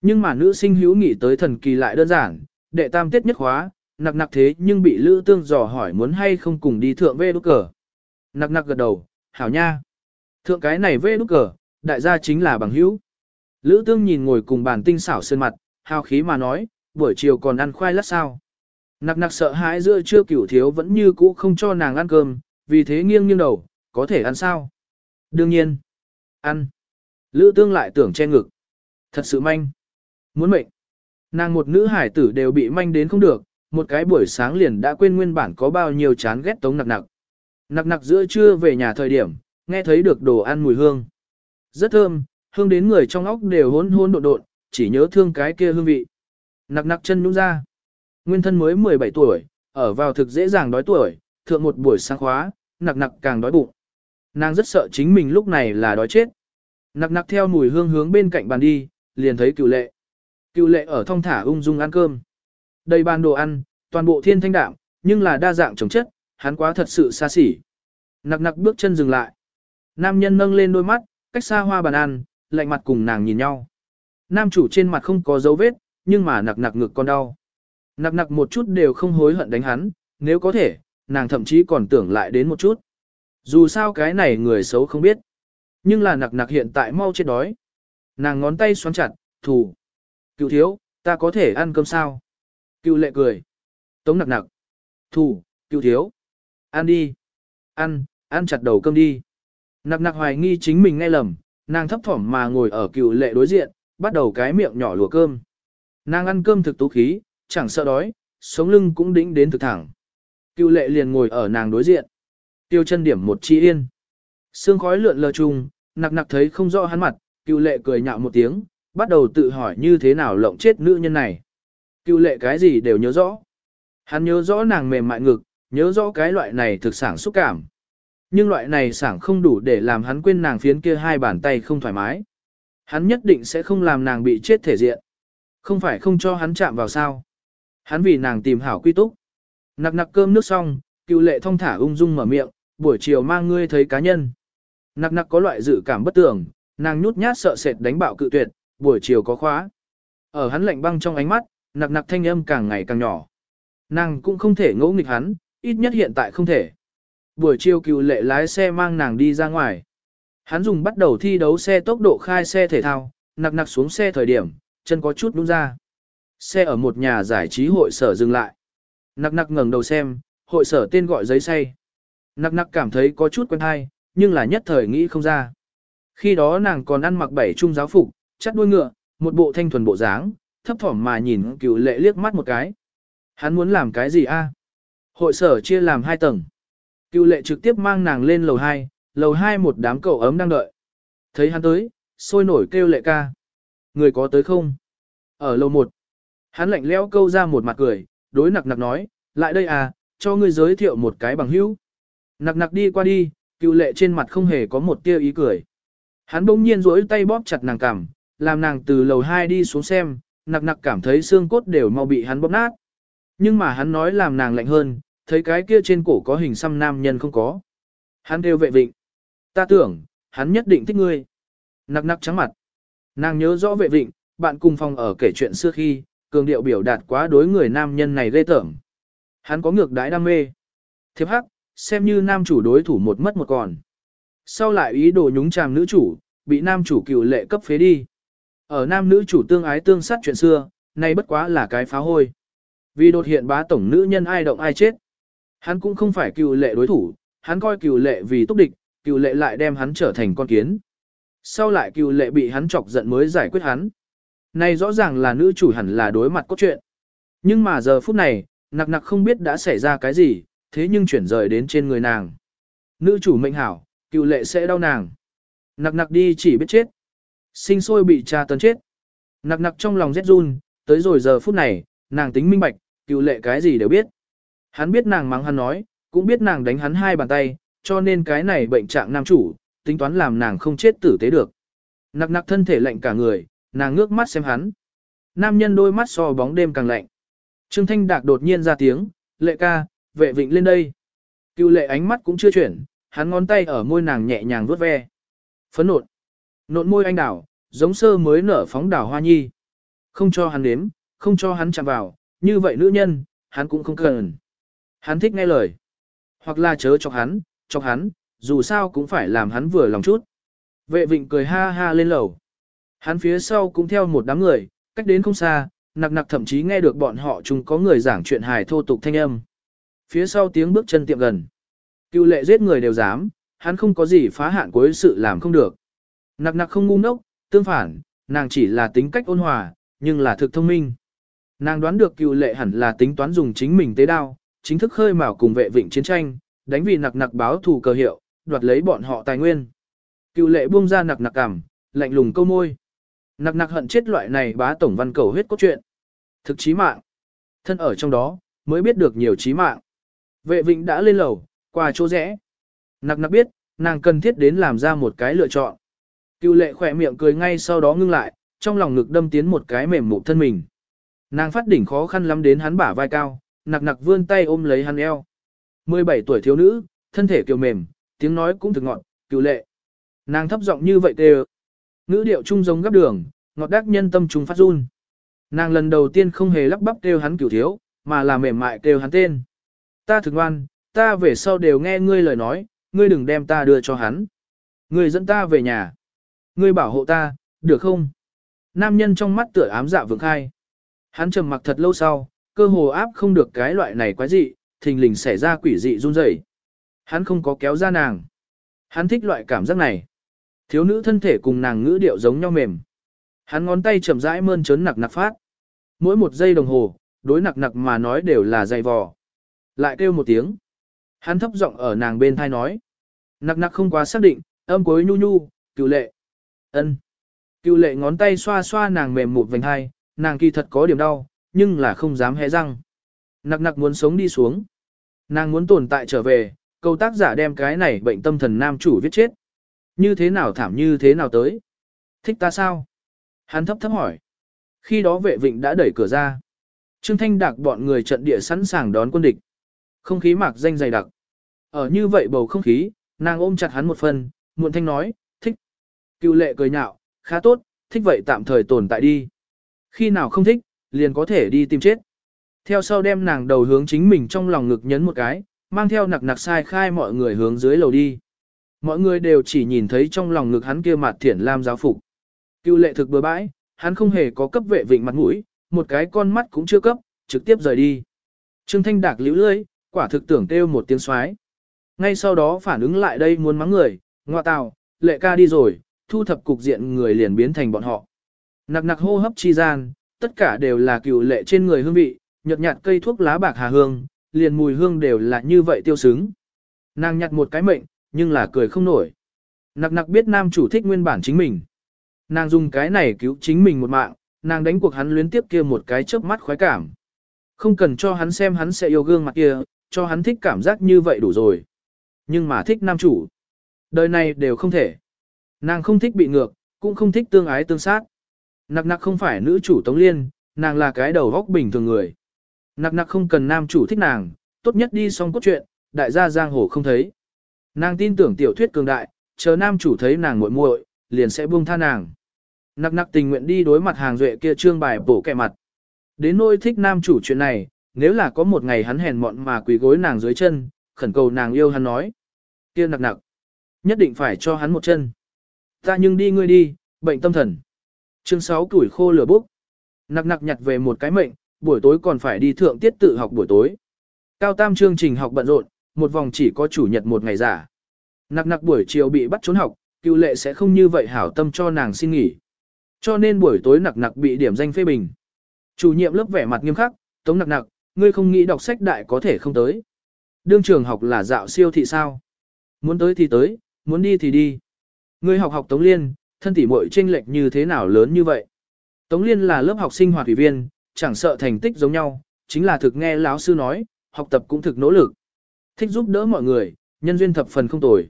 Nhưng mà nữ sinh hữu nghĩ tới thần kỳ lại đơn giản, đệ tam tiết nhất khóa, nặc nặc thế nhưng bị lữ tương dò hỏi muốn hay không cùng đi thượng vê đúc cờ. Nặc nặc gật đầu, hảo nha. Thượng cái này vê đúc cờ, đại gia chính là bằng hữu. Lữ tương nhìn ngồi cùng bàn tinh xảo sơn mặt, hào khí mà nói, buổi chiều còn ăn khoai lát sao. Nặc nặc sợ hãi giữa trưa cửu thiếu vẫn như cũ không cho nàng ăn cơm, vì thế nghiêng nghiêng đầu, có thể ăn sao? Đương nhiên, ăn. Lữ tương lại tưởng che ngực. Thật sự manh. Muốn mệnh. Nàng một nữ hải tử đều bị manh đến không được, một cái buổi sáng liền đã quên nguyên bản có bao nhiêu chán ghét tống nặc nặc. Nặc nặc giữa trưa về nhà thời điểm, nghe thấy được đồ ăn mùi hương. Rất thơm, hương đến người trong óc đều hôn hôn độn độn, chỉ nhớ thương cái kia hương vị. Nặc nặc chân nhũ ra. Nguyên thân mới 17 tuổi, ở vào thực dễ dàng đói tuổi, thượng một buổi sáng khóa, nặc nặc càng đói bụng. Nàng rất sợ chính mình lúc này là đói chết. Nặc nặc theo mùi hương hướng bên cạnh bàn đi, liền thấy cựu lệ. Cựu lệ ở thong thả ung dung ăn cơm. Đầy bàn đồ ăn, toàn bộ thiên thanh đạm, nhưng là đa dạng trồng chất, hắn quá thật sự xa xỉ. Nặc nặc bước chân dừng lại. Nam nhân nâng lên đôi mắt, cách xa hoa bàn ăn, lạnh mặt cùng nàng nhìn nhau. Nam chủ trên mặt không có dấu vết, nhưng mà nặc nặc ngực con đau. Nặc nặc một chút đều không hối hận đánh hắn, nếu có thể, nàng thậm chí còn tưởng lại đến một chút. Dù sao cái này người xấu không biết. Nhưng là nặc nặc hiện tại mau chết đói. Nàng ngón tay xoắn chặt, thủ. Cựu thiếu, ta có thể ăn cơm sao? Cựu lệ cười. Tống nặc nặc. Thủ, cựu thiếu. Ăn đi. Ăn, ăn chặt đầu cơm đi. Nặc nặc hoài nghi chính mình nghe lầm, nàng thấp thỏm mà ngồi ở cựu lệ đối diện, bắt đầu cái miệng nhỏ lùa cơm. Nàng ăn cơm thực tú khí, chẳng sợ đói, sống lưng cũng đĩnh đến thực thẳng. Cựu lệ liền ngồi ở nàng đối diện. Tiêu chân điểm một chi yên. Sương khói lượn lờ chung, nặc nặc thấy không rõ hắn mặt, cựu lệ cười nhạo một tiếng, bắt đầu tự hỏi như thế nào lộng chết nữ nhân này. Cựu lệ cái gì đều nhớ rõ. Hắn nhớ rõ nàng mềm mại ngực, nhớ rõ cái loại này thực sản xúc cảm. Nhưng loại này sảng không đủ để làm hắn quên nàng phiến kia hai bàn tay không thoải mái. Hắn nhất định sẽ không làm nàng bị chết thể diện. Không phải không cho hắn chạm vào sao. Hắn vì nàng tìm hảo quy túc. Nặc nặc cơm nước xong, cựu lệ thông thả ung dung mở miệng, buổi chiều mang ngươi thấy cá nhân. Nặc nặc có loại dự cảm bất tưởng, nàng nhút nhát sợ sệt đánh bạo cự tuyệt, buổi chiều có khóa. Ở hắn lạnh băng trong ánh mắt, nặc nặc thanh âm càng ngày càng nhỏ. Nàng cũng không thể ngỗ nghịch hắn, ít nhất hiện tại không thể. Buổi chiều cựu lệ lái xe mang nàng đi ra ngoài. Hắn dùng bắt đầu thi đấu xe tốc độ khai xe thể thao, nặc nặc xuống xe thời điểm, chân có chút đúng ra. Xe ở một nhà giải trí hội sở dừng lại. Nặc nặc ngẩng đầu xem, hội sở tên gọi giấy say. Nặc nặc cảm thấy có chút quen hay, nhưng là nhất thời nghĩ không ra. Khi đó nàng còn ăn mặc bảy trung giáo phục, chắt đuôi ngựa, một bộ thanh thuần bộ dáng, thấp thỏm mà nhìn cựu lệ liếc mắt một cái. Hắn muốn làm cái gì a? Hội sở chia làm hai tầng. Cựu lệ trực tiếp mang nàng lên lầu 2, lầu 2 một đám cậu ấm đang đợi. Thấy hắn tới, sôi nổi kêu lệ ca. Người có tới không? Ở lầu 1. Hắn lạnh lẽo câu ra một mặt cười, đối nặc nặc nói, lại đây à, cho ngươi giới thiệu một cái bằng hữu. Nặc nặc đi qua đi, cựu lệ trên mặt không hề có một tia ý cười. Hắn bỗng nhiên rỗi tay bóp chặt nàng cằm, làm nàng từ lầu 2 đi xuống xem, nặc nặc cảm thấy xương cốt đều mau bị hắn bóp nát. Nhưng mà hắn nói làm nàng lạnh hơn, thấy cái kia trên cổ có hình xăm nam nhân không có. Hắn kêu vệ vịnh. Ta tưởng, hắn nhất định thích ngươi. Nặc nặc trắng mặt. Nàng nhớ rõ vệ vịnh, bạn cùng phòng ở kể chuyện xưa khi, cường điệu biểu đạt quá đối người nam nhân này ghê tởm. Hắn có ngược đãi đam mê. Thiệp hắc, xem như nam chủ đối thủ một mất một còn. Sau lại ý đồ nhúng chàm nữ chủ, bị nam chủ cựu lệ cấp phế đi. Ở nam nữ chủ tương ái tương sát chuyện xưa, nay bất quá là cái phá hôi. Vì đột hiện bá tổng nữ nhân ai động ai chết. Hắn cũng không phải cựu lệ đối thủ, hắn coi cựu lệ vì túc địch, cựu lệ lại đem hắn trở thành con kiến. Sau lại cựu lệ bị hắn chọc giận mới giải quyết hắn. Này rõ ràng là nữ chủ hẳn là đối mặt cốt truyện. Nhưng mà giờ phút này, nặc nặc không biết đã xảy ra cái gì, thế nhưng chuyển rời đến trên người nàng. Nữ chủ mệnh hảo, cựu lệ sẽ đau nàng. Nặc nặc đi chỉ biết chết. Sinh sôi bị tra tấn chết. Nặc nặc trong lòng rét run, tới rồi giờ phút này, nàng tính minh bạch, cựu lệ cái gì đều biết. Hắn biết nàng mắng hắn nói, cũng biết nàng đánh hắn hai bàn tay, cho nên cái này bệnh trạng nam chủ, tính toán làm nàng không chết tử tế được. Nặc nặc thân thể lạnh cả người, nàng ngước mắt xem hắn. Nam nhân đôi mắt so bóng đêm càng lạnh. Trương Thanh Đạc đột nhiên ra tiếng, lệ ca, vệ vịnh lên đây. Cựu lệ ánh mắt cũng chưa chuyển, hắn ngón tay ở môi nàng nhẹ nhàng vuốt ve. Phấn nộn. Nộn môi anh đảo, giống sơ mới nở phóng đảo hoa nhi. Không cho hắn đếm, không cho hắn chạm vào, như vậy nữ nhân, hắn cũng không cần. Hắn thích nghe lời. Hoặc là chớ chọc hắn, chọc hắn, dù sao cũng phải làm hắn vừa lòng chút. Vệ vịnh cười ha ha lên lầu. Hắn phía sau cũng theo một đám người, cách đến không xa, nặc nặc thậm chí nghe được bọn họ chung có người giảng chuyện hài thô tục thanh âm. Phía sau tiếng bước chân tiệm gần. Cựu lệ giết người đều dám, hắn không có gì phá hạn cuối sự làm không được. Nặc nặc không ngu ngốc, tương phản, nàng chỉ là tính cách ôn hòa, nhưng là thực thông minh. Nàng đoán được cựu lệ hẳn là tính toán dùng chính mình tế đao, chính thức khơi mào cùng vệ vịnh chiến tranh, đánh vì nặc nặc báo thù cờ hiệu, đoạt lấy bọn họ tài nguyên. Cựu lệ buông ra nặc nặc cảm, lạnh lùng câu môi. Nặc nặc hận chết loại này bá tổng văn cầu huyết cốt truyện. Thực chí mạng. Thân ở trong đó, mới biết được nhiều chí mạng. Vệ vịnh đã lên lầu, qua chỗ rẽ. Nặc nặc biết, nàng cần thiết đến làm ra một cái lựa chọn. Cựu lệ khỏe miệng cười ngay sau đó ngưng lại, trong lòng ngực đâm tiến một cái mềm mụ thân mình. Nàng phát đỉnh khó khăn lắm đến hắn bả vai cao, nặc nặc vươn tay ôm lấy hắn eo. 17 tuổi thiếu nữ, thân thể kiều mềm, tiếng nói cũng thực ngọt, cựu lệ. Nàng thấp giọng như vậy kêu. Ngữ điệu trung giống gấp đường, ngọt đắc nhân tâm trung phát run. Nàng lần đầu tiên không hề lắp bắp kêu hắn cửu thiếu, mà là mềm mại kêu hắn tên. Ta thực ngoan, ta về sau đều nghe ngươi lời nói, ngươi đừng đem ta đưa cho hắn. Ngươi dẫn ta về nhà. Ngươi bảo hộ ta, được không? Nam nhân trong mắt tựa ám dạ vượng khai. Hắn trầm mặc thật lâu sau, cơ hồ áp không được cái loại này quái dị, thình lình xảy ra quỷ dị run rẩy. Hắn không có kéo ra nàng. Hắn thích loại cảm giác này. Thiếu nữ thân thể cùng nàng ngữ điệu giống nhau mềm. Hắn ngón tay chậm rãi mơn trớn nặc nặc phát. Mỗi một giây đồng hồ, đối nặc nặc mà nói đều là dày vò. Lại kêu một tiếng. Hắn thấp giọng ở nàng bên thai nói. Nặc nặc không quá xác định, âm cuối nhu nhu, cựu lệ. ân. Cựu lệ ngón tay xoa xoa nàng mềm một vành hai, nàng kỳ thật có điểm đau, nhưng là không dám hé răng. Nặc nặc muốn sống đi xuống. Nàng muốn tồn tại trở về, câu tác giả đem cái này bệnh tâm thần nam chủ viết chết. Như thế nào thảm như thế nào tới? Thích ta sao? Hắn thấp thấp hỏi. Khi đó vệ vịnh đã đẩy cửa ra. Trương Thanh Đạc bọn người trận địa sẵn sàng đón quân địch. Không khí mạc danh dày đặc. Ở như vậy bầu không khí, nàng ôm chặt hắn một phần, muộn thanh nói, thích. Cựu lệ cười nhạo, khá tốt, thích vậy tạm thời tồn tại đi. Khi nào không thích, liền có thể đi tìm chết. Theo sau đem nàng đầu hướng chính mình trong lòng ngực nhấn một cái, mang theo nặc nặc sai khai mọi người hướng dưới lầu đi. Mọi người đều chỉ nhìn thấy trong lòng ngực hắn kia mặt thiển lam giáo phục. Cựu lệ thực bừa bãi, hắn không hề có cấp vệ vịnh mặt mũi, một cái con mắt cũng chưa cấp, trực tiếp rời đi. Trương Thanh Đạc liễu lưỡi, quả thực tưởng kêu một tiếng xoái. Ngay sau đó phản ứng lại đây muốn mắng người, ngoa tào, lệ ca đi rồi, thu thập cục diện người liền biến thành bọn họ. Nặc nặc hô hấp chi gian, tất cả đều là cựu lệ trên người hương vị, nhợt nhạt cây thuốc lá bạc hà hương, liền mùi hương đều là như vậy tiêu sướng. Nàng nhặt một cái mệnh, nhưng là cười không nổi. Nặc nặc biết nam chủ thích nguyên bản chính mình. Nàng dùng cái này cứu chính mình một mạng, nàng đánh cuộc hắn luyến tiếp kia một cái chớp mắt khoái cảm. Không cần cho hắn xem hắn sẽ yêu gương mặt kia, cho hắn thích cảm giác như vậy đủ rồi. Nhưng mà thích nam chủ. Đời này đều không thể. Nàng không thích bị ngược, cũng không thích tương ái tương sát. Nặc nặc không phải nữ chủ Tống Liên, nàng là cái đầu góc bình thường người. Nặc nặc không cần nam chủ thích nàng, tốt nhất đi xong cốt truyện, đại gia giang hồ không thấy. Nàng tin tưởng tiểu thuyết cường đại, chờ nam chủ thấy nàng muội muội, liền sẽ buông tha nàng. Nặc nặc tình nguyện đi đối mặt hàng duệ kia trương bài bổ kẹ mặt. Đến nỗi thích nam chủ chuyện này, nếu là có một ngày hắn hèn mọn mà quỳ gối nàng dưới chân, khẩn cầu nàng yêu hắn nói. kia nặc nặc, nhất định phải cho hắn một chân. Ta nhưng đi ngươi đi, bệnh tâm thần. Chương 6 tuổi khô lửa bốc. Nặc nặc nhặt về một cái mệnh, buổi tối còn phải đi thượng tiết tự học buổi tối. Cao tam chương trình học bận rộn, một vòng chỉ có chủ nhật một ngày giả. Nặc nặc buổi chiều bị bắt trốn học, cựu lệ sẽ không như vậy hảo tâm cho nàng xin nghỉ. Cho nên buổi tối nặc nặc bị điểm danh phê bình. Chủ nhiệm lớp vẻ mặt nghiêm khắc, tống nặc nặc, ngươi không nghĩ đọc sách đại có thể không tới. Đương trường học là dạo siêu thị sao? Muốn tới thì tới, muốn đi thì đi. Ngươi học học tống liên, thân tỷ muội chênh lệch như thế nào lớn như vậy? Tống liên là lớp học sinh hoạt ủy viên, chẳng sợ thành tích giống nhau, chính là thực nghe lão sư nói, học tập cũng thực nỗ lực. Thích giúp đỡ mọi người, nhân duyên thập phần không tồi.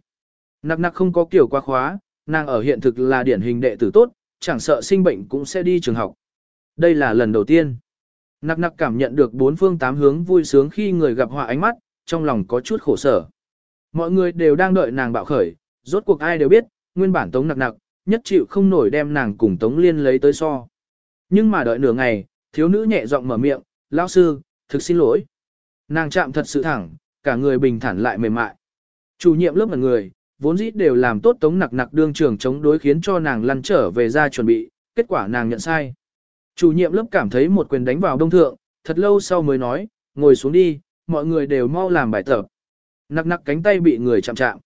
Nặc nặc không có kiểu qua khóa, nàng ở hiện thực là điển hình đệ tử tốt, chẳng sợ sinh bệnh cũng sẽ đi trường học. Đây là lần đầu tiên. Nặc nặc cảm nhận được bốn phương tám hướng vui sướng khi người gặp họa ánh mắt, trong lòng có chút khổ sở. Mọi người đều đang đợi nàng bạo khởi, rốt cuộc ai đều biết, nguyên bản tống nặc nặc, nhất chịu không nổi đem nàng cùng tống liên lấy tới so. Nhưng mà đợi nửa ngày, thiếu nữ nhẹ giọng mở miệng, lão sư, thực xin lỗi. Nàng chạm thật sự thẳng, cả người bình thản lại mềm mại. Chủ nhiệm lớp là người, vốn dĩ đều làm tốt tống nặc nặc đương trường chống đối khiến cho nàng lăn trở về ra chuẩn bị, kết quả nàng nhận sai. Chủ nhiệm lớp cảm thấy một quyền đánh vào đông thượng, thật lâu sau mới nói, ngồi xuống đi, mọi người đều mau làm bài tập. Nặc nặc cánh tay bị người chạm chạm.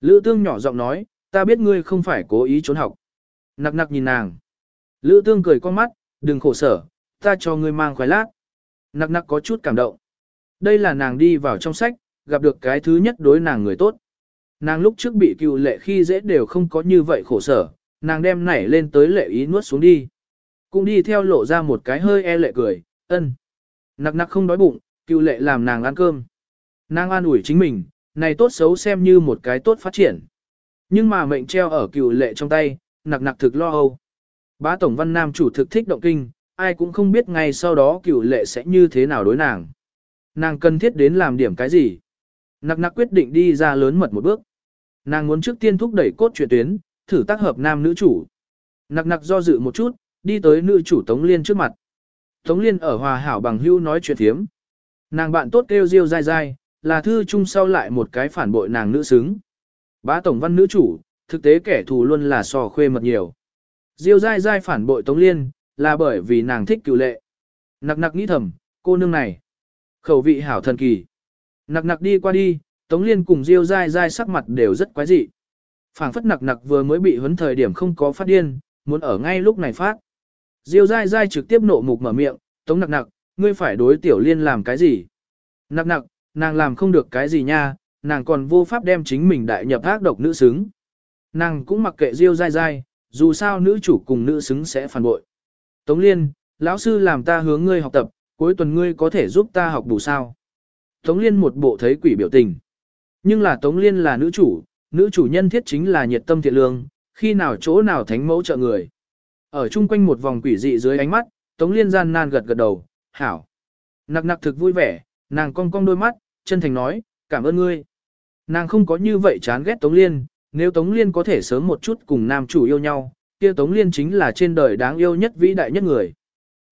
Lữ tương nhỏ giọng nói, ta biết ngươi không phải cố ý trốn học. Nặc nặc nhìn nàng. Lữ tương cười con mắt, đừng khổ sở, ta cho ngươi mang khoái lát. Nặc nặc có chút cảm động. Đây là nàng đi vào trong sách, gặp được cái thứ nhất đối nàng người tốt. Nàng lúc trước bị cựu lệ khi dễ đều không có như vậy khổ sở, nàng đem nảy lên tới lệ ý nuốt xuống đi. Cũng đi theo lộ ra một cái hơi e lệ cười, ân. Nặc nặc không đói bụng, cựu lệ làm nàng ăn cơm. Nàng an ủi chính mình, này tốt xấu xem như một cái tốt phát triển. Nhưng mà mệnh treo ở cựu lệ trong tay, nặc nặc thực lo âu. Bá Tổng Văn Nam chủ thực thích động kinh, ai cũng không biết ngay sau đó cựu lệ sẽ như thế nào đối nàng. Nàng cần thiết đến làm điểm cái gì? Nặc nặc quyết định đi ra lớn mật một bước. Nàng muốn trước tiên thúc đẩy cốt truyện tuyến, thử tác hợp nam nữ chủ. Nặc nặc do dự một chút, đi tới nữ chủ Tống Liên trước mặt. Tống Liên ở hòa hảo bằng hưu nói chuyện thiếm. Nàng bạn tốt kêu riêu dai dai, là thư chung sau lại một cái phản bội nàng nữ xứng, Bá tổng văn nữ chủ, thực tế kẻ thù luôn là sò khuê mật nhiều. Diêu dai dai phản bội Tống Liên, là bởi vì nàng thích cựu lệ. Nặc nặc nghĩ thầm, cô nương này. Khẩu vị hảo thần kỳ. Nặc nặc đi qua đi, Tống Liên cùng Diêu dai dai sắc mặt đều rất quái dị. phảng phất nặc nặc vừa mới bị huấn thời điểm không có phát điên, muốn ở ngay lúc này phát. Diêu dai dai trực tiếp nộ mục mở miệng, Tống nặc nặc, ngươi phải đối tiểu liên làm cái gì? Nặc nặc, nàng làm không được cái gì nha, nàng còn vô pháp đem chính mình đại nhập ác độc nữ xứng. Nàng cũng mặc kệ Diêu dai dai, dù sao nữ chủ cùng nữ xứng sẽ phản bội. Tống Liên, lão sư làm ta hướng ngươi học tập, cuối tuần ngươi có thể giúp ta học đủ sao. Tống Liên một bộ thấy quỷ biểu tình. Nhưng là Tống Liên là nữ chủ, nữ chủ nhân thiết chính là nhiệt tâm thiện lương, khi nào chỗ nào thánh mẫu trợ người. Ở chung quanh một vòng quỷ dị dưới ánh mắt, Tống Liên gian nan gật gật đầu, hảo. Nặc nặc thực vui vẻ, nàng cong cong đôi mắt, chân thành nói, cảm ơn ngươi. Nàng không có như vậy chán ghét Tống Liên, nếu Tống Liên có thể sớm một chút cùng nam chủ yêu nhau, kia Tống Liên chính là trên đời đáng yêu nhất vĩ đại nhất người.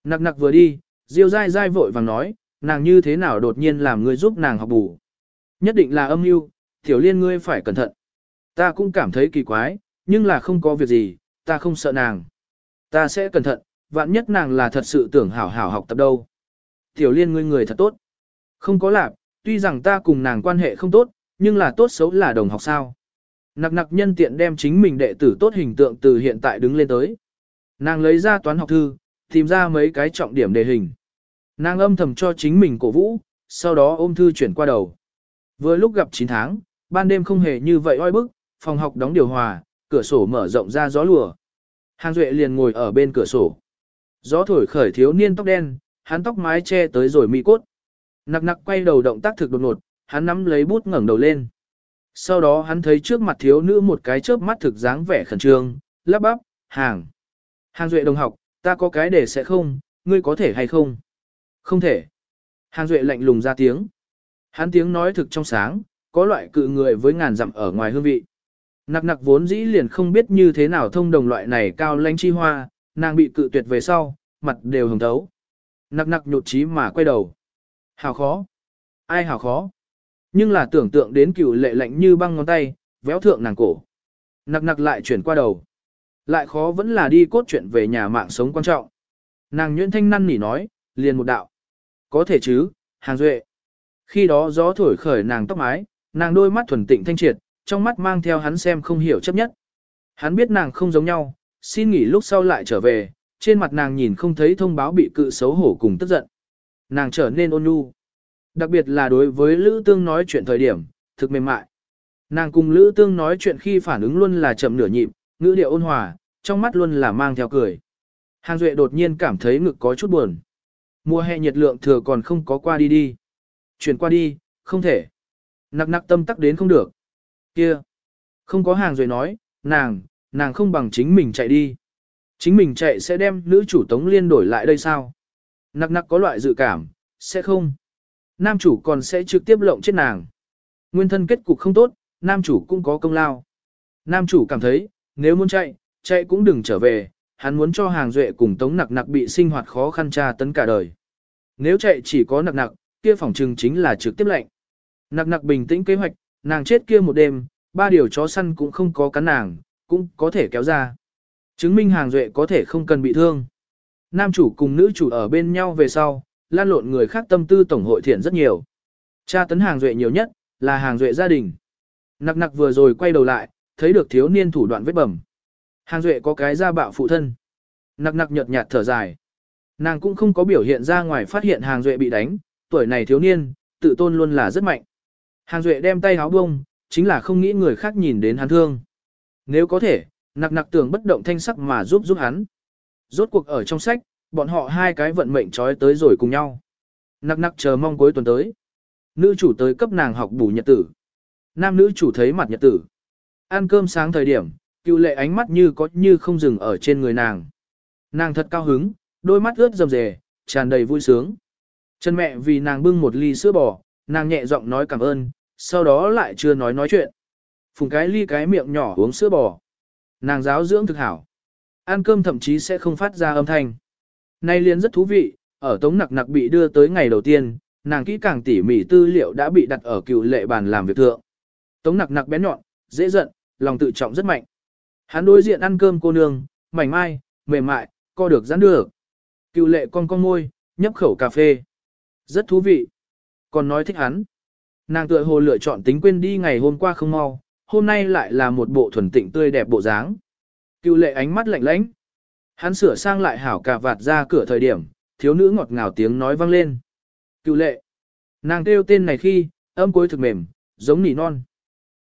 Nặc nặc vừa đi, Diêu dai dai vội vàng nói, nàng như thế nào đột nhiên làm ngươi giúp nàng học bù. Nhất định là âm mưu, tiểu liên ngươi phải cẩn thận. Ta cũng cảm thấy kỳ quái, nhưng là không có việc gì, ta không sợ nàng. Ta sẽ cẩn thận, vạn nhất nàng là thật sự tưởng hảo hảo học tập đâu. Tiểu liên ngươi người thật tốt. Không có lạc, tuy rằng ta cùng nàng quan hệ không tốt, nhưng là tốt xấu là đồng học sao. Nặc nặc nhân tiện đem chính mình đệ tử tốt hình tượng từ hiện tại đứng lên tới. Nàng lấy ra toán học thư, tìm ra mấy cái trọng điểm đề hình. Nàng âm thầm cho chính mình cổ vũ, sau đó ôm thư chuyển qua đầu. Vừa lúc gặp 9 tháng, ban đêm không hề như vậy oi bức, phòng học đóng điều hòa, cửa sổ mở rộng ra gió lùa. Hàng Duệ liền ngồi ở bên cửa sổ. Gió thổi khởi thiếu niên tóc đen, hắn tóc mái che tới rồi mi cốt. Nặc nặc quay đầu động tác thực đột ngột, hắn nắm lấy bút ngẩng đầu lên. Sau đó hắn thấy trước mặt thiếu nữ một cái chớp mắt thực dáng vẻ khẩn trương, lắp bắp, hàng. Hàng Duệ đồng học, ta có cái để sẽ không, ngươi có thể hay không? Không thể. Hàng Duệ lạnh lùng ra tiếng. Hắn tiếng nói thực trong sáng, có loại cự người với ngàn dặm ở ngoài hương vị. Nặc nặc vốn dĩ liền không biết như thế nào thông đồng loại này cao lãnh chi hoa, nàng bị cự tuyệt về sau, mặt đều hồng thấu. Nặc nặc nhột trí mà quay đầu. Hào khó. Ai hào khó. Nhưng là tưởng tượng đến cựu lệ lạnh như băng ngón tay, véo thượng nàng cổ. Nặc nặc lại chuyển qua đầu. Lại khó vẫn là đi cốt chuyện về nhà mạng sống quan trọng. Nàng nhuyễn thanh năn nỉ nói, liền một đạo. Có thể chứ, hàng duệ. Khi đó gió thổi khởi nàng tóc mái, nàng đôi mắt thuần tịnh thanh triệt, trong mắt mang theo hắn xem không hiểu chấp nhất. Hắn biết nàng không giống nhau, xin nghỉ lúc sau lại trở về, trên mặt nàng nhìn không thấy thông báo bị cự xấu hổ cùng tức giận. Nàng trở nên ôn nhu. Đặc biệt là đối với Lữ Tương nói chuyện thời điểm, thực mềm mại. Nàng cùng Lữ Tương nói chuyện khi phản ứng luôn là chậm nửa nhịp, ngữ điệu ôn hòa, trong mắt luôn là mang theo cười. Hàng Duệ đột nhiên cảm thấy ngực có chút buồn. Mùa hè nhiệt lượng thừa còn không có qua đi đi. Chuyển qua đi, không thể. Nặc nặc tâm tắc đến không được. Kia. Không có hàng Duệ nói, nàng, nàng không bằng chính mình chạy đi. Chính mình chạy sẽ đem nữ chủ Tống Liên đổi lại đây sao? Nặc nặc có loại dự cảm, sẽ không. Nam chủ còn sẽ trực tiếp lộng chết nàng. Nguyên thân kết cục không tốt, nam chủ cũng có công lao. Nam chủ cảm thấy, nếu muốn chạy, chạy cũng đừng trở về, hắn muốn cho hàng duệ cùng tống nặc nặc bị sinh hoạt khó khăn tra tấn cả đời. Nếu chạy chỉ có nặc nặc, kia phòng trừng chính là trực tiếp lệnh. Nặc nặc bình tĩnh kế hoạch, nàng chết kia một đêm, ba điều chó săn cũng không có cắn nàng, cũng có thể kéo ra. Chứng minh hàng duệ có thể không cần bị thương. Nam chủ cùng nữ chủ ở bên nhau về sau, lan lộn người khác tâm tư tổng hội thiện rất nhiều. Cha tấn hàng duệ nhiều nhất, là hàng duệ gia đình. Nặc nặc vừa rồi quay đầu lại, thấy được thiếu niên thủ đoạn vết bầm. Hàng duệ có cái da bạo phụ thân. Nặc nặc nhợt nhạt thở dài. Nàng cũng không có biểu hiện ra ngoài phát hiện hàng duệ bị đánh, tuổi này thiếu niên, tự tôn luôn là rất mạnh. Hàng duệ đem tay háo bông, chính là không nghĩ người khác nhìn đến hắn thương. Nếu có thể, nặc nặc tưởng bất động thanh sắc mà giúp giúp hắn. Rốt cuộc ở trong sách, bọn họ hai cái vận mệnh trói tới rồi cùng nhau. Nặc nặc chờ mong cuối tuần tới. Nữ chủ tới cấp nàng học bù nhật tử. Nam nữ chủ thấy mặt nhật tử. Ăn cơm sáng thời điểm, cựu lệ ánh mắt như có như không dừng ở trên người nàng. Nàng thật cao hứng, đôi mắt ướt rầm rề, tràn đầy vui sướng. Chân mẹ vì nàng bưng một ly sữa bò, nàng nhẹ giọng nói cảm ơn, sau đó lại chưa nói nói chuyện. Phùng cái ly cái miệng nhỏ uống sữa bò. Nàng giáo dưỡng thực hảo. Ăn cơm thậm chí sẽ không phát ra âm thanh. Nay liên rất thú vị, ở tống nặc nặc bị đưa tới ngày đầu tiên, nàng kỹ càng tỉ mỉ tư liệu đã bị đặt ở cựu lệ bàn làm việc thượng. Tống nặc nặc bén nhọn, dễ giận, lòng tự trọng rất mạnh. Hắn đối diện ăn cơm cô nương, mảnh mai, mềm mại, co được giãn được. Cựu lệ con con môi, nhấp khẩu cà phê. Rất thú vị. Còn nói thích hắn. Nàng tựa hồ lựa chọn tính quên đi ngày hôm qua không mau, hôm nay lại là một bộ thuần tịnh tươi đẹp bộ dáng. Cựu lệ ánh mắt lạnh lãnh. Hắn sửa sang lại hảo cà vạt ra cửa thời điểm, thiếu nữ ngọt ngào tiếng nói vang lên. Cựu lệ. Nàng kêu tên này khi, âm cuối thực mềm, giống nỉ non.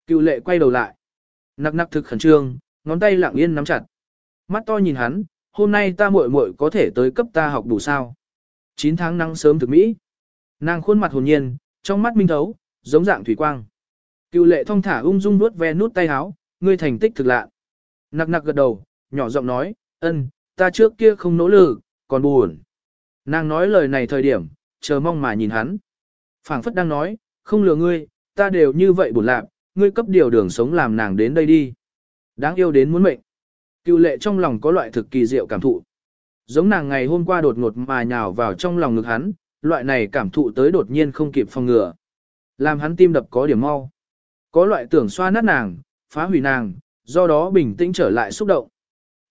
Cựu lệ quay đầu lại. Nặc nặc thực khẩn trương, ngón tay lặng yên nắm chặt. Mắt to nhìn hắn, hôm nay ta muội muội có thể tới cấp ta học đủ sao. 9 tháng nắng sớm thực mỹ. Nàng khuôn mặt hồn nhiên, trong mắt minh thấu, giống dạng thủy quang. Cựu lệ thong thả ung dung nuốt ve nút tay áo, ngươi thành tích thực lạ. Nặc nặc gật đầu, nhỏ giọng nói, ân, ta trước kia không nỗ lực, còn buồn. Nàng nói lời này thời điểm, chờ mong mà nhìn hắn. phảng phất đang nói, không lừa ngươi, ta đều như vậy buồn lạc, ngươi cấp điều đường sống làm nàng đến đây đi. Đáng yêu đến muốn mệnh. Cựu lệ trong lòng có loại thực kỳ diệu cảm thụ. Giống nàng ngày hôm qua đột ngột mà nhào vào trong lòng ngực hắn, loại này cảm thụ tới đột nhiên không kịp phòng ngừa. Làm hắn tim đập có điểm mau. Có loại tưởng xoa nát nàng, phá hủy nàng, do đó bình tĩnh trở lại xúc động.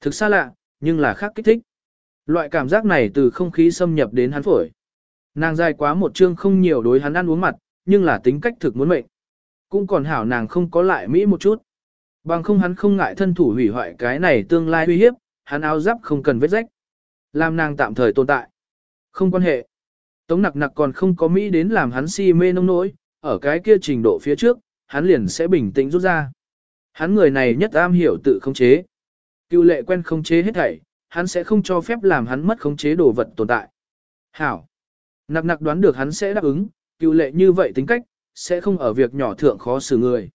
Thực xa lạ, nhưng là khác kích thích. Loại cảm giác này từ không khí xâm nhập đến hắn phổi. Nàng dài quá một chương không nhiều đối hắn ăn uống mặt, nhưng là tính cách thực muốn mệnh. Cũng còn hảo nàng không có lại Mỹ một chút. Bằng không hắn không ngại thân thủ hủy hoại cái này tương lai uy hiếp, hắn áo giáp không cần vết rách. Làm nàng tạm thời tồn tại. Không quan hệ. Tống nặc nặc còn không có Mỹ đến làm hắn si mê nông nỗi, ở cái kia trình độ phía trước, hắn liền sẽ bình tĩnh rút ra. Hắn người này nhất am hiểu tự khống chế. Cựu lệ quen khống chế hết thảy, hắn sẽ không cho phép làm hắn mất khống chế đồ vật tồn tại. Hảo. Nặc nặc đoán được hắn sẽ đáp ứng, cựu lệ như vậy tính cách, sẽ không ở việc nhỏ thượng khó xử người.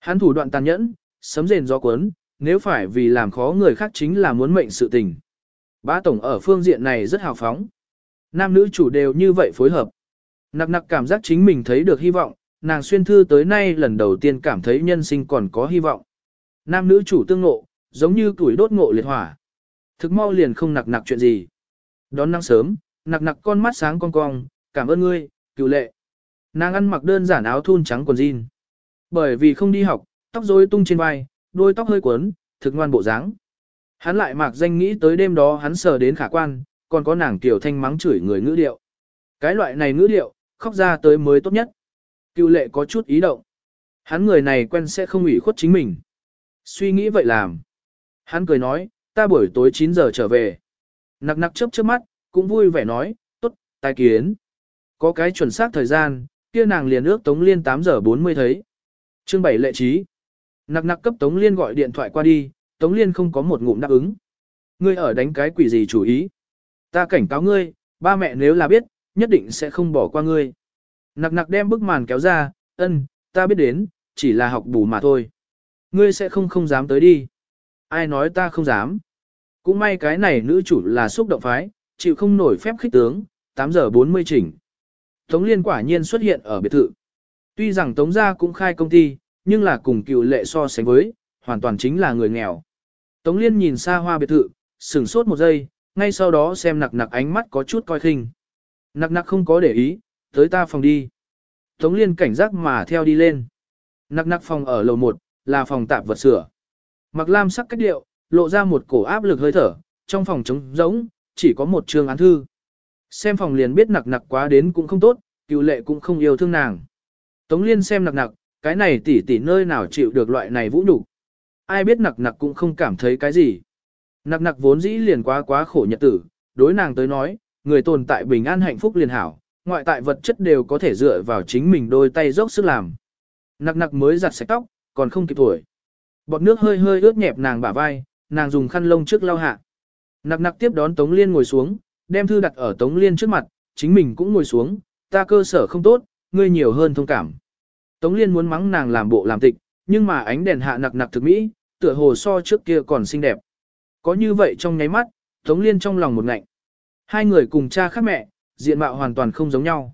Hắn thủ đoạn tàn nhẫn, sấm rền gió cuốn, nếu phải vì làm khó người khác chính là muốn mệnh sự tình. Bá tổng ở phương diện này rất hào phóng. Nam nữ chủ đều như vậy phối hợp. Nặc nặc cảm giác chính mình thấy được hy vọng, nàng xuyên thư tới nay lần đầu tiên cảm thấy nhân sinh còn có hy vọng. Nam nữ chủ tương ngộ, giống như tuổi đốt ngộ liệt hỏa. Thực mau liền không nặc nặc chuyện gì. Đón nắng sớm, nặc nặc con mắt sáng con cong, cảm ơn ngươi, cựu lệ. Nàng ăn mặc đơn giản áo thun trắng quần jean. Bởi vì không đi học, tóc rối tung trên vai, đôi tóc hơi cuốn thực ngoan bộ dáng. Hắn lại mặc danh nghĩ tới đêm đó hắn sờ đến khả quan, còn có nàng tiểu thanh mắng chửi người ngữ điệu. Cái loại này ngữ điệu, khóc ra tới mới tốt nhất. Cựu lệ có chút ý động. Hắn người này quen sẽ không ủy khuất chính mình. Suy nghĩ vậy làm. Hắn cười nói, ta buổi tối 9 giờ trở về. Nặc nặc chớp chớp mắt, cũng vui vẻ nói, tốt, tai kiến. Có cái chuẩn xác thời gian, kia nàng liền ước Tống Liên 8 giờ 40 thấy. Chương 7 lệ trí. Nặc nặc cấp Tống Liên gọi điện thoại qua đi, Tống Liên không có một ngụm đáp ứng. Ngươi ở đánh cái quỷ gì chủ ý? Ta cảnh cáo ngươi, ba mẹ nếu là biết, nhất định sẽ không bỏ qua ngươi. Nặc nặc đem bức màn kéo ra, ân, ta biết đến, chỉ là học bù mà thôi. Ngươi sẽ không không dám tới đi. Ai nói ta không dám. Cũng may cái này nữ chủ là xúc động phái, chịu không nổi phép khích tướng, 8 giờ 40 chỉnh. Tống Liên quả nhiên xuất hiện ở biệt thự. Tuy rằng Tống gia cũng khai công ty, nhưng là cùng cựu lệ so sánh với, hoàn toàn chính là người nghèo. Tống Liên nhìn xa hoa biệt thự, sửng sốt một giây, ngay sau đó xem nặc nặc ánh mắt có chút coi khinh. Nặc nặc không có để ý, tới ta phòng đi. Tống Liên cảnh giác mà theo đi lên. Nặc nặc phòng ở lầu 1, là phòng tạp vật sửa. Mặc lam sắc cách điệu, lộ ra một cổ áp lực hơi thở, trong phòng trống rỗng, chỉ có một trường án thư. Xem phòng liền biết nặc nặc quá đến cũng không tốt, cựu lệ cũng không yêu thương nàng. Tống Liên xem nặc nặc, cái này tỉ tỉ nơi nào chịu được loại này vũ nhục Ai biết nặc nặc cũng không cảm thấy cái gì. Nặc nặc vốn dĩ liền quá quá khổ nhật tử, đối nàng tới nói, người tồn tại bình an hạnh phúc liền hảo, ngoại tại vật chất đều có thể dựa vào chính mình đôi tay dốc sức làm. Nặc nặc mới giặt sạch tóc, còn không kịp tuổi. Bọt nước hơi hơi ướt nhẹp nàng bả vai, nàng dùng khăn lông trước lau hạ. Nặc nặc tiếp đón Tống Liên ngồi xuống, đem thư đặt ở Tống Liên trước mặt, chính mình cũng ngồi xuống, ta cơ sở không tốt, ngươi nhiều hơn thông cảm. Tống Liên muốn mắng nàng làm bộ làm tịch, nhưng mà ánh đèn hạ nặc nặc thực mỹ, tựa hồ so trước kia còn xinh đẹp. Có như vậy trong nháy mắt, Tống Liên trong lòng một ngạnh. Hai người cùng cha khác mẹ, diện mạo hoàn toàn không giống nhau.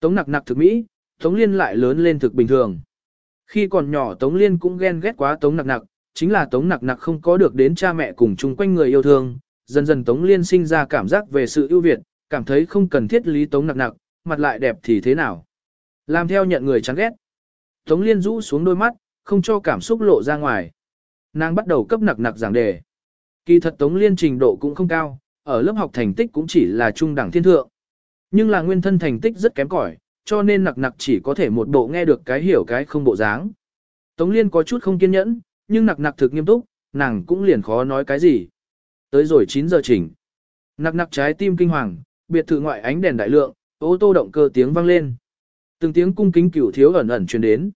Tống nặc nặc thực mỹ, Tống Liên lại lớn lên thực bình thường. Khi còn nhỏ Tống Liên cũng ghen ghét quá Tống nặc nặc, chính là Tống nặc nặc không có được đến cha mẹ cùng chung quanh người yêu thương, dần dần Tống Liên sinh ra cảm giác về sự ưu việt, cảm thấy không cần thiết lý Tống nặc nặc, mặt lại đẹp thì thế nào. Làm theo nhận người chán ghét. Tống Liên rũ xuống đôi mắt, không cho cảm xúc lộ ra ngoài. Nàng bắt đầu cấp nặc nặc giảng đề. Kỳ thật Tống Liên trình độ cũng không cao, ở lớp học thành tích cũng chỉ là trung đẳng thiên thượng. Nhưng là nguyên thân thành tích rất kém cỏi, cho nên nặc nặc chỉ có thể một bộ nghe được cái hiểu cái không bộ dáng. Tống Liên có chút không kiên nhẫn, nhưng nặc nặc thực nghiêm túc, nàng cũng liền khó nói cái gì. Tới rồi 9 giờ chỉnh. Nặc nặc trái tim kinh hoàng, biệt thự ngoại ánh đèn đại lượng, ô tô động cơ tiếng vang lên. Từng tiếng cung kính cửu thiếu ẩn ẩn truyền đến.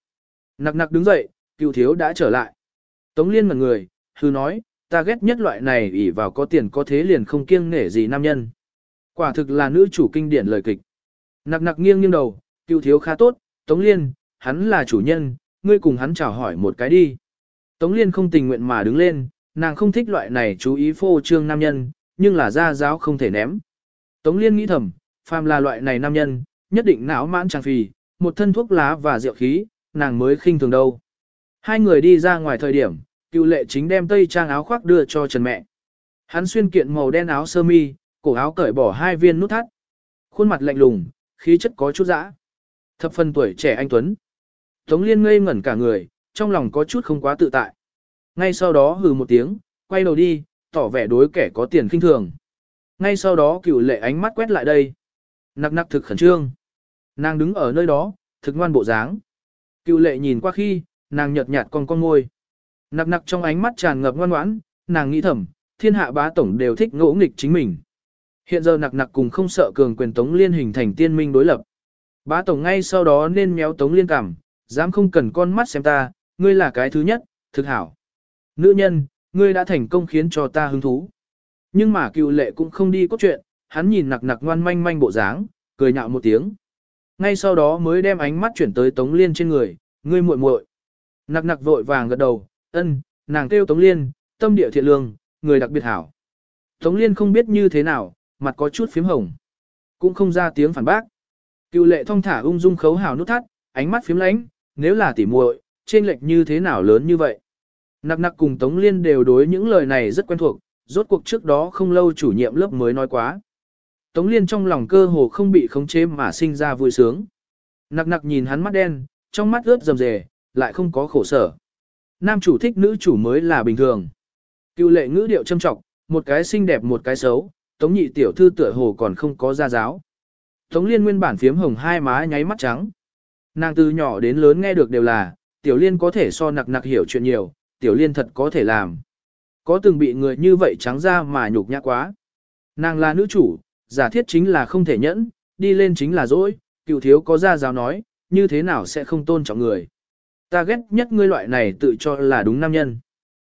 Nặc nặc đứng dậy, cửu thiếu đã trở lại. Tống liên mặt người, hư nói, ta ghét nhất loại này ỷ vào có tiền có thế liền không kiêng nể gì nam nhân. Quả thực là nữ chủ kinh điển lời kịch. Nặc nặc nghiêng nghiêng đầu, cửu thiếu khá tốt, Tống liên, hắn là chủ nhân, ngươi cùng hắn chào hỏi một cái đi. Tống liên không tình nguyện mà đứng lên, nàng không thích loại này chú ý phô trương nam nhân, nhưng là gia giáo không thể ném. Tống liên nghĩ thầm, phàm là loại này nam nhân, nhất định não mãn trang phì, một thân thuốc lá và rượu khí, nàng mới khinh thường đâu. Hai người đi ra ngoài thời điểm, cựu lệ chính đem tây trang áo khoác đưa cho Trần mẹ. Hắn xuyên kiện màu đen áo sơ mi, cổ áo cởi bỏ hai viên nút thắt. Khuôn mặt lạnh lùng, khí chất có chút dã. Thập phần tuổi trẻ anh Tuấn. Tống liên ngây ngẩn cả người, trong lòng có chút không quá tự tại. Ngay sau đó hừ một tiếng, quay đầu đi, tỏ vẻ đối kẻ có tiền khinh thường. Ngay sau đó cựu lệ ánh mắt quét lại đây. Nặc nặc thực khẩn trương. Nàng đứng ở nơi đó, thực ngoan bộ dáng. Cựu lệ nhìn qua khi, nàng nhợt nhạt con con ngôi. Nặc nặc trong ánh mắt tràn ngập ngoan ngoãn, nàng nghĩ thầm, thiên hạ bá tổng đều thích ngỗ nghịch chính mình. Hiện giờ nặc nặc cùng không sợ cường quyền tống liên hình thành tiên minh đối lập. Bá tổng ngay sau đó nên méo tống liên cảm, dám không cần con mắt xem ta, ngươi là cái thứ nhất, thực hảo. Nữ nhân, ngươi đã thành công khiến cho ta hứng thú. Nhưng mà cựu lệ cũng không đi cốt chuyện, hắn nhìn nặc nặc ngoan manh manh bộ dáng, cười nhạo một tiếng. Ngay sau đó mới đem ánh mắt chuyển tới Tống Liên trên người, ngươi muội muội. Nặc nặc vội vàng gật đầu, ân, nàng kêu Tống Liên, tâm địa thiện lương, người đặc biệt hảo. Tống Liên không biết như thế nào, mặt có chút phím hồng. Cũng không ra tiếng phản bác. Cựu lệ thong thả ung dung khấu hào nút thắt, ánh mắt phím lánh, nếu là tỉ muội, trên lệch như thế nào lớn như vậy. Nặc nặc cùng Tống Liên đều đối những lời này rất quen thuộc, rốt cuộc trước đó không lâu chủ nhiệm lớp mới nói quá. Tống Liên trong lòng cơ hồ không bị khống chế mà sinh ra vui sướng. Nặc nặc nhìn hắn mắt đen, trong mắt ướt rầm rề, lại không có khổ sở. Nam chủ thích nữ chủ mới là bình thường. Cựu lệ ngữ điệu châm trọng, một cái xinh đẹp một cái xấu, Tống nhị tiểu thư tựa hồ còn không có gia giáo. Tống Liên nguyên bản phiếm hồng hai má nháy mắt trắng. Nàng từ nhỏ đến lớn nghe được đều là, tiểu liên có thể so nặc nặc hiểu chuyện nhiều, tiểu liên thật có thể làm. Có từng bị người như vậy trắng ra mà nhục nhã quá. Nàng là nữ chủ, giả thiết chính là không thể nhẫn, đi lên chính là dỗi, cựu thiếu có ra giáo nói, như thế nào sẽ không tôn trọng người. Ta ghét nhất ngươi loại này tự cho là đúng nam nhân.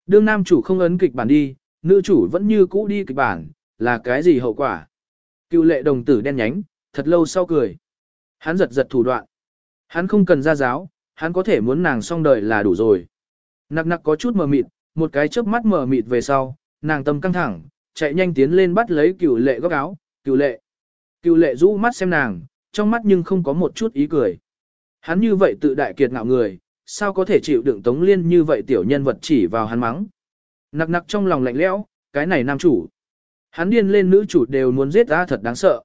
Đương nam chủ không ấn kịch bản đi, nữ chủ vẫn như cũ đi kịch bản, là cái gì hậu quả? Cựu lệ đồng tử đen nhánh, thật lâu sau cười. Hắn giật giật thủ đoạn. Hắn không cần ra giáo, hắn có thể muốn nàng xong đời là đủ rồi. Nặc nặc có chút mờ mịt, một cái chớp mắt mờ mịt về sau, nàng tâm căng thẳng, chạy nhanh tiến lên bắt lấy cửu lệ góc áo, cửu lệ. cửu lệ rũ mắt xem nàng, trong mắt nhưng không có một chút ý cười. Hắn như vậy tự đại kiệt ngạo người, sao có thể chịu đựng tống liên như vậy tiểu nhân vật chỉ vào hắn mắng. Nặc nặc trong lòng lạnh lẽo, cái này nam chủ. Hắn điên lên nữ chủ đều muốn giết ra thật đáng sợ.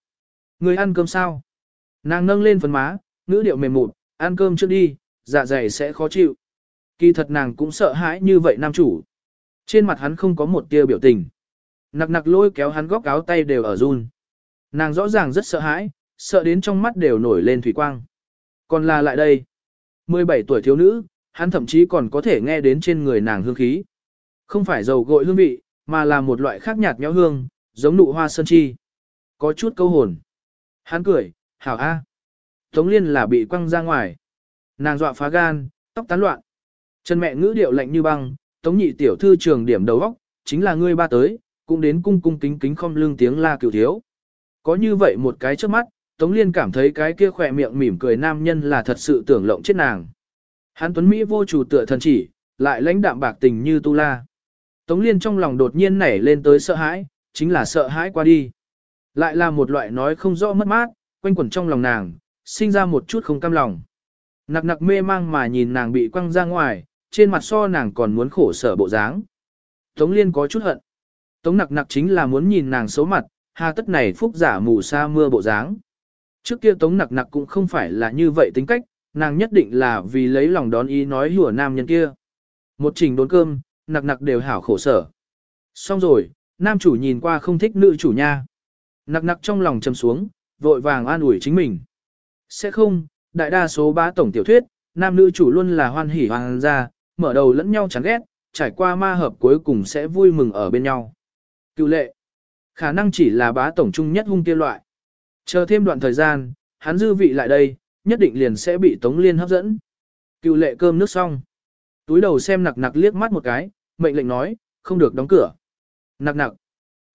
Người ăn cơm sao? Nàng nâng lên phấn má, ngữ điệu mềm mụt, ăn cơm trước đi, dạ dày sẽ khó chịu. Kỳ thật nàng cũng sợ hãi như vậy nam chủ. Trên mặt hắn không có một tia biểu tình. Nặc nặc lôi kéo hắn góc áo tay đều ở run. Nàng rõ ràng rất sợ hãi, sợ đến trong mắt đều nổi lên thủy quang. Còn là lại đây. 17 tuổi thiếu nữ, hắn thậm chí còn có thể nghe đến trên người nàng hương khí. Không phải dầu gội hương vị, mà là một loại khác nhạt nhẽo hương, giống nụ hoa sơn chi. Có chút câu hồn. Hắn cười, hảo a. Tống liên là bị quăng ra ngoài. Nàng dọa phá gan, tóc tán loạn trần mẹ ngữ điệu lạnh như băng, tống nhị tiểu thư trường điểm đầu óc, chính là ngươi ba tới, cũng đến cung cung kính kính không lương tiếng la cửu thiếu. Có như vậy một cái trước mắt, Tống Liên cảm thấy cái kia khỏe miệng mỉm cười nam nhân là thật sự tưởng lộng chết nàng. Hắn tuấn Mỹ vô chủ tựa thần chỉ, lại lãnh đạm bạc tình như tu la. Tống Liên trong lòng đột nhiên nảy lên tới sợ hãi, chính là sợ hãi qua đi. Lại là một loại nói không rõ mất mát, quanh quẩn trong lòng nàng, sinh ra một chút không cam lòng. Nặc nặc mê mang mà nhìn nàng bị quăng ra ngoài, trên mặt so nàng còn muốn khổ sở bộ dáng. Tống Liên có chút hận. Tống nặc nặc chính là muốn nhìn nàng xấu mặt, hà tất này phúc giả mù sa mưa bộ dáng. Trước kia tống nặc nặc cũng không phải là như vậy tính cách, nàng nhất định là vì lấy lòng đón ý nói hùa nam nhân kia. Một trình đốn cơm, nặc nặc đều hảo khổ sở. Xong rồi, nam chủ nhìn qua không thích nữ chủ nha. Nặc nặc trong lòng chầm xuống, vội vàng an ủi chính mình. Sẽ không, đại đa số bá tổng tiểu thuyết, nam nữ chủ luôn là hoan hỉ hoàng gia, mở đầu lẫn nhau chán ghét, trải qua ma hợp cuối cùng sẽ vui mừng ở bên nhau. Cựu lệ, khả năng chỉ là bá tổng trung nhất hung kia loại. Chờ thêm đoạn thời gian, hắn dư vị lại đây, nhất định liền sẽ bị Tống Liên hấp dẫn. Cựu lệ cơm nước xong. Túi đầu xem nặc nặc liếc mắt một cái, mệnh lệnh nói, không được đóng cửa. Nặc nặc.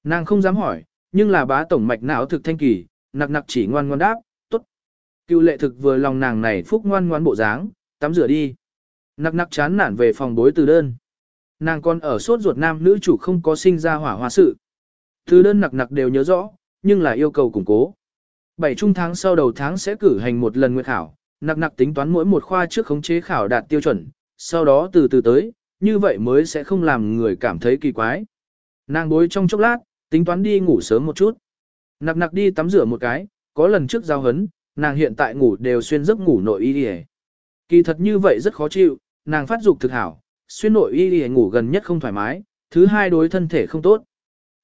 Nàng không dám hỏi, nhưng là bá tổng mạch não thực thanh kỳ, nặc nặc chỉ ngoan ngoan đáp, tốt. Cựu lệ thực vừa lòng nàng này phúc ngoan ngoan bộ dáng, tắm rửa đi. Nặc nặc chán nản về phòng bối từ đơn. Nàng còn ở suốt ruột nam nữ chủ không có sinh ra hỏa hoa sự. Từ đơn nặc nặc đều nhớ rõ, nhưng là yêu cầu củng cố. Bảy trung tháng sau đầu tháng sẽ cử hành một lần nguyện khảo, nặc nặc tính toán mỗi một khoa trước khống chế khảo đạt tiêu chuẩn, sau đó từ từ tới, như vậy mới sẽ không làm người cảm thấy kỳ quái. Nàng bối trong chốc lát, tính toán đi ngủ sớm một chút. Nặc nặc đi tắm rửa một cái, có lần trước giao hấn, nàng hiện tại ngủ đều xuyên giấc ngủ nội y đi Kỳ thật như vậy rất khó chịu, nàng phát dục thực hảo, xuyên nội y đi ngủ gần nhất không thoải mái, thứ hai đối thân thể không tốt.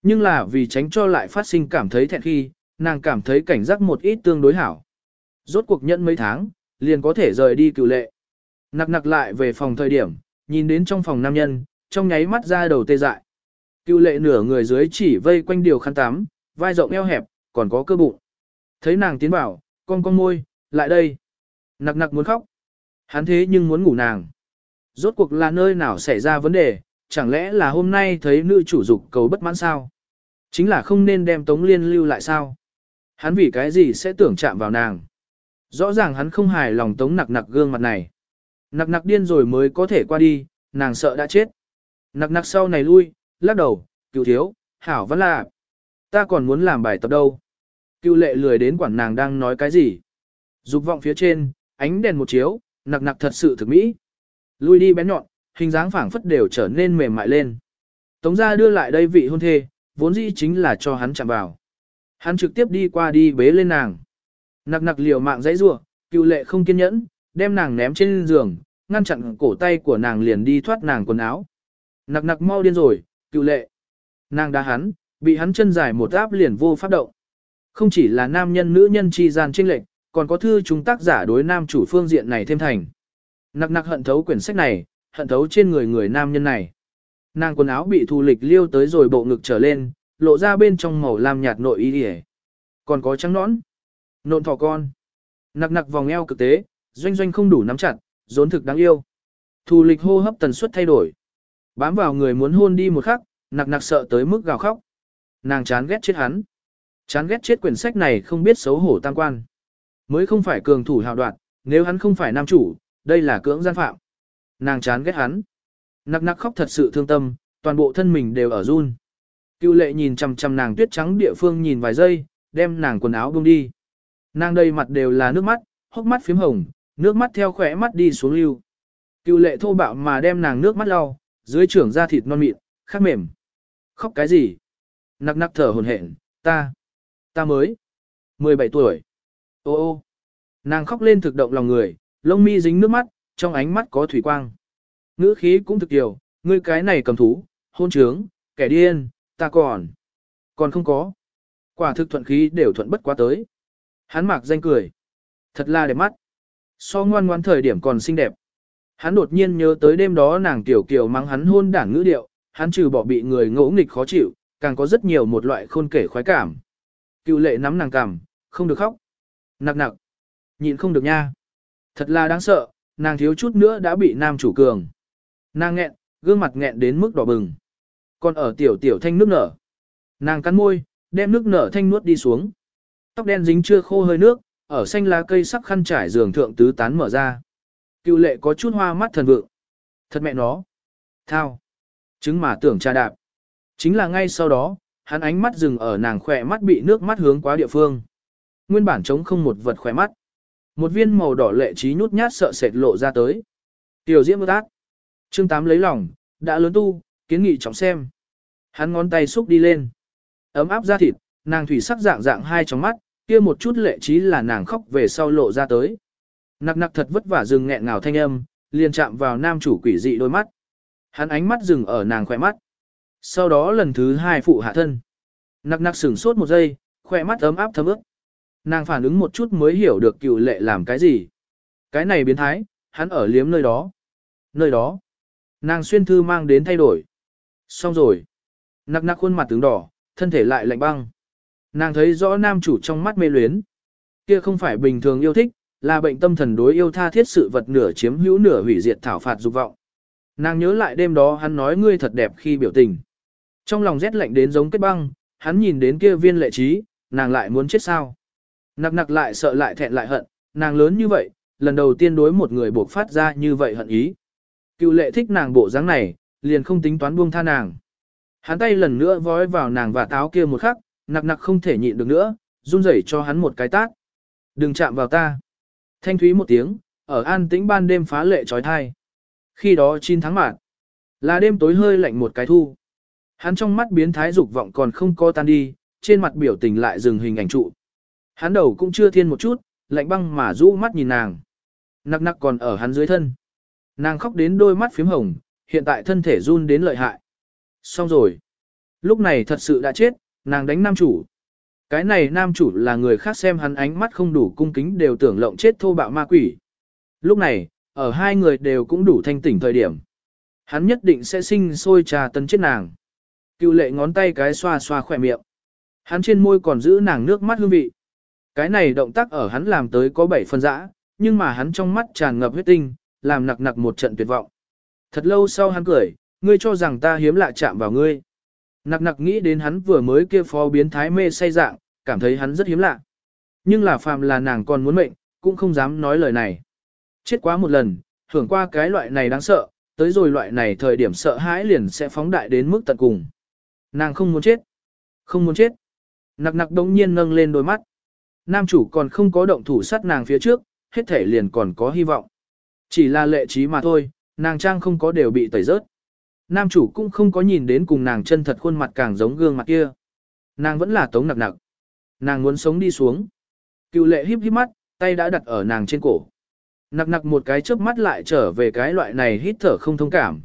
Nhưng là vì tránh cho lại phát sinh cảm thấy thẹn khi, nàng cảm thấy cảnh giác một ít tương đối hảo. Rốt cuộc nhận mấy tháng, liền có thể rời đi cựu lệ. Nặc nặc lại về phòng thời điểm, nhìn đến trong phòng nam nhân, trong nháy mắt ra đầu tê dại. Cựu lệ nửa người dưới chỉ vây quanh điều khăn tắm, vai rộng eo hẹp, còn có cơ bụng. Thấy nàng tiến vào, con con môi, lại đây. Nặc nặc muốn khóc. Hắn thế nhưng muốn ngủ nàng. Rốt cuộc là nơi nào xảy ra vấn đề, chẳng lẽ là hôm nay thấy nữ chủ dục cầu bất mãn sao? Chính là không nên đem Tống Liên lưu lại sao? Hắn vì cái gì sẽ tưởng chạm vào nàng? Rõ ràng hắn không hài lòng Tống nặc nặc gương mặt này. Nặc nặc điên rồi mới có thể qua đi, nàng sợ đã chết. Nặc nặc sau này lui, lắc đầu, cựu thiếu, hảo vẫn là. Ta còn muốn làm bài tập đâu. Cựu lệ lười đến quản nàng đang nói cái gì. Dục vọng phía trên, ánh đèn một chiếu, nặc nặc thật sự thực mỹ. Lui đi bén nhọn, hình dáng phảng phất đều trở nên mềm mại lên. Tống gia đưa lại đây vị hôn thê, vốn dĩ chính là cho hắn chạm vào. Hắn trực tiếp đi qua đi bế lên nàng. Nặc nặc liều mạng dãy rủa, cựu lệ không kiên nhẫn, đem nàng ném trên giường, ngăn chặn cổ tay của nàng liền đi thoát nàng quần áo. Nặc nặc mau điên rồi, cựu lệ. Nàng đá hắn, bị hắn chân dài một áp liền vô pháp động. Không chỉ là nam nhân nữ nhân chi gian trinh lệch, còn có thư chúng tác giả đối nam chủ phương diện này thêm thành. Nặc nặc hận thấu quyển sách này, hận thấu trên người người nam nhân này. Nàng quần áo bị thù lịch liêu tới rồi bộ ngực trở lên, lộ ra bên trong màu lam nhạt nội y điề. Còn có trắng nõn. Nộn thỏ con. Nặc nặc vòng eo cực tế, doanh doanh không đủ nắm chặt, rốn thực đáng yêu. Thù lịch hô hấp tần suất thay đổi. Bám vào người muốn hôn đi một khắc, nặc nặc sợ tới mức gào khóc. Nàng chán ghét chết hắn. Chán ghét chết quyển sách này không biết xấu hổ tam quan. Mới không phải cường thủ hào đoạn, nếu hắn không phải nam chủ, đây là cưỡng gian phạm. Nàng chán ghét hắn. Nặc nặc khóc thật sự thương tâm, toàn bộ thân mình đều ở run. Cựu lệ nhìn chằm chằm nàng tuyết trắng địa phương nhìn vài giây, đem nàng quần áo buông đi. Nàng đây mặt đều là nước mắt, hốc mắt phím hồng, nước mắt theo khỏe mắt đi xuống lưu. Cựu lệ thô bạo mà đem nàng nước mắt lau, dưới trưởng da thịt non mịn, khát mềm. Khóc cái gì? Nặc nặc thở hồn hển, ta, ta mới, 17 tuổi. Ô ô, nàng khóc lên thực động lòng người, lông mi dính nước mắt, trong ánh mắt có thủy quang. Ngữ khí cũng thực tiểu, ngươi cái này cầm thú, hôn trướng, kẻ điên, ta còn, còn không có. Quả thực thuận khí đều thuận bất quá tới. Hắn mạc danh cười. Thật là đẹp mắt. So ngoan ngoan thời điểm còn xinh đẹp. Hắn đột nhiên nhớ tới đêm đó nàng tiểu kiều mang hắn hôn đảng ngữ điệu, hắn trừ bỏ bị người ngỗ nghịch khó chịu, càng có rất nhiều một loại khôn kể khoái cảm. Cựu lệ nắm nàng cằm, không được khóc. Nặc nặc. Nhịn không được nha. Thật là đáng sợ, nàng thiếu chút nữa đã bị nam chủ cường. Nàng nghẹn, gương mặt nghẹn đến mức đỏ bừng. Còn ở tiểu tiểu thanh nước nở. Nàng cắn môi, đem nước nở thanh nuốt đi xuống. Tóc đen dính chưa khô hơi nước, ở xanh lá cây sắc khăn trải giường thượng tứ tán mở ra. Cựu lệ có chút hoa mắt thần vượng. Thật mẹ nó. Thao. Chứng mà tưởng cha đạp. Chính là ngay sau đó, hắn ánh mắt dừng ở nàng khỏe mắt bị nước mắt hướng quá địa phương. Nguyên bản trống không một vật khỏe mắt. Một viên màu đỏ lệ trí nhút nhát sợ sệt lộ ra tới. Tiểu diễm ác. trương tám lấy lòng, đã lớn tu, kiến nghị trọng xem. Hắn ngón tay xúc đi lên. Ấm áp ra thịt, nàng thủy sắc dạng dạng hai trong mắt, kia một chút lệ trí là nàng khóc về sau lộ ra tới. Nặc nặc thật vất vả dừng nghẹn ngào thanh âm, liền chạm vào nam chủ quỷ dị đôi mắt. Hắn ánh mắt dừng ở nàng khỏe mắt. Sau đó lần thứ hai phụ hạ thân. Nặc nặc sửng sốt một giây, khỏe mắt ấm áp thấm ướt. Nàng phản ứng một chút mới hiểu được cựu lệ làm cái gì. Cái này biến thái, hắn ở liếm nơi đó. Nơi đó. Nàng xuyên thư mang đến thay đổi. Xong rồi. Nặc nặc khuôn mặt tướng đỏ, thân thể lại lạnh băng. Nàng thấy rõ nam chủ trong mắt mê luyến. Kia không phải bình thường yêu thích, là bệnh tâm thần đối yêu tha thiết sự vật nửa chiếm hữu nửa hủy diệt thảo phạt dục vọng. Nàng nhớ lại đêm đó hắn nói ngươi thật đẹp khi biểu tình. Trong lòng rét lạnh đến giống kết băng, hắn nhìn đến kia viên lệ trí, nàng lại muốn chết sao. Nặc nặc lại sợ lại thẹn lại hận, nàng lớn như vậy, lần đầu tiên đối một người buộc phát ra như vậy hận ý. Cựu lệ thích nàng bộ dáng này, liền không tính toán buông tha nàng. Hắn tay lần nữa vói vào nàng và táo kia một khắc, nặc nặc không thể nhịn được nữa, run rẩy cho hắn một cái tát. Đừng chạm vào ta. Thanh thúy một tiếng, ở an tĩnh ban đêm phá lệ trói thai. Khi đó 9 tháng mạng, là đêm tối hơi lạnh một cái thu. Hắn trong mắt biến thái dục vọng còn không co tan đi, trên mặt biểu tình lại dừng hình ảnh trụ. Hắn đầu cũng chưa thiên một chút, lạnh băng mà rũ mắt nhìn nàng. Nặc nặc còn ở hắn dưới thân. Nàng khóc đến đôi mắt phím hồng, hiện tại thân thể run đến lợi hại. Xong rồi. Lúc này thật sự đã chết, nàng đánh nam chủ. Cái này nam chủ là người khác xem hắn ánh mắt không đủ cung kính đều tưởng lộng chết thô bạo ma quỷ. Lúc này, ở hai người đều cũng đủ thanh tỉnh thời điểm. Hắn nhất định sẽ sinh sôi trà tấn chết nàng. Cựu lệ ngón tay cái xoa xoa khỏe miệng. Hắn trên môi còn giữ nàng nước mắt hương vị. Cái này động tác ở hắn làm tới có bảy phân dã, nhưng mà hắn trong mắt tràn ngập huyết tinh, làm nặc nặc một trận tuyệt vọng. Thật lâu sau hắn cười, ngươi cho rằng ta hiếm lạ chạm vào ngươi. Nặc nặc nghĩ đến hắn vừa mới kia phó biến thái mê say dạng, cảm thấy hắn rất hiếm lạ. Nhưng là phàm là nàng còn muốn mệnh, cũng không dám nói lời này. Chết quá một lần, hưởng qua cái loại này đáng sợ, tới rồi loại này thời điểm sợ hãi liền sẽ phóng đại đến mức tận cùng. Nàng không muốn chết. Không muốn chết. Nặc nặc đống nhiên nâng lên đôi mắt. Nam chủ còn không có động thủ sát nàng phía trước, hết thể liền còn có hy vọng. Chỉ là lệ trí mà thôi, nàng trang không có đều bị tẩy rớt. Nam chủ cũng không có nhìn đến cùng nàng chân thật khuôn mặt càng giống gương mặt kia. Nàng vẫn là tống nặc nặc. Nàng muốn sống đi xuống. Cựu lệ híp híp mắt, tay đã đặt ở nàng trên cổ. Nặc nặc một cái chớp mắt lại trở về cái loại này hít thở không thông cảm.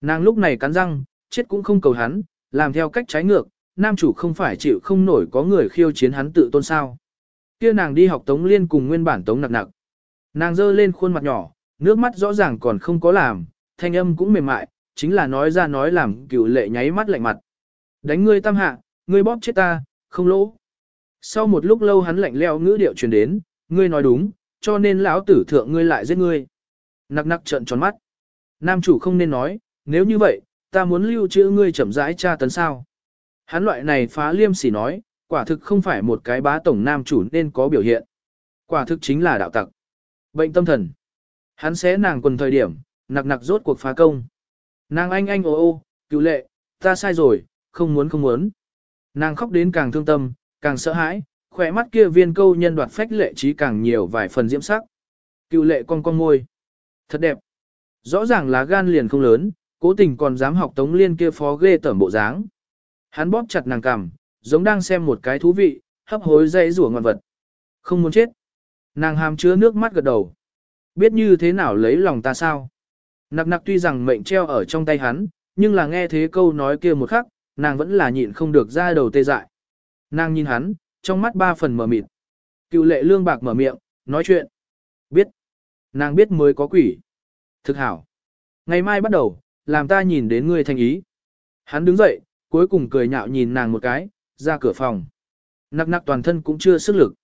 Nàng lúc này cắn răng, chết cũng không cầu hắn, làm theo cách trái ngược, nam chủ không phải chịu không nổi có người khiêu chiến hắn tự tôn sao. Kia nàng đi học tống liên cùng nguyên bản tống nặc nặc. Nàng giơ lên khuôn mặt nhỏ, nước mắt rõ ràng còn không có làm, thanh âm cũng mềm mại, chính là nói ra nói làm cựu lệ nháy mắt lạnh mặt. Đánh ngươi tam hạ, ngươi bóp chết ta, không lỗ. Sau một lúc lâu hắn lạnh leo ngữ điệu truyền đến, ngươi nói đúng, cho nên lão tử thượng ngươi lại giết ngươi. Nặc nặc trợn tròn mắt. Nam chủ không nên nói, nếu như vậy, ta muốn lưu trữ ngươi chậm rãi tra tấn sao. Hắn loại này phá liêm sỉ nói, quả thực không phải một cái bá tổng nam chủ nên có biểu hiện. Quả thực chính là đạo tặc. Bệnh tâm thần. Hắn xé nàng quần thời điểm, nặc nặc rốt cuộc phá công. Nàng anh anh ô ô, cứu lệ, ta sai rồi, không muốn không muốn. Nàng khóc đến càng thương tâm, càng sợ hãi, khỏe mắt kia viên câu nhân đoạt phách lệ trí càng nhiều vài phần diễm sắc. Cựu lệ con con môi. Thật đẹp. Rõ ràng là gan liền không lớn, cố tình còn dám học tống liên kia phó ghê tởm bộ dáng. Hắn bóp chặt nàng cằm, giống đang xem một cái thú vị, hấp hối dây rủa ngọn vật. Không muốn chết. Nàng hàm chứa nước mắt gật đầu. Biết như thế nào lấy lòng ta sao? Nặc nặc tuy rằng mệnh treo ở trong tay hắn, nhưng là nghe thế câu nói kia một khắc, nàng vẫn là nhịn không được ra đầu tê dại. Nàng nhìn hắn, trong mắt ba phần mở mịt. Cựu lệ lương bạc mở miệng, nói chuyện. Biết. Nàng biết mới có quỷ. Thực hảo. Ngày mai bắt đầu, làm ta nhìn đến ngươi thành ý. Hắn đứng dậy, cuối cùng cười nhạo nhìn nàng một cái, ra cửa phòng. Nặc nặc toàn thân cũng chưa sức lực.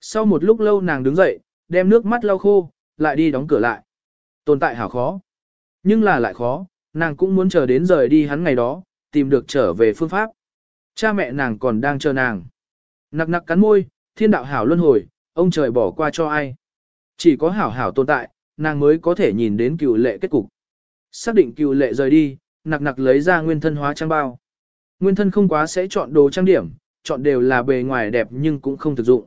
Sau một lúc lâu nàng đứng dậy, đem nước mắt lau khô, lại đi đóng cửa lại. Tồn tại hảo khó. Nhưng là lại khó, nàng cũng muốn chờ đến rời đi hắn ngày đó, tìm được trở về phương pháp. Cha mẹ nàng còn đang chờ nàng. Nặc nặc cắn môi, thiên đạo hảo luân hồi, ông trời bỏ qua cho ai. Chỉ có hảo hảo tồn tại, nàng mới có thể nhìn đến cựu lệ kết cục. Xác định cựu lệ rời đi, nặc nặc lấy ra nguyên thân hóa trang bao. Nguyên thân không quá sẽ chọn đồ trang điểm, chọn đều là bề ngoài đẹp nhưng cũng không thực dụng.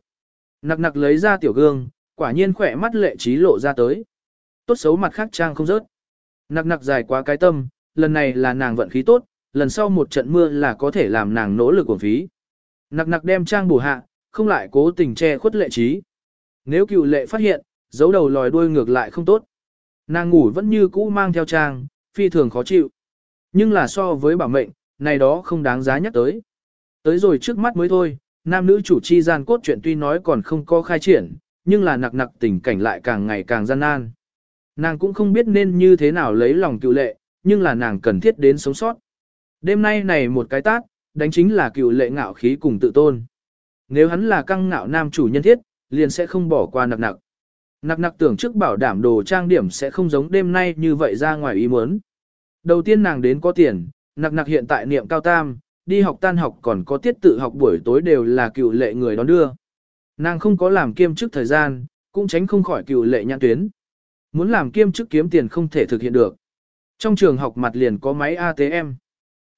Nặc nặc lấy ra tiểu gương, quả nhiên khỏe mắt lệ trí lộ ra tới. Tốt xấu mặt khác trang không rớt. Nặc nặc dài quá cái tâm, lần này là nàng vận khí tốt, lần sau một trận mưa là có thể làm nàng nỗ lực của phí. Nặc nặc đem trang bổ hạ, không lại cố tình che khuất lệ trí. Nếu cựu lệ phát hiện, giấu đầu lòi đuôi ngược lại không tốt. Nàng ngủ vẫn như cũ mang theo trang, phi thường khó chịu. Nhưng là so với bảo mệnh, này đó không đáng giá nhắc tới. Tới rồi trước mắt mới thôi, nam nữ chủ chi gian cốt truyện tuy nói còn không có khai triển, nhưng là nặc nặc tình cảnh lại càng ngày càng gian nan. Nàng cũng không biết nên như thế nào lấy lòng cựu lệ, nhưng là nàng cần thiết đến sống sót. Đêm nay này một cái tát, đánh chính là cựu lệ ngạo khí cùng tự tôn. Nếu hắn là căng ngạo nam chủ nhân thiết, liền sẽ không bỏ qua nặc nặc. Nặc nặc tưởng trước bảo đảm đồ trang điểm sẽ không giống đêm nay như vậy ra ngoài ý muốn. Đầu tiên nàng đến có tiền, nặc nặc hiện tại niệm cao tam, đi học tan học còn có tiết tự học buổi tối đều là cựu lệ người đón đưa. Nàng không có làm kiêm chức thời gian, cũng tránh không khỏi cựu lệ nhãn tuyến. Muốn làm kiêm chức kiếm tiền không thể thực hiện được. Trong trường học mặt liền có máy ATM.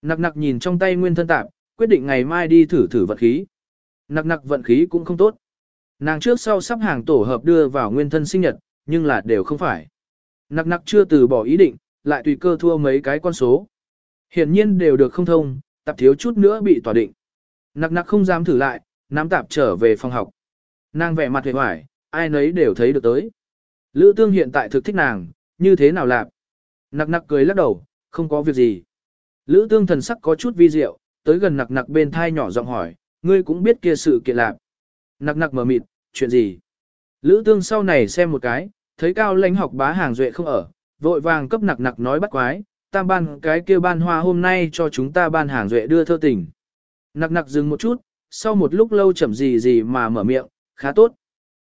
Nặc nặc nhìn trong tay nguyên thân tạp, quyết định ngày mai đi thử thử vận khí. Nặc nặc vận khí cũng không tốt. Nàng trước sau sắp hàng tổ hợp đưa vào nguyên thân sinh nhật, nhưng là đều không phải. Nặc nặc chưa từ bỏ ý định, lại tùy cơ thua mấy cái con số. Hiển nhiên đều được không thông, tạp thiếu chút nữa bị tỏa định. Nặc nặc không dám thử lại, nắm tạp trở về phòng học. Nàng vẻ mặt hề hoài, ai nấy đều thấy được tới. Lữ tương hiện tại thực thích nàng, như thế nào lạp? Nặc nặc cười lắc đầu, không có việc gì. Lữ tương thần sắc có chút vi diệu, tới gần nặc nặc bên thai nhỏ giọng hỏi, ngươi cũng biết kia sự kiện lạp. Nặc nặc mở mịt, chuyện gì? Lữ tương sau này xem một cái, thấy cao lãnh học bá hàng duệ không ở, vội vàng cấp nặc nặc nói bắt quái, tam ban cái kia ban hoa hôm nay cho chúng ta ban hàng duệ đưa thơ tình. Nặc nặc dừng một chút, sau một lúc lâu chậm gì gì mà mở miệng, khá tốt.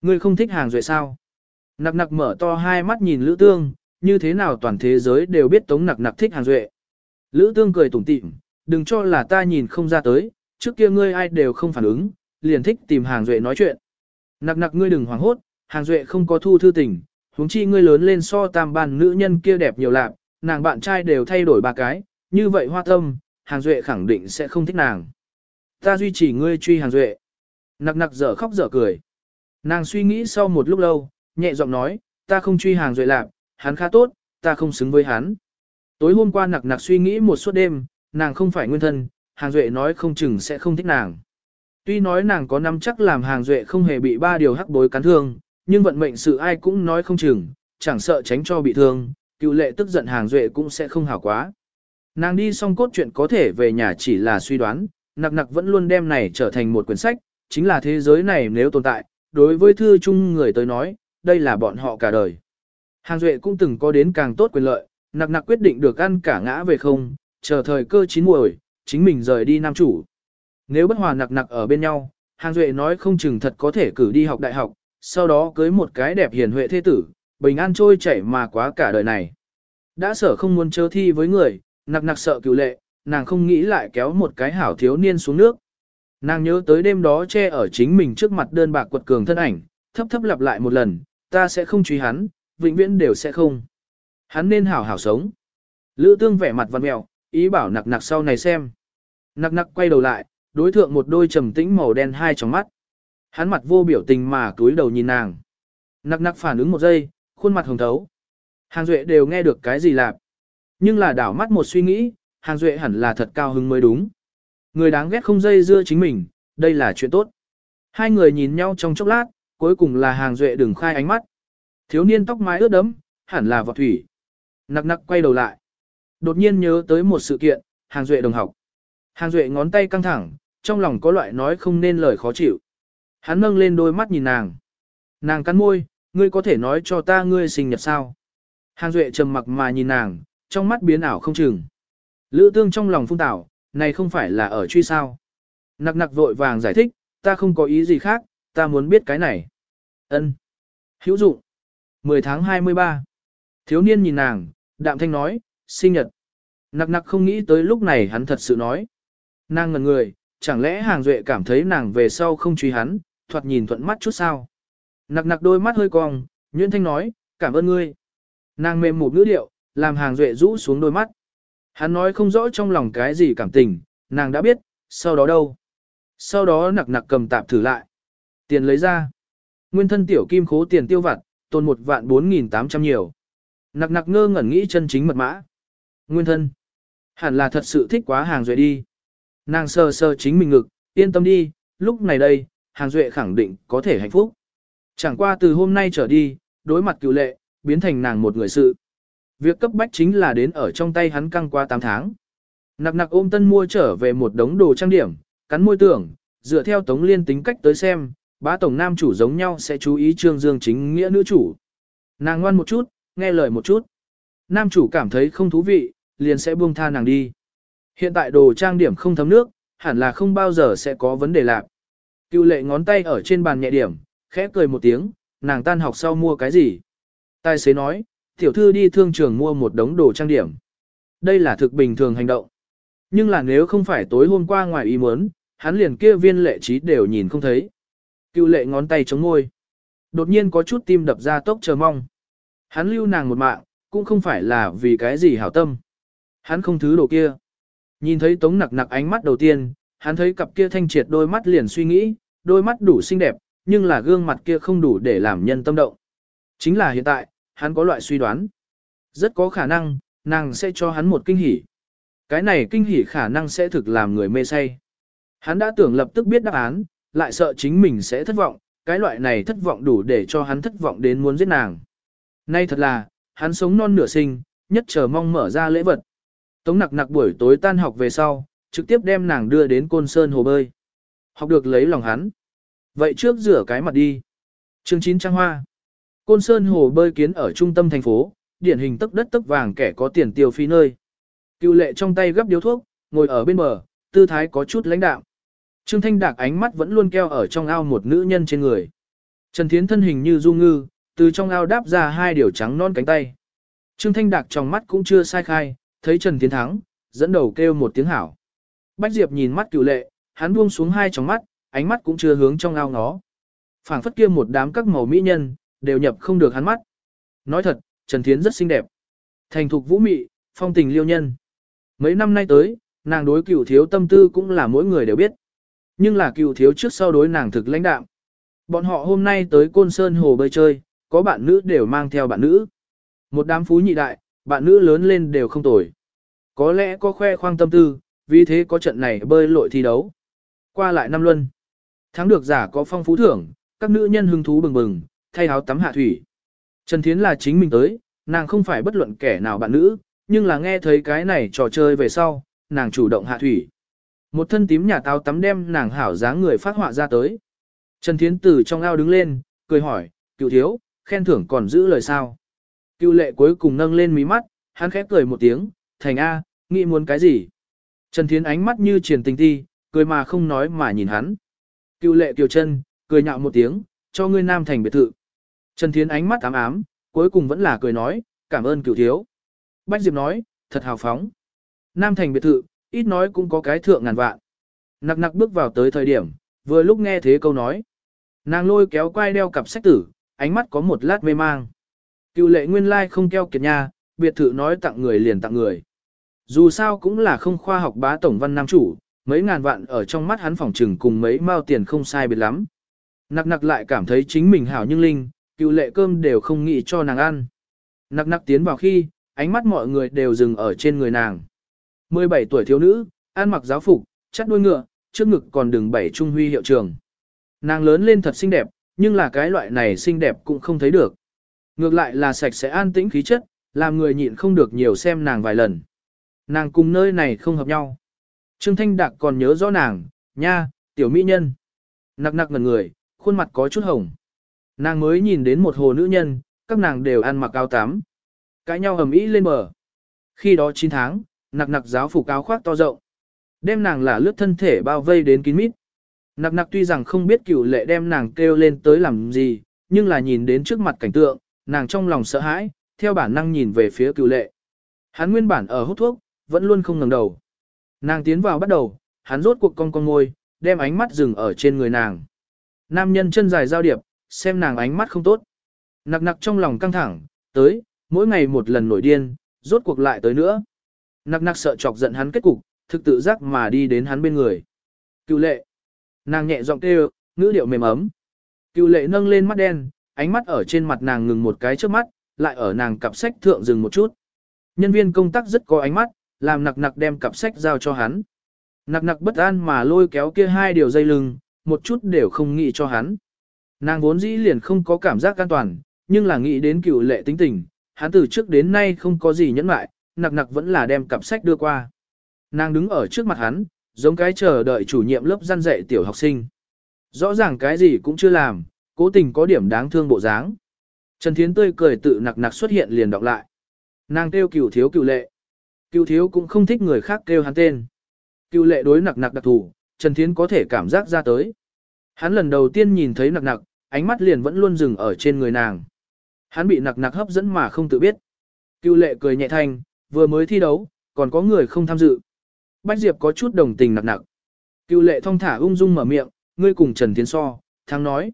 Ngươi không thích hàng duệ sao? Nặc nặc mở to hai mắt nhìn Lữ Tương, như thế nào toàn thế giới đều biết tống nặc nặc thích hàng duệ. Lữ Tương cười tủm tỉm, đừng cho là ta nhìn không ra tới, trước kia ngươi ai đều không phản ứng, liền thích tìm hàng duệ nói chuyện. Nặc nặc ngươi đừng hoảng hốt, hàng duệ không có thu thư tình, huống chi ngươi lớn lên so tam ban nữ nhân kia đẹp nhiều lạc, nàng bạn trai đều thay đổi ba cái, như vậy hoa tâm, hàng duệ khẳng định sẽ không thích nàng. Ta duy trì ngươi truy hàng duệ. Nặc nặc dở khóc dở cười. Nàng suy nghĩ sau một lúc lâu, nhẹ giọng nói, ta không truy hàng duệ lạc, hắn khá tốt, ta không xứng với hắn. Tối hôm qua nặc nặc suy nghĩ một suốt đêm, nàng không phải nguyên thân, hàng duệ nói không chừng sẽ không thích nàng. Tuy nói nàng có năm chắc làm hàng duệ không hề bị ba điều hắc bối cắn thương, nhưng vận mệnh sự ai cũng nói không chừng, chẳng sợ tránh cho bị thương, cựu lệ tức giận hàng duệ cũng sẽ không hảo quá. Nàng đi xong cốt chuyện có thể về nhà chỉ là suy đoán, nặc nặc vẫn luôn đem này trở thành một quyển sách, chính là thế giới này nếu tồn tại, đối với thư chung người tới nói, đây là bọn họ cả đời. Hàng duệ cũng từng có đến càng tốt quyền lợi, nặc nặc quyết định được ăn cả ngã về không, chờ thời cơ chín muồi, chính mình rời đi nam chủ. Nếu bất hòa nặc nặc ở bên nhau, hàng duệ nói không chừng thật có thể cử đi học đại học, sau đó cưới một cái đẹp hiền huệ thế tử, bình an trôi chảy mà quá cả đời này. Đã sở không muốn chớ thi với người, nặc nặc sợ cựu lệ, nàng không nghĩ lại kéo một cái hảo thiếu niên xuống nước. Nàng nhớ tới đêm đó che ở chính mình trước mặt đơn bạc quật cường thân ảnh, thấp thấp lặp lại một lần, ta sẽ không truy hắn, vĩnh viễn đều sẽ không. Hắn nên hảo hảo sống. Lữ tương vẻ mặt văn mèo, ý bảo nặc nặc sau này xem. Nặc nặc quay đầu lại, đối thượng một đôi trầm tĩnh màu đen hai trong mắt. Hắn mặt vô biểu tình mà túi đầu nhìn nàng. Nặc nặc phản ứng một giây, khuôn mặt hồng thấu. Hàng Duệ đều nghe được cái gì lạp. Nhưng là đảo mắt một suy nghĩ, Hàng Duệ hẳn là thật cao hứng mới đúng. Người đáng ghét không dây dưa chính mình, đây là chuyện tốt. Hai người nhìn nhau trong chốc lát, cuối cùng là Hàng Duệ đừng khai ánh mắt. Thiếu niên tóc mái ướt đẫm, hẳn là vọt thủy. Nặc nặc quay đầu lại. Đột nhiên nhớ tới một sự kiện, Hàng Duệ đồng học. Hàng Duệ ngón tay căng thẳng, trong lòng có loại nói không nên lời khó chịu. Hắn nâng lên đôi mắt nhìn nàng. Nàng cắn môi, ngươi có thể nói cho ta ngươi sinh nhật sao? Hàng Duệ trầm mặc mà nhìn nàng, trong mắt biến ảo không chừng. Lữ tương trong lòng phung tảo, này không phải là ở truy sao. Nặc nặc vội vàng giải thích, ta không có ý gì khác, ta muốn biết cái này. ân Hữu dụng. 10 tháng 23. Thiếu niên nhìn nàng, đạm thanh nói, sinh nhật. Nặc nặc không nghĩ tới lúc này hắn thật sự nói. Nàng ngần người, chẳng lẽ hàng duệ cảm thấy nàng về sau không truy hắn, thoạt nhìn thuận mắt chút sao. Nặc nặc đôi mắt hơi cong, Nguyễn Thanh nói, cảm ơn ngươi. Nàng mềm một ngữ điệu, làm hàng duệ rũ xuống đôi mắt. Hắn nói không rõ trong lòng cái gì cảm tình, nàng đã biết, sau đó đâu. Sau đó nặc nặc cầm tạp thử lại. Tiền lấy ra. Nguyên thân tiểu kim khố tiền tiêu vặt, tồn một vạn bốn nghìn tám trăm nhiều. Nặc nặc ngơ ngẩn nghĩ chân chính mật mã. Nguyên thân. Hẳn là thật sự thích quá hàng duệ đi. Nàng sơ sơ chính mình ngực, yên tâm đi, lúc này đây, hàng duệ khẳng định có thể hạnh phúc. Chẳng qua từ hôm nay trở đi, đối mặt cựu lệ, biến thành nàng một người sự. Việc cấp bách chính là đến ở trong tay hắn căng qua 8 tháng. Nặc nặc ôm tân mua trở về một đống đồ trang điểm, cắn môi tưởng, dựa theo tống liên tính cách tới xem, bá tổng nam chủ giống nhau sẽ chú ý trương dương chính nghĩa nữ chủ. Nàng ngoan một chút, nghe lời một chút. Nam chủ cảm thấy không thú vị, liền sẽ buông tha nàng đi. Hiện tại đồ trang điểm không thấm nước, hẳn là không bao giờ sẽ có vấn đề lạc. Cựu lệ ngón tay ở trên bàn nhẹ điểm, khẽ cười một tiếng, nàng tan học sau mua cái gì? Tài xế nói, tiểu thư đi thương trường mua một đống đồ trang điểm. Đây là thực bình thường hành động. Nhưng là nếu không phải tối hôm qua ngoài ý muốn, hắn liền kia viên lệ trí đều nhìn không thấy. Cựu lệ ngón tay chống môi. Đột nhiên có chút tim đập ra tốc chờ mong. Hắn lưu nàng một mạng, cũng không phải là vì cái gì hảo tâm. Hắn không thứ đồ kia. Nhìn thấy tống nặc nặc ánh mắt đầu tiên, hắn thấy cặp kia thanh triệt đôi mắt liền suy nghĩ, đôi mắt đủ xinh đẹp, nhưng là gương mặt kia không đủ để làm nhân tâm động. Chính là hiện tại, hắn có loại suy đoán. Rất có khả năng, nàng sẽ cho hắn một kinh hỉ. Cái này kinh hỉ khả năng sẽ thực làm người mê say. Hắn đã tưởng lập tức biết đáp án, lại sợ chính mình sẽ thất vọng, cái loại này thất vọng đủ để cho hắn thất vọng đến muốn giết nàng. Nay thật là, hắn sống non nửa sinh, nhất chờ mong mở ra lễ vật. Tống nặc nặc buổi tối tan học về sau, trực tiếp đem nàng đưa đến côn sơn hồ bơi. Học được lấy lòng hắn. Vậy trước rửa cái mặt đi. chương 9 Trang Hoa. Côn Sơn hồ bơi kiến ở trung tâm thành phố, điển hình tấc đất tấc vàng kẻ có tiền tiêu phí nơi. Cựu lệ trong tay gấp điếu thuốc, ngồi ở bên bờ, tư thái có chút lãnh đạo. Trương Thanh Đạc ánh mắt vẫn luôn keo ở trong ao một nữ nhân trên người. Trần Thiến thân hình như du ngư, từ trong ao đáp ra hai điều trắng non cánh tay. Trương Thanh Đạc trong mắt cũng chưa sai khai, thấy Trần Thiến thắng, dẫn đầu kêu một tiếng hảo. Bách Diệp nhìn mắt cựu lệ, hắn buông xuống hai tròng mắt, ánh mắt cũng chưa hướng trong ao ngó. phảng phất kia một đám các màu mỹ nhân, đều nhập không được hắn mắt. Nói thật, Trần Thiến rất xinh đẹp. Thành thục vũ mị, phong tình liêu nhân. Mấy năm nay tới, nàng đối cựu thiếu tâm tư cũng là mỗi người đều biết. Nhưng là cựu thiếu trước sau đối nàng thực lãnh đạm. Bọn họ hôm nay tới Côn Sơn Hồ bơi chơi, có bạn nữ đều mang theo bạn nữ. Một đám phú nhị đại, bạn nữ lớn lên đều không tồi. Có lẽ có khoe khoang tâm tư, vì thế có trận này bơi lội thi đấu. Qua lại năm luân. Thắng được giả có phong phú thưởng, các nữ nhân hứng thú bừng bừng, thay áo tắm hạ thủy. Trần Thiến là chính mình tới, nàng không phải bất luận kẻ nào bạn nữ, nhưng là nghe thấy cái này trò chơi về sau, nàng chủ động hạ thủy. Một thân tím nhà táo tắm đem nàng hảo dáng người phát họa ra tới. Trần Thiến từ trong ao đứng lên, cười hỏi, cựu thiếu, khen thưởng còn giữ lời sao. Cựu lệ cuối cùng nâng lên mí mắt, hắn khép cười một tiếng, thành A, nghĩ muốn cái gì. Trần Thiến ánh mắt như triền tình ti, cười mà không nói mà nhìn hắn. Cựu lệ kiều chân, cười nhạo một tiếng, cho ngươi nam thành biệt thự. Trần Thiến ánh mắt ám ám, cuối cùng vẫn là cười nói, cảm ơn cựu thiếu. Bách Diệp nói, thật hào phóng. Nam thành biệt thự, ít nói cũng có cái thượng ngàn vạn. Nặc nặc bước vào tới thời điểm, vừa lúc nghe thế câu nói. Nàng lôi kéo quai đeo cặp sách tử, ánh mắt có một lát mê mang. Cựu lệ nguyên lai không keo kiệt nha, biệt thự nói tặng người liền tặng người. Dù sao cũng là không khoa học bá tổng văn nam chủ, mấy ngàn vạn ở trong mắt hắn phòng trừng cùng mấy mao tiền không sai biệt lắm. Nặc nặc lại cảm thấy chính mình hảo nhưng linh, cựu lệ cơm đều không nghĩ cho nàng ăn. Nặc nặc tiến vào khi, ánh mắt mọi người đều dừng ở trên người nàng. 17 tuổi thiếu nữ, ăn mặc giáo phục, chắt đuôi ngựa, trước ngực còn đường bảy trung huy hiệu trường. Nàng lớn lên thật xinh đẹp, nhưng là cái loại này xinh đẹp cũng không thấy được. Ngược lại là sạch sẽ an tĩnh khí chất, làm người nhịn không được nhiều xem nàng vài lần. Nàng cùng nơi này không hợp nhau. Trương Thanh Đạc còn nhớ rõ nàng, nha, tiểu mỹ nhân. Nặc nặc ngần người, khuôn mặt có chút hồng. Nàng mới nhìn đến một hồ nữ nhân, các nàng đều ăn mặc áo tắm. Cãi nhau ầm ĩ lên bờ. Khi đó 9 tháng, nặc nặc giáo phục áo khoác to rộng. Đem nàng là lướt thân thể bao vây đến kín mít. Nặc nặc tuy rằng không biết cửu lệ đem nàng kêu lên tới làm gì, nhưng là nhìn đến trước mặt cảnh tượng, nàng trong lòng sợ hãi, theo bản năng nhìn về phía cửu lệ. Hắn nguyên bản ở hút thuốc, vẫn luôn không ngẩng đầu. Nàng tiến vào bắt đầu, hắn rốt cuộc cong cong ngôi, đem ánh mắt dừng ở trên người nàng. Nam nhân chân dài giao điệp, xem nàng ánh mắt không tốt. Nặc nặc trong lòng căng thẳng, tới, mỗi ngày một lần nổi điên, rốt cuộc lại tới nữa. Nặc nặc sợ chọc giận hắn kết cục, thực tự giác mà đi đến hắn bên người. Cựu lệ. Nàng nhẹ giọng kêu, ngữ điệu mềm ấm. Cựu lệ nâng lên mắt đen, ánh mắt ở trên mặt nàng ngừng một cái trước mắt, lại ở nàng cặp sách thượng dừng một chút. Nhân viên công tác rất có ánh mắt, làm nặc nặc đem cặp sách giao cho hắn. Nặc nặc bất an mà lôi kéo kia hai điều dây lưng, một chút đều không nghĩ cho hắn. Nàng vốn dĩ liền không có cảm giác an toàn, nhưng là nghĩ đến cựu lệ tính tình, hắn từ trước đến nay không có gì nhẫn mại, nặc nặc vẫn là đem cặp sách đưa qua. Nàng đứng ở trước mặt hắn, giống cái chờ đợi chủ nhiệm lớp gian dạy tiểu học sinh. Rõ ràng cái gì cũng chưa làm, cố tình có điểm đáng thương bộ dáng. Trần Thiến tươi cười tự nặc nặc xuất hiện liền đọc lại. Nàng kêu cựu thiếu cựu lệ. Cựu thiếu cũng không thích người khác kêu hắn tên. Cựu lệ đối nặc nặc đặc thù, Trần Thiến có thể cảm giác ra tới. Hắn lần đầu tiên nhìn thấy nặc nặc, ánh mắt liền vẫn luôn dừng ở trên người nàng. Hắn bị nặc nặc hấp dẫn mà không tự biết. Cựu lệ cười nhẹ thanh, vừa mới thi đấu, còn có người không tham dự. Bách Diệp có chút đồng tình nặc nặc. Cựu lệ thong thả ung dung mở miệng, ngươi cùng Trần Thiến so, thắng nói.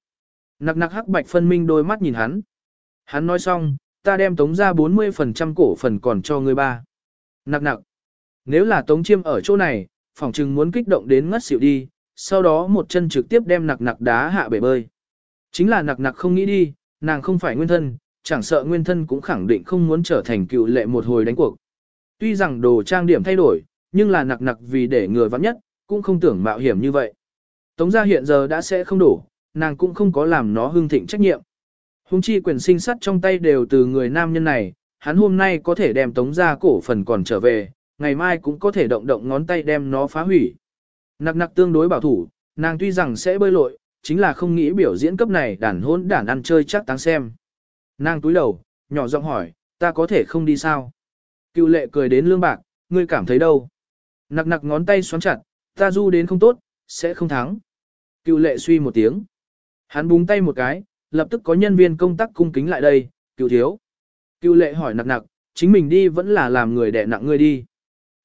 Nặc nặc hắc bạch phân minh đôi mắt nhìn hắn. Hắn nói xong, ta đem tống ra 40% cổ phần còn cho ngươi ba. Nặc nặc. Nếu là tống chiêm ở chỗ này, phỏng chừng muốn kích động đến ngất xỉu đi, sau đó một chân trực tiếp đem nặc nặc đá hạ bể bơi. Chính là nặc nặc không nghĩ đi, nàng không phải nguyên thân, chẳng sợ nguyên thân cũng khẳng định không muốn trở thành cựu lệ một hồi đánh cuộc. Tuy rằng đồ trang điểm thay đổi, nhưng là nặc nặc vì để người vắng nhất, cũng không tưởng mạo hiểm như vậy. Tống gia hiện giờ đã sẽ không đủ, nàng cũng không có làm nó hưng thịnh trách nhiệm. Hùng chi quyền sinh sắt trong tay đều từ người nam nhân này, hắn hôm nay có thể đem tống ra cổ phần còn trở về, ngày mai cũng có thể động động ngón tay đem nó phá hủy. Nặc nặc tương đối bảo thủ, nàng tuy rằng sẽ bơi lội, chính là không nghĩ biểu diễn cấp này đàn hôn đàn ăn chơi chắc táng xem. Nàng túi đầu, nhỏ giọng hỏi, ta có thể không đi sao? Cựu lệ cười đến lương bạc, ngươi cảm thấy đâu? Nặc nặc ngón tay xoắn chặt, ta du đến không tốt, sẽ không thắng. Cựu lệ suy một tiếng. Hắn búng tay một cái, lập tức có nhân viên công tác cung kính lại đây, cựu thiếu. Cựu lệ hỏi nặc nặc, chính mình đi vẫn là làm người đẻ nặng ngươi đi.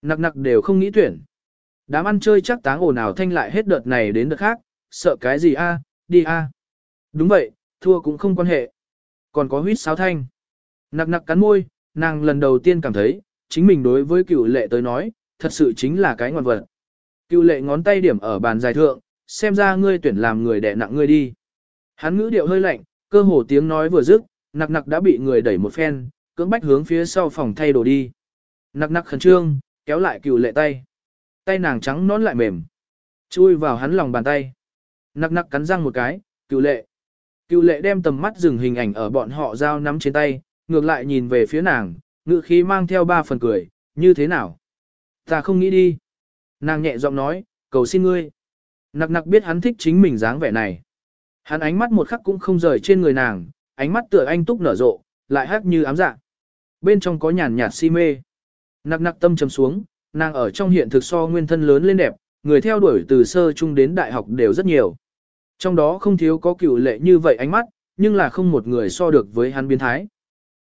Nặc nặc đều không nghĩ tuyển. Đám ăn chơi chắc táng ồn ào thanh lại hết đợt này đến đợt khác, sợ cái gì a, đi a. Đúng vậy, thua cũng không quan hệ. Còn có huyết sáo thanh. Nặc nặc cắn môi, nàng lần đầu tiên cảm thấy, chính mình đối với cựu lệ tới nói, thật sự chính là cái ngoan vật. Cựu lệ ngón tay điểm ở bàn dài thượng, xem ra ngươi tuyển làm người đẻ nặng ngươi đi. Hắn ngữ điệu hơi lạnh, cơ hồ tiếng nói vừa dứt, nặc nặc đã bị người đẩy một phen, cưỡng bách hướng phía sau phòng thay đồ đi. Nặc nặc khẩn trương, kéo lại cựu lệ tay. Tay nàng trắng nón lại mềm. Chui vào hắn lòng bàn tay. Nặc nặc cắn răng một cái, cựu lệ. Cựu lệ đem tầm mắt dừng hình ảnh ở bọn họ giao nắm trên tay, ngược lại nhìn về phía nàng, ngự khí mang theo ba phần cười, như thế nào? Ta không nghĩ đi. Nàng nhẹ giọng nói, cầu xin ngươi. Nặc nặc biết hắn thích chính mình dáng vẻ này. Hắn ánh mắt một khắc cũng không rời trên người nàng, ánh mắt tựa anh túc nở rộ, lại hát như ám dạ. Bên trong có nhàn nhạt si mê. Nặc nặc tâm trầm xuống, nàng ở trong hiện thực so nguyên thân lớn lên đẹp, người theo đuổi từ sơ trung đến đại học đều rất nhiều. Trong đó không thiếu có cựu lệ như vậy ánh mắt, nhưng là không một người so được với hắn biến thái.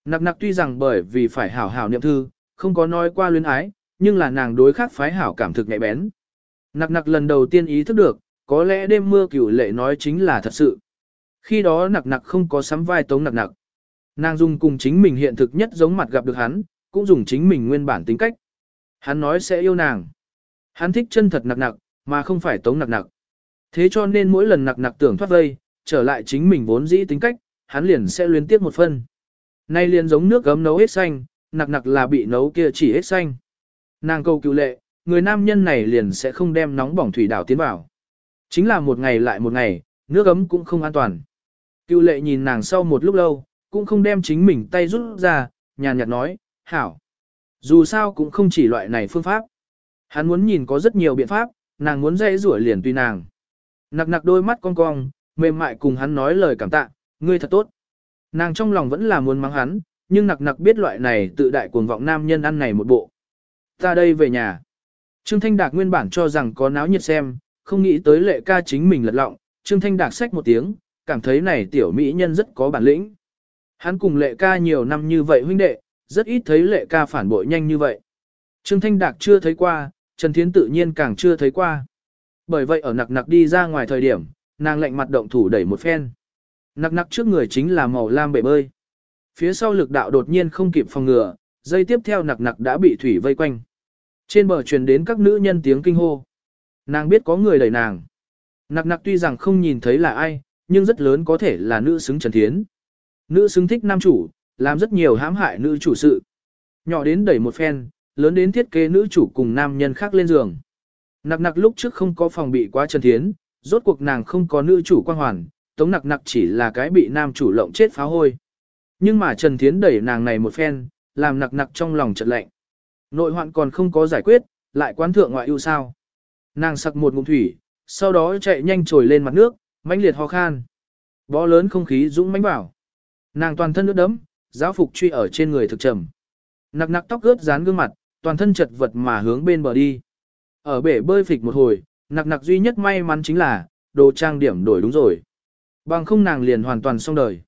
Nặc nặc tuy rằng bởi vì phải hảo hảo niệm thư, không có nói qua luyến ái, nhưng là nàng đối khác phái hảo cảm thực nhạy bén. Nặc nặc lần đầu tiên ý thức được, có lẽ đêm mưa cửu lệ nói chính là thật sự. Khi đó nặc nặc không có sắm vai tống nặc nặc. Nàng dùng cùng chính mình hiện thực nhất giống mặt gặp được hắn, cũng dùng chính mình nguyên bản tính cách. Hắn nói sẽ yêu nàng. Hắn thích chân thật nặc nặc, mà không phải tống nặc nặc. Thế cho nên mỗi lần nặc nặc tưởng thoát vây, trở lại chính mình vốn dĩ tính cách, hắn liền sẽ liên tiếp một phân. Nay liền giống nước gấm nấu hết xanh, nặc nặc là bị nấu kia chỉ hết xanh. Nàng câu cứu lệ, người nam nhân này liền sẽ không đem nóng bỏng thủy đảo tiến vào. Chính là một ngày lại một ngày, nước ấm cũng không an toàn. Cựu lệ nhìn nàng sau một lúc lâu, cũng không đem chính mình tay rút ra, nhàn nhạt nói, hảo. Dù sao cũng không chỉ loại này phương pháp. Hắn muốn nhìn có rất nhiều biện pháp, nàng muốn dây rủa liền tùy nàng. Nặc nặc đôi mắt cong cong, mềm mại cùng hắn nói lời cảm tạ, ngươi thật tốt. Nàng trong lòng vẫn là muốn mắng hắn, nhưng nặc nặc biết loại này tự đại cuồng vọng nam nhân ăn này một bộ. Ta đây về nhà. Trương Thanh Đạc nguyên bản cho rằng có náo nhiệt xem, không nghĩ tới lệ ca chính mình lật lọng, Trương Thanh Đạc xách một tiếng, cảm thấy này tiểu mỹ nhân rất có bản lĩnh. Hắn cùng lệ ca nhiều năm như vậy huynh đệ, rất ít thấy lệ ca phản bội nhanh như vậy. Trương Thanh Đạc chưa thấy qua, Trần Thiến tự nhiên càng chưa thấy qua. Bởi vậy ở nặc nặc đi ra ngoài thời điểm, nàng lạnh mặt động thủ đẩy một phen. Nặc nặc trước người chính là màu lam bể bơi. Phía sau lực đạo đột nhiên không kịp phòng ngừa, dây tiếp theo nặc nặc đã bị thủy vây quanh. Trên bờ truyền đến các nữ nhân tiếng kinh hô. Nàng biết có người đẩy nàng. Nặc nặc tuy rằng không nhìn thấy là ai, nhưng rất lớn có thể là nữ xứng Trần Thiến. Nữ xứng thích nam chủ, làm rất nhiều hãm hại nữ chủ sự. Nhỏ đến đẩy một phen, lớn đến thiết kế nữ chủ cùng nam nhân khác lên giường. Nặc nặc lúc trước không có phòng bị quá Trần Thiến, rốt cuộc nàng không có nữ chủ quan hoàn, tống nặc nặc chỉ là cái bị nam chủ lộng chết phá hôi. Nhưng mà Trần Thiến đẩy nàng này một phen, làm nặc nặc trong lòng chợt lạnh. Nội hoạn còn không có giải quyết, lại quán thượng ngoại ưu sao. Nàng sặc một ngụm thủy, sau đó chạy nhanh trồi lên mặt nước, mãnh liệt ho khan. Bó lớn không khí dũng mãnh bảo. Nàng toàn thân nước đẫm, giáo phục truy ở trên người thực trầm. Nặc nặc tóc ướt dán gương mặt, toàn thân chật vật mà hướng bên bờ đi. Ở bể bơi phịch một hồi, nặc nặc duy nhất may mắn chính là, đồ trang điểm đổi đúng rồi. Bằng không nàng liền hoàn toàn xong đời.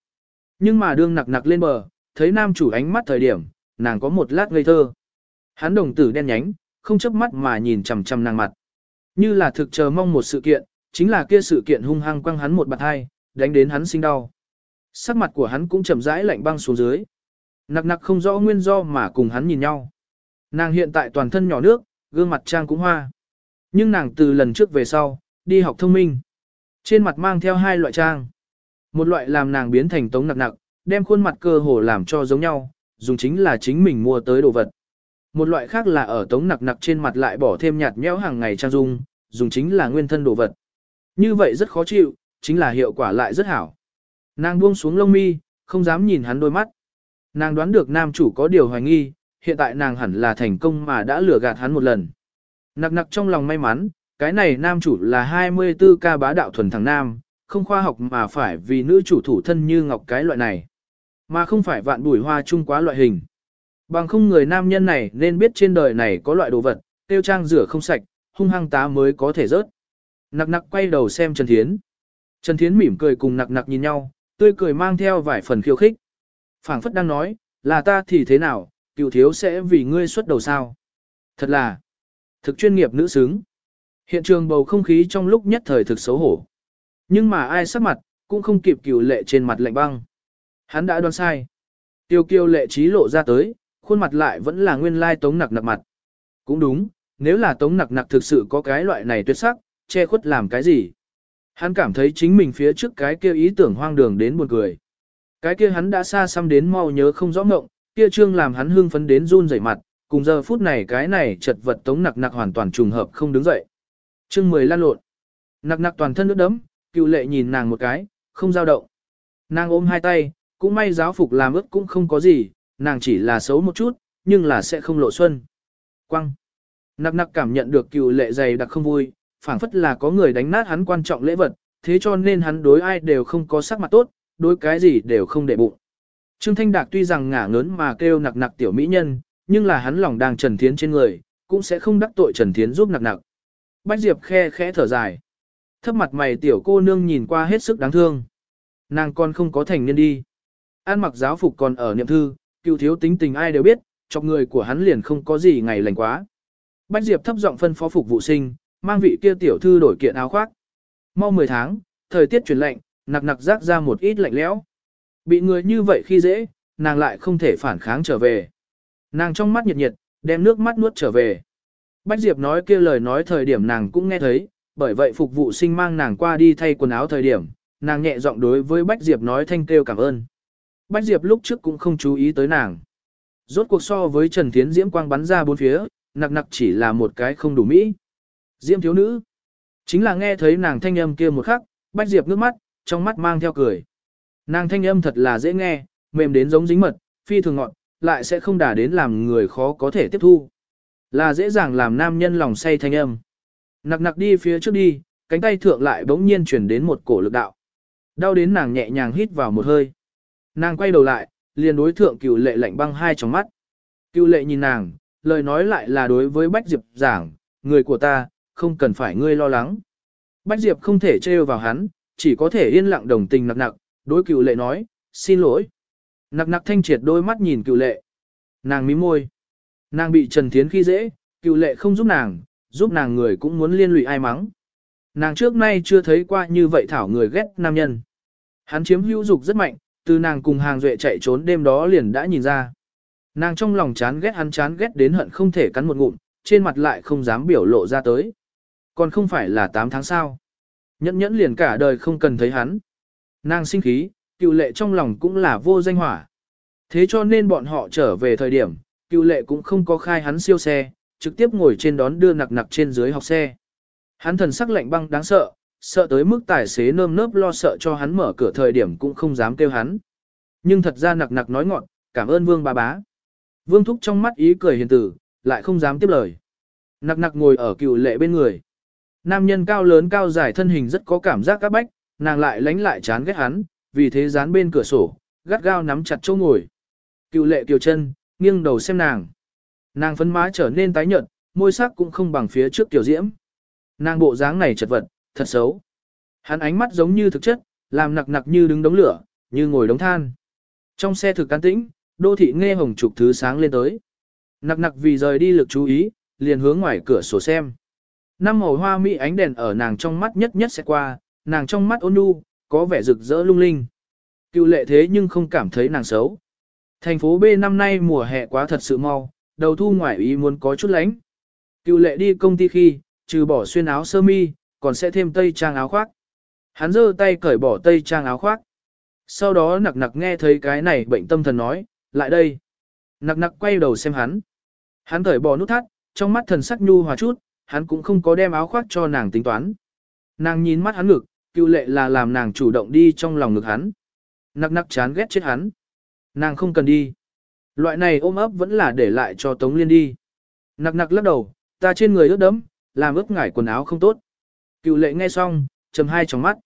Nhưng mà đương nặc nặc lên bờ, thấy nam chủ ánh mắt thời điểm, nàng có một lát ngây thơ. Hắn đồng tử đen nhánh, không chớp mắt mà nhìn chằm chằm nàng mặt. Như là thực chờ mong một sự kiện, chính là kia sự kiện hung hăng quăng hắn một bạt hai, đánh đến hắn sinh đau. Sắc mặt của hắn cũng chậm rãi lạnh băng xuống dưới. Nặc nặc không rõ nguyên do mà cùng hắn nhìn nhau. Nàng hiện tại toàn thân nhỏ nước, gương mặt trang cũng hoa. Nhưng nàng từ lần trước về sau, đi học thông minh. Trên mặt mang theo hai loại trang. Một loại làm nàng biến thành tống nặc nặc, đem khuôn mặt cơ hồ làm cho giống nhau, dùng chính là chính mình mua tới đồ vật. Một loại khác là ở tống nặc nặc trên mặt lại bỏ thêm nhạt nhẽo hàng ngày trang dung, dùng chính là nguyên thân đồ vật. Như vậy rất khó chịu, chính là hiệu quả lại rất hảo. Nàng buông xuống lông mi, không dám nhìn hắn đôi mắt. Nàng đoán được nam chủ có điều hoài nghi, hiện tại nàng hẳn là thành công mà đã lừa gạt hắn một lần. Nặc nặc trong lòng may mắn, cái này nam chủ là 24 ca bá đạo thuần thằng nam, không khoa học mà phải vì nữ chủ thủ thân như ngọc cái loại này. Mà không phải vạn bùi hoa chung quá loại hình. Bằng không người nam nhân này nên biết trên đời này có loại đồ vật, tiêu trang rửa không sạch, hung hăng tá mới có thể rớt. Nặc nặc quay đầu xem Trần Thiến. Trần Thiến mỉm cười cùng nặc nặc nhìn nhau, tươi cười mang theo vài phần khiêu khích. phảng phất đang nói, là ta thì thế nào, cựu thiếu sẽ vì ngươi xuất đầu sao. Thật là, thực chuyên nghiệp nữ xứng. Hiện trường bầu không khí trong lúc nhất thời thực xấu hổ. Nhưng mà ai sắc mặt, cũng không kịp cựu lệ trên mặt lạnh băng. Hắn đã đoán sai. Tiêu kiêu lệ trí lộ ra tới, khuôn mặt lại vẫn là nguyên lai tống nặc nặc mặt. Cũng đúng, nếu là tống nặc nặc thực sự có cái loại này tuyệt sắc, che khuất làm cái gì. Hắn cảm thấy chính mình phía trước cái kia ý tưởng hoang đường đến buồn cười. Cái kia hắn đã xa xăm đến mau nhớ không rõ ngộng, kia trương làm hắn hưng phấn đến run rẩy mặt, cùng giờ phút này cái này chật vật tống nặc nặc hoàn toàn trùng hợp không đứng dậy. trương mười lan lộn. Nặc nặc toàn thân nước đấm, cựu lệ nhìn nàng một cái, không dao động. Nàng ôm hai tay, cũng may giáo phục làm ướt cũng không có gì, nàng chỉ là xấu một chút, nhưng là sẽ không lộ xuân. Quăng. Nặc nặc cảm nhận được cựu lệ dày đặc không vui, phảng phất là có người đánh nát hắn quan trọng lễ vật, thế cho nên hắn đối ai đều không có sắc mặt tốt, đối cái gì đều không để bụng. Trương Thanh Đạc tuy rằng ngả ngớn mà kêu nặc nặc tiểu mỹ nhân, nhưng là hắn lòng đang Trần Thiến trên người, cũng sẽ không đắc tội Trần Thiến giúp nặc nặc. Bách Diệp khe khẽ thở dài. Thấp mặt mày tiểu cô nương nhìn qua hết sức đáng thương. Nàng con không có thành niên đi. An mặc giáo phục còn ở niệm thư, cựu thiếu tính tình ai đều biết, chọc người của hắn liền không có gì ngày lành quá. Bách Diệp thấp giọng phân phó phục vụ sinh, mang vị kia tiểu thư đổi kiện áo khoác. Mau 10 tháng, thời tiết chuyển lạnh, nặc nặc rác ra một ít lạnh lẽo. Bị người như vậy khi dễ, nàng lại không thể phản kháng trở về. Nàng trong mắt nhiệt nhiệt, đem nước mắt nuốt trở về. Bách Diệp nói kia lời nói thời điểm nàng cũng nghe thấy, bởi vậy phục vụ sinh mang nàng qua đi thay quần áo thời điểm, nàng nhẹ giọng đối với Bách Diệp nói thanh kêu cảm ơn. Bách Diệp lúc trước cũng không chú ý tới nàng. Rốt cuộc so với Trần Thiến Diễm quang bắn ra bốn phía, nặc nặc chỉ là một cái không đủ mỹ. Diêm thiếu nữ. Chính là nghe thấy nàng thanh âm kia một khắc, Bách Diệp nước mắt, trong mắt mang theo cười. Nàng thanh âm thật là dễ nghe, mềm đến giống dính mật, phi thường ngọt, lại sẽ không đả đến làm người khó có thể tiếp thu. Là dễ dàng làm nam nhân lòng say thanh âm. Nặc nặc đi phía trước đi, cánh tay thượng lại bỗng nhiên chuyển đến một cổ lực đạo. Đau đến nàng nhẹ nhàng hít vào một hơi. Nàng quay đầu lại, liền đối thượng cựu lệ lạnh băng hai trong mắt. Cựu lệ nhìn nàng, lời nói lại là đối với Bách Diệp giảng, người của ta, không cần phải ngươi lo lắng. Bách Diệp không thể trêu vào hắn, chỉ có thể yên lặng đồng tình nặc nặc, đối cựu lệ nói, xin lỗi. Nặc nặc thanh triệt đôi mắt nhìn cựu lệ. Nàng mím môi. Nàng bị Trần Thiến khi dễ, cựu lệ không giúp nàng, giúp nàng người cũng muốn liên lụy ai mắng. Nàng trước nay chưa thấy qua như vậy thảo người ghét nam nhân. Hắn chiếm hữu dục rất mạnh, từ nàng cùng hàng duệ chạy trốn đêm đó liền đã nhìn ra. Nàng trong lòng chán ghét hắn chán ghét đến hận không thể cắn một ngụm, trên mặt lại không dám biểu lộ ra tới. Còn không phải là 8 tháng sau. Nhẫn nhẫn liền cả đời không cần thấy hắn. Nàng sinh khí, cựu lệ trong lòng cũng là vô danh hỏa. Thế cho nên bọn họ trở về thời điểm, cựu lệ cũng không có khai hắn siêu xe, trực tiếp ngồi trên đón đưa nặc nặc trên dưới học xe. Hắn thần sắc lạnh băng đáng sợ, sợ tới mức tài xế nơm nớp lo sợ cho hắn mở cửa thời điểm cũng không dám kêu hắn. Nhưng thật ra nặc nặc nói ngọn, cảm ơn vương bà bá. Vương thúc trong mắt ý cười hiền tử, lại không dám tiếp lời. Nặc nặc ngồi ở cựu lệ bên người. Nam nhân cao lớn cao dài thân hình rất có cảm giác các bách, nàng lại lánh lại chán ghét hắn, vì thế dán bên cửa sổ, gắt gao nắm chặt chỗ ngồi. Cựu lệ kiều chân, nghiêng đầu xem nàng. Nàng phấn má trở nên tái nhợt, môi sắc cũng không bằng phía trước tiểu diễm. Nàng bộ dáng này chật vật, thật xấu. Hắn ánh mắt giống như thực chất, làm nặc nặc như đứng đống lửa, như ngồi đống than. Trong xe thực can tĩnh, đô thị nghe hồng trục thứ sáng lên tới. Nặc nặc vì rời đi lực chú ý, liền hướng ngoài cửa sổ xem. Năm màu hoa mỹ ánh đèn ở nàng trong mắt nhất nhất sẽ qua, nàng trong mắt ôn nhu, có vẻ rực rỡ lung linh. Cựu lệ thế nhưng không cảm thấy nàng xấu. Thành phố B năm nay mùa hè quá thật sự mau, đầu thu ngoại ý muốn có chút lánh. Cựu lệ đi công ty khi, trừ bỏ xuyên áo sơ mi, còn sẽ thêm tây trang áo khoác. Hắn giơ tay cởi bỏ tây trang áo khoác. Sau đó nặc nặc nghe thấy cái này bệnh tâm thần nói, lại đây. Nặc nặc quay đầu xem hắn. Hắn cởi bỏ nút thắt, trong mắt thần sắc nhu hòa chút, hắn cũng không có đem áo khoác cho nàng tính toán. Nàng nhìn mắt hắn ngực, cựu lệ là làm nàng chủ động đi trong lòng ngực hắn. Nặc nặc chán ghét chết hắn. Nàng không cần đi. Loại này ôm ấp vẫn là để lại cho Tống Liên đi. Nặc nặc lắc đầu, ta trên người ướt đẫm, làm ướt ngải quần áo không tốt. Cựu lệ nghe xong, chầm hai trong mắt.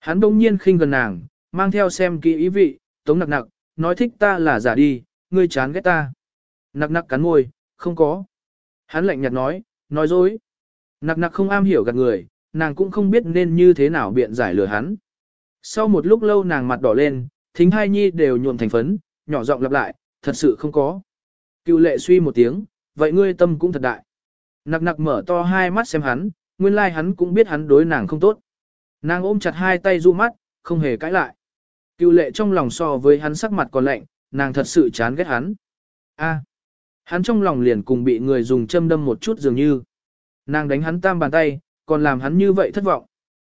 Hắn đông nhiên khinh gần nàng, mang theo xem kỹ ý vị, Tống nặc nặc, nói thích ta là giả đi, ngươi chán ghét ta. Nặc nặc cắn môi, không có. Hắn lạnh nhạt nói, nói dối. Nặc nặc không am hiểu gạt người, nàng cũng không biết nên như thế nào biện giải lừa hắn. Sau một lúc lâu nàng mặt đỏ lên, thính hai nhi đều nhuộm thành phấn, nhỏ giọng lặp lại, thật sự không có. Cựu lệ suy một tiếng, vậy ngươi tâm cũng thật đại. Nặc nặc mở to hai mắt xem hắn, nguyên lai like hắn cũng biết hắn đối nàng không tốt. Nàng ôm chặt hai tay du mắt, không hề cãi lại. Cựu lệ trong lòng so với hắn sắc mặt còn lạnh, nàng thật sự chán ghét hắn. A, hắn trong lòng liền cùng bị người dùng châm đâm một chút dường như. Nàng đánh hắn tam bàn tay, còn làm hắn như vậy thất vọng.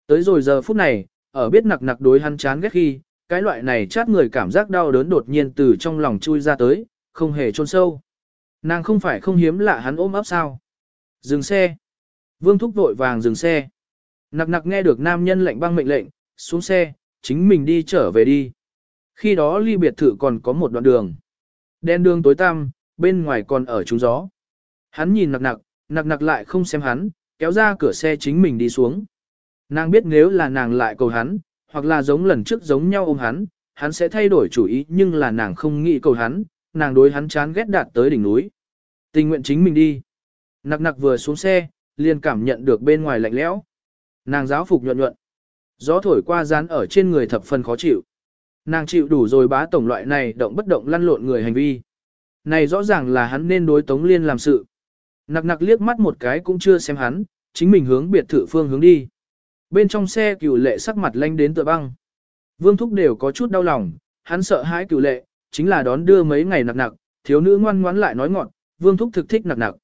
Tới rồi giờ phút này, ở biết nặc nặc đối hắn chán ghét khi, cái loại này chát người cảm giác đau đớn đột nhiên từ trong lòng chui ra tới, không hề chôn sâu. Nàng không phải không hiếm lạ hắn ôm ấp sao. Dừng xe. Vương thúc vội vàng dừng xe. Nặc nặc nghe được nam nhân lệnh băng mệnh lệnh, xuống xe, chính mình đi trở về đi. Khi đó ly biệt thự còn có một đoạn đường. Đen đường tối tăm, bên ngoài còn ở trúng gió. Hắn nhìn nặc nặc, nặc nặc lại không xem hắn, kéo ra cửa xe chính mình đi xuống. Nàng biết nếu là nàng lại cầu hắn, hoặc là giống lần trước giống nhau ôm hắn, hắn sẽ thay đổi chủ ý nhưng là nàng không nghĩ cầu hắn, nàng đối hắn chán ghét đạt tới đỉnh núi. Tình nguyện chính mình đi. Nặc nặc vừa xuống xe, liền cảm nhận được bên ngoài lạnh lẽo. Nàng giáo phục nhuận nhuận. Gió thổi qua dán ở trên người thập phần khó chịu. Nàng chịu đủ rồi bá tổng loại này động bất động lăn lộn người hành vi. Này rõ ràng là hắn nên đối Tống Liên làm sự. Nặc nặc liếc mắt một cái cũng chưa xem hắn, chính mình hướng biệt thự phương hướng đi. Bên trong xe cửu lệ sắc mặt lanh đến tựa băng. Vương Thúc đều có chút đau lòng, hắn sợ hãi cửu lệ, chính là đón đưa mấy ngày nặc nặc, thiếu nữ ngoan ngoãn lại nói ngọn, Vương Thúc thực thích nặc nặc.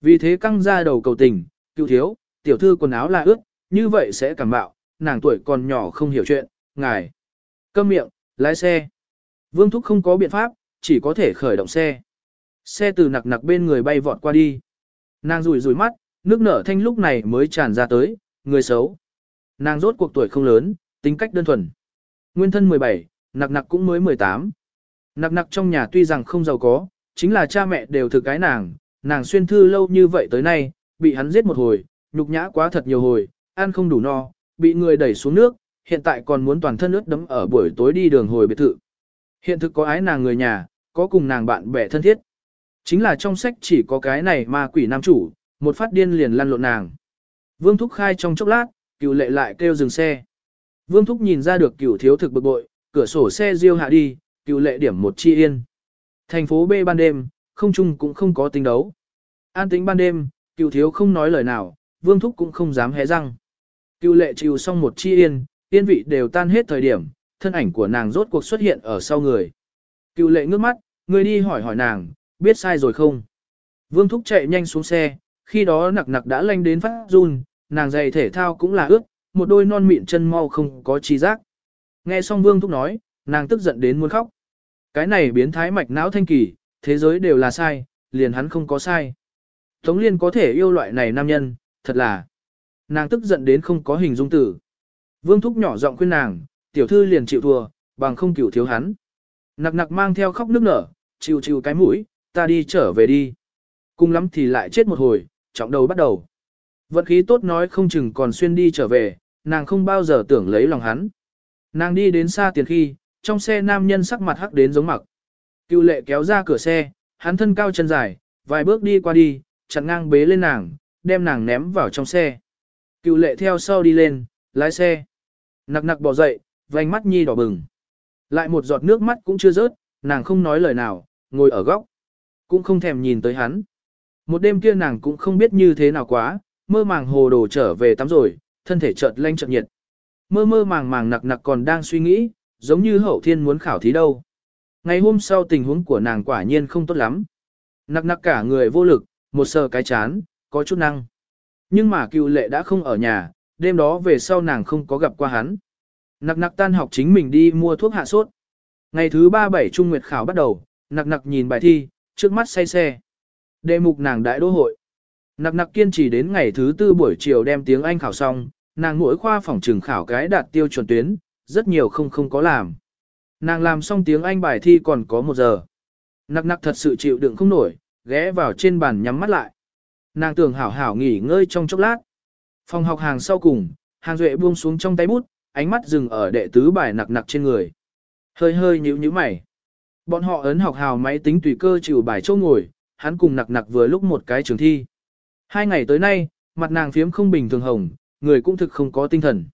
Vì thế căng ra đầu cầu tình, cựu thiếu, tiểu thư quần áo là ướt, như vậy sẽ cảm bạo, nàng tuổi còn nhỏ không hiểu chuyện, ngài. Câm miệng, lái xe. Vương Thúc không có biện pháp, chỉ có thể khởi động xe. Xe từ nặc nặc bên người bay vọt qua đi. Nàng rủi rủi mắt, nước nở thanh lúc này mới tràn ra tới, người xấu. Nàng rốt cuộc tuổi không lớn, tính cách đơn thuần. Nguyên thân 17, nặc nặc cũng mới 18. Nặc nặc trong nhà tuy rằng không giàu có, chính là cha mẹ đều thực cái nàng, nàng xuyên thư lâu như vậy tới nay, bị hắn giết một hồi, nhục nhã quá thật nhiều hồi, ăn không đủ no, bị người đẩy xuống nước, hiện tại còn muốn toàn thân ướt đấm ở buổi tối đi đường hồi biệt thự. Hiện thực có ái nàng người nhà, có cùng nàng bạn bè thân thiết. Chính là trong sách chỉ có cái này ma quỷ nam chủ, một phát điên liền lăn lộn nàng. Vương Thúc khai trong chốc lát, cựu lệ lại kêu dừng xe. Vương Thúc nhìn ra được cựu thiếu thực bực bội, cửa sổ xe riêu hạ đi, cựu lệ điểm một chi yên. Thành phố B ban đêm, không chung cũng không có tính đấu. An tính ban đêm, cựu thiếu không nói lời nào, Vương Thúc cũng không dám hé răng. Cựu lệ chịu xong một chi yên, yên vị đều tan hết thời điểm, thân ảnh của nàng rốt cuộc xuất hiện ở sau người. Cựu lệ ngước mắt, người đi hỏi hỏi nàng, biết sai rồi không? Vương Thúc chạy nhanh xuống xe, khi đó nặc nặc đã lanh đến phát run, nàng giày thể thao cũng là ướt, một đôi non mịn chân mau không có chi giác. Nghe xong Vương Thúc nói, nàng tức giận đến muốn khóc. Cái này biến thái mạch não thanh kỳ, thế giới đều là sai, liền hắn không có sai. Tống Liên có thể yêu loại này nam nhân, thật là. Nàng tức giận đến không có hình dung tử. Vương Thúc nhỏ giọng khuyên nàng, tiểu thư liền chịu thua, bằng không cửu thiếu hắn. Nặc nặc mang theo khóc nước nở, chịu chịu cái mũi, ta đi trở về đi. Cùng lắm thì lại chết một hồi, trọng đầu bắt đầu. Vận khí tốt nói không chừng còn xuyên đi trở về, nàng không bao giờ tưởng lấy lòng hắn. Nàng đi đến xa tiền khi, trong xe nam nhân sắc mặt hắc đến giống mặc. Cựu lệ kéo ra cửa xe, hắn thân cao chân dài, vài bước đi qua đi, chặn ngang bế lên nàng, đem nàng ném vào trong xe. Cựu lệ theo sau đi lên, lái xe. Nặc nặc bỏ dậy, vành mắt nhi đỏ bừng. Lại một giọt nước mắt cũng chưa rớt, nàng không nói lời nào, ngồi ở góc. Cũng không thèm nhìn tới hắn. Một đêm kia nàng cũng không biết như thế nào quá, mơ màng hồ đồ trở về tắm rồi, thân thể chợt lanh chợt nhiệt. Mơ mơ màng màng nặc nặc còn đang suy nghĩ, giống như hậu thiên muốn khảo thí đâu. Ngày hôm sau tình huống của nàng quả nhiên không tốt lắm. Nặc nặc cả người vô lực, một sờ cái chán, có chút năng. Nhưng mà cựu lệ đã không ở nhà, đêm đó về sau nàng không có gặp qua hắn. Nặc nặc tan học chính mình đi mua thuốc hạ sốt. Ngày thứ ba bảy trung nguyệt khảo bắt đầu, nặc nặc nhìn bài thi, trước mắt say xe. Đề mục nàng đại đô hội. Nặc nặc kiên trì đến ngày thứ tư buổi chiều đem tiếng Anh khảo xong, nàng mỗi khoa phòng trường khảo cái đạt tiêu chuẩn tuyến, rất nhiều không không có làm. Nàng làm xong tiếng Anh bài thi còn có một giờ. Nặc nặc thật sự chịu đựng không nổi, ghé vào trên bàn nhắm mắt lại. Nàng tưởng hảo hảo nghỉ ngơi trong chốc lát. Phòng học hàng sau cùng, hàng duệ buông xuống trong tay bút, ánh mắt dừng ở đệ tứ bài nặc nặc trên người. Hơi hơi nhíu nhíu mày. Bọn họ ấn học hào máy tính tùy cơ chịu bài châu ngồi, hắn cùng nặc nặc vừa lúc một cái trường thi. Hai ngày tới nay, mặt nàng phiếm không bình thường hồng, người cũng thực không có tinh thần.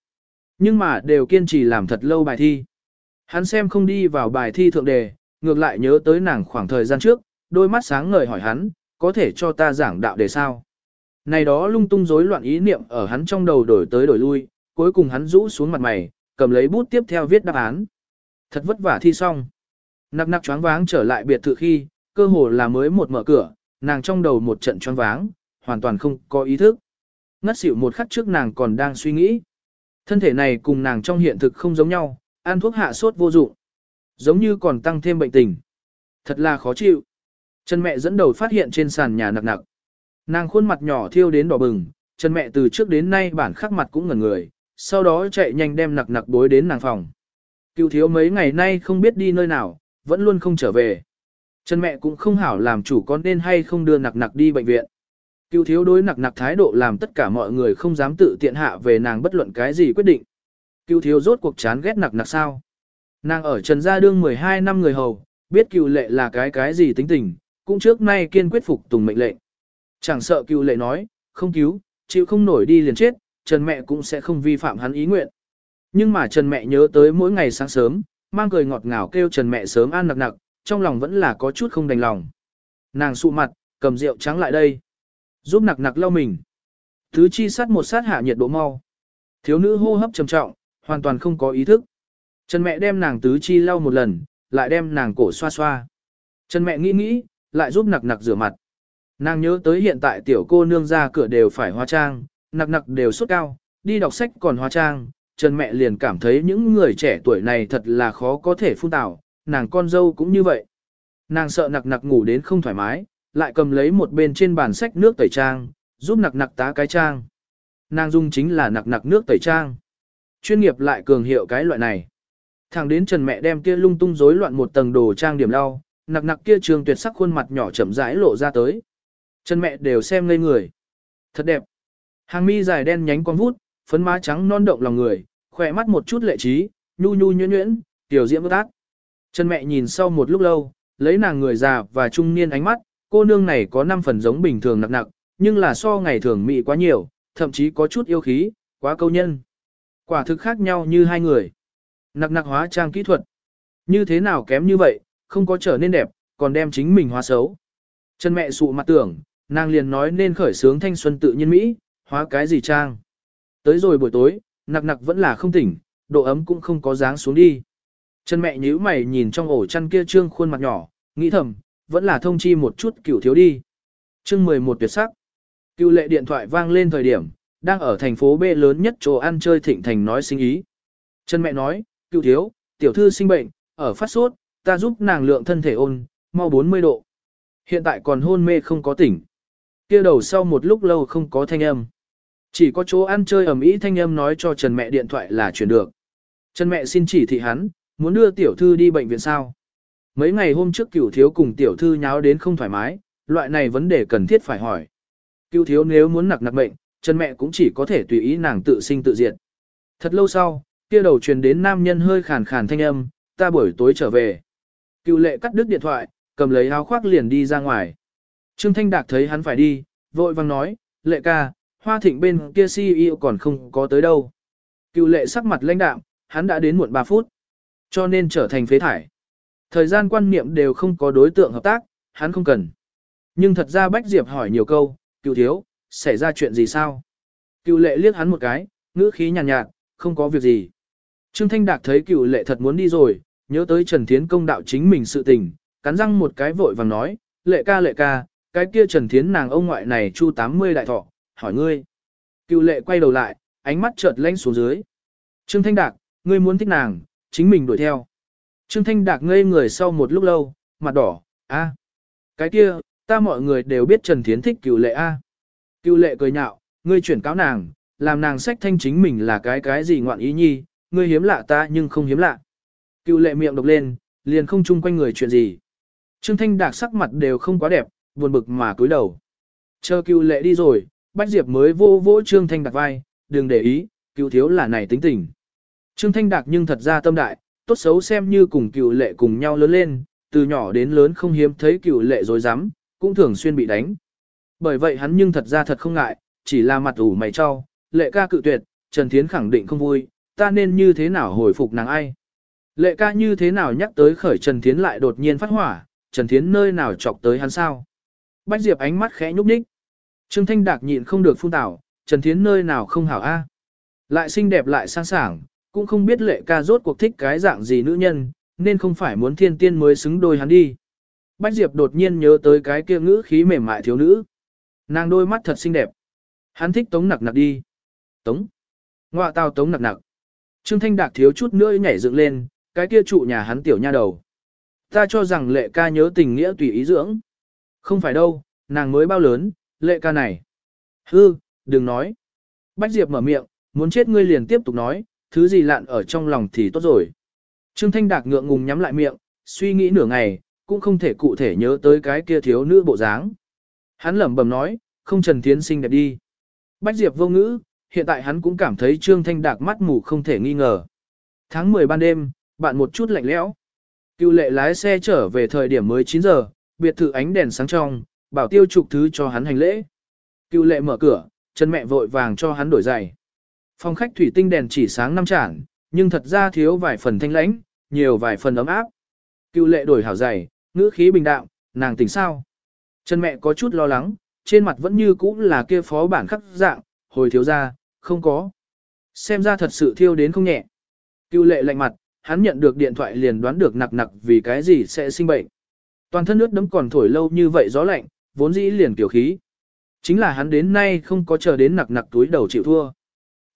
Nhưng mà đều kiên trì làm thật lâu bài thi. Hắn xem không đi vào bài thi thượng đề, ngược lại nhớ tới nàng khoảng thời gian trước, đôi mắt sáng ngời hỏi hắn, có thể cho ta giảng đạo đề sao? Này đó lung tung rối loạn ý niệm ở hắn trong đầu đổi tới đổi lui, cuối cùng hắn rũ xuống mặt mày, cầm lấy bút tiếp theo viết đáp án. Thật vất vả thi xong. Nặc nặc choáng váng trở lại biệt thự khi, cơ hồ là mới một mở cửa, nàng trong đầu một trận choáng váng, hoàn toàn không có ý thức. Ngất xỉu một khắc trước nàng còn đang suy nghĩ. Thân thể này cùng nàng trong hiện thực không giống nhau, ăn thuốc hạ sốt vô dụng. Giống như còn tăng thêm bệnh tình. Thật là khó chịu. Chân mẹ dẫn đầu phát hiện trên sàn nhà nặc nặc. Nàng khuôn mặt nhỏ thiêu đến đỏ bừng, chân mẹ từ trước đến nay bản khắc mặt cũng ngẩn người, sau đó chạy nhanh đem nặc nặc bối đến nàng phòng. Cựu thiếu mấy ngày nay không biết đi nơi nào, vẫn luôn không trở về. Chân mẹ cũng không hảo làm chủ con nên hay không đưa nặc nặc đi bệnh viện. Cựu thiếu đối nặc nặc thái độ làm tất cả mọi người không dám tự tiện hạ về nàng bất luận cái gì quyết định. Cựu thiếu rốt cuộc chán ghét nặc nặc sao. Nàng ở Trần Gia Đương 12 năm người hầu, biết cựu lệ là cái cái gì tính tình, cũng trước nay kiên quyết phục tùng mệnh lệnh. Chẳng sợ cựu lệ nói, không cứu, chịu không nổi đi liền chết, Trần mẹ cũng sẽ không vi phạm hắn ý nguyện. Nhưng mà Trần mẹ nhớ tới mỗi ngày sáng sớm, mang cười ngọt ngào kêu Trần mẹ sớm ăn nặc nặc, trong lòng vẫn là có chút không đành lòng. Nàng sụ mặt, cầm rượu trắng lại đây. Giúp nặc nặc lau mình. Thứ chi sát một sát hạ nhiệt độ mau. Thiếu nữ hô hấp trầm trọng, hoàn toàn không có ý thức. Trần mẹ đem nàng tứ chi lau một lần, lại đem nàng cổ xoa xoa. Trần mẹ nghĩ nghĩ, lại giúp nặc nặc rửa mặt. Nàng nhớ tới hiện tại tiểu cô nương ra cửa đều phải hóa trang, nặc nặc đều sốt cao, đi đọc sách còn hóa trang. Trần mẹ liền cảm thấy những người trẻ tuổi này thật là khó có thể phun tảo, nàng con dâu cũng như vậy. Nàng sợ nặc nặc ngủ đến không thoải mái, lại cầm lấy một bên trên bàn sách nước tẩy trang, giúp nặc nặc tá cái trang. Nàng dùng chính là nặc nặc nước tẩy trang. Chuyên nghiệp lại cường hiệu cái loại này. Thẳng đến Trần mẹ đem kia lung tung rối loạn một tầng đồ trang điểm lau, nặc nặc kia trường tuyệt sắc khuôn mặt nhỏ chậm rãi lộ ra tới. Trần mẹ đều xem ngây người. Thật đẹp. Hàng mi dài đen nhánh con vút, phấn má trắng non động lòng người, khỏe mắt một chút lệ trí, nhu nhu nhuyễn nhuyễn, tiểu diễm bất ác. Chân mẹ nhìn sau một lúc lâu, lấy nàng người già và trung niên ánh mắt, cô nương này có 5 phần giống bình thường nặng nặng, nhưng là so ngày thường mị quá nhiều, thậm chí có chút yêu khí, quá câu nhân. Quả thực khác nhau như hai người. Nặng nặng hóa trang kỹ thuật. Như thế nào kém như vậy, không có trở nên đẹp, còn đem chính mình hóa xấu. Chân mẹ sụ mặt tưởng, nàng liền nói nên khởi sướng thanh xuân tự nhiên Mỹ, hóa cái gì trang. Tới rồi buổi tối, nặc nặc vẫn là không tỉnh, độ ấm cũng không có dáng xuống đi. Chân mẹ nhíu mày nhìn trong ổ chăn kia trương khuôn mặt nhỏ, nghĩ thầm, vẫn là thông chi một chút cửu thiếu đi. chương 11 tuyệt sắc. Cựu lệ điện thoại vang lên thời điểm, đang ở thành phố B lớn nhất chỗ ăn chơi thịnh thành nói sinh ý. Chân mẹ nói, cựu thiếu, tiểu thư sinh bệnh, ở phát sốt, ta giúp nàng lượng thân thể ôn, mau 40 độ. Hiện tại còn hôn mê không có tỉnh. kia đầu sau một lúc lâu không có thanh âm. Chỉ có chỗ ăn chơi ầm ĩ thanh âm nói cho Trần mẹ điện thoại là chuyển được. Trần mẹ xin chỉ thị hắn, muốn đưa tiểu thư đi bệnh viện sao. mấy ngày hôm trước cửu thiếu cùng tiểu thư nháo đến không thoải mái, loại này vấn đề cần thiết phải hỏi. Cửu thiếu nếu muốn nặc nặc bệnh trần mẹ cũng chỉ có thể tùy ý nàng tự sinh tự diệt. Thật lâu sau, kia đầu truyền đến nam nhân hơi khàn khàn thanh âm, ta buổi tối trở về. Cựu lệ cắt đứt điện thoại, cầm lấy áo khoác liền đi ra ngoài. Trương Thanh Đạc thấy hắn phải đi, vội vang nói, lệ ca, hoa thịnh bên kia CEO còn không có tới đâu. Cựu lệ sắc mặt lãnh đạm, hắn đã đến muộn 3 phút, cho nên trở thành phế thải. Thời gian quan niệm đều không có đối tượng hợp tác, hắn không cần. Nhưng thật ra Bách Diệp hỏi nhiều câu, cựu thiếu, xảy ra chuyện gì sao? Cựu lệ liếc hắn một cái, ngữ khí nhàn nhạt, nhạt, không có việc gì. Trương Thanh Đạc thấy cựu lệ thật muốn đi rồi, nhớ tới Trần Thiến công đạo chính mình sự tình, cắn răng một cái vội vàng nói, lệ ca lệ ca, cái kia Trần Thiến nàng ông ngoại này chu 80 đại thọ, hỏi ngươi. Cựu lệ quay đầu lại, ánh mắt chợt lanh xuống dưới. Trương Thanh Đạc, ngươi muốn thích nàng, chính mình đuổi theo. Trương Thanh Đạc ngây người sau một lúc lâu, mặt đỏ, a, Cái kia, ta mọi người đều biết Trần Thiến thích cựu lệ a. Cựu lệ cười nhạo, ngươi chuyển cáo nàng, làm nàng sách thanh chính mình là cái cái gì ngoạn ý nhi, ngươi hiếm lạ ta nhưng không hiếm lạ. Cựu lệ miệng độc lên, liền không chung quanh người chuyện gì. Trương Thanh Đạc sắc mặt đều không quá đẹp, buồn bực mà cúi đầu. Chờ cựu lệ đi rồi, Bách Diệp mới vô vỗ Trương Thanh Đạc vai, đừng để ý, cựu thiếu là này tính tình. Trương Thanh Đạc nhưng thật ra tâm đại, tốt xấu xem như cùng cựu lệ cùng nhau lớn lên, từ nhỏ đến lớn không hiếm thấy cựu lệ dối rắm cũng thường xuyên bị đánh. Bởi vậy hắn nhưng thật ra thật không ngại, chỉ là mặt ủ mày cho, lệ ca cự tuyệt, Trần Thiến khẳng định không vui, ta nên như thế nào hồi phục nàng ai. Lệ ca như thế nào nhắc tới khởi Trần Thiến lại đột nhiên phát hỏa, Trần Thiến nơi nào chọc tới hắn sao. Bách Diệp ánh mắt khẽ nhúc nhích. Trương Thanh Đạc nhịn không được phun tảo, Trần Thiến nơi nào không hảo a Lại xinh đẹp lại sang sảng, cũng không biết lệ ca rốt cuộc thích cái dạng gì nữ nhân, nên không phải muốn thiên tiên mới xứng đôi hắn đi. Bách Diệp đột nhiên nhớ tới cái kia ngữ khí mềm mại thiếu nữ. Nàng đôi mắt thật xinh đẹp. Hắn thích tống nặc nặc đi. Tống. Ngoạ tao tống nặc nặc. Trương Thanh Đạc thiếu chút nữa nhảy dựng lên, cái kia trụ nhà hắn tiểu nha đầu. Ta cho rằng lệ ca nhớ tình nghĩa tùy ý dưỡng. Không phải đâu, nàng mới bao lớn, lệ ca này. Hư, đừng nói. Bách Diệp mở miệng, muốn chết ngươi liền tiếp tục nói, thứ gì lạn ở trong lòng thì tốt rồi. Trương Thanh Đạc ngượng ngùng nhắm lại miệng, suy nghĩ nửa ngày, cũng không thể cụ thể nhớ tới cái kia thiếu nữ bộ dáng. Hắn lẩm bẩm nói, không Trần tiến sinh đẹp đi. Bách Diệp vô ngữ, hiện tại hắn cũng cảm thấy Trương Thanh Đạc mắt mù không thể nghi ngờ. Tháng 10 ban đêm, bạn một chút lạnh lẽo. Cưu lệ lái xe trở về thời điểm mới 9 giờ, biệt thự ánh đèn sáng trong, bảo tiêu trục thứ cho hắn hành lễ. Cựu lệ mở cửa, chân mẹ vội vàng cho hắn đổi giày. Phòng khách thủy tinh đèn chỉ sáng năm chản, nhưng thật ra thiếu vài phần thanh lãnh, nhiều vài phần ấm áp. Cựu lệ đổi hảo giày, ngữ khí bình đạm, nàng tỉnh sao? Chân mẹ có chút lo lắng, trên mặt vẫn như cũ là kia phó bản khắc dạng, hồi thiếu ra, không có. Xem ra thật sự thiêu đến không nhẹ. Cựu lệ lạnh mặt, hắn nhận được điện thoại liền đoán được nặc nặc vì cái gì sẽ sinh bệnh. Toàn thân nước đấm còn thổi lâu như vậy gió lạnh, vốn dĩ liền tiểu khí. Chính là hắn đến nay không có chờ đến nặc nặc túi đầu chịu thua.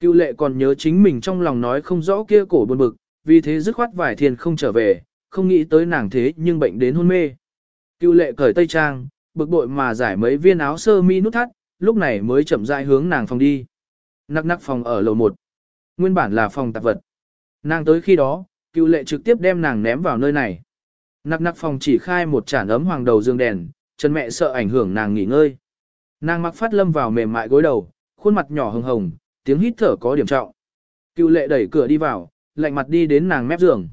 Cựu lệ còn nhớ chính mình trong lòng nói không rõ kia cổ buồn bực, vì thế dứt khoát vải thiền không trở về, không nghĩ tới nàng thế nhưng bệnh đến hôn mê. Cựu lệ cởi tây trang, bực bội mà giải mấy viên áo sơ mi nút thắt, lúc này mới chậm rãi hướng nàng phòng đi. Nặc nặc phòng ở lầu 1. Nguyên bản là phòng tạp vật. Nàng tới khi đó, cựu lệ trực tiếp đem nàng ném vào nơi này. Nặc nặc phòng chỉ khai một chản ấm hoàng đầu dương đèn, chân mẹ sợ ảnh hưởng nàng nghỉ ngơi. Nàng mặc phát lâm vào mềm mại gối đầu, khuôn mặt nhỏ hồng hồng, tiếng hít thở có điểm trọng. Cựu lệ đẩy cửa đi vào, lạnh mặt đi đến nàng mép giường.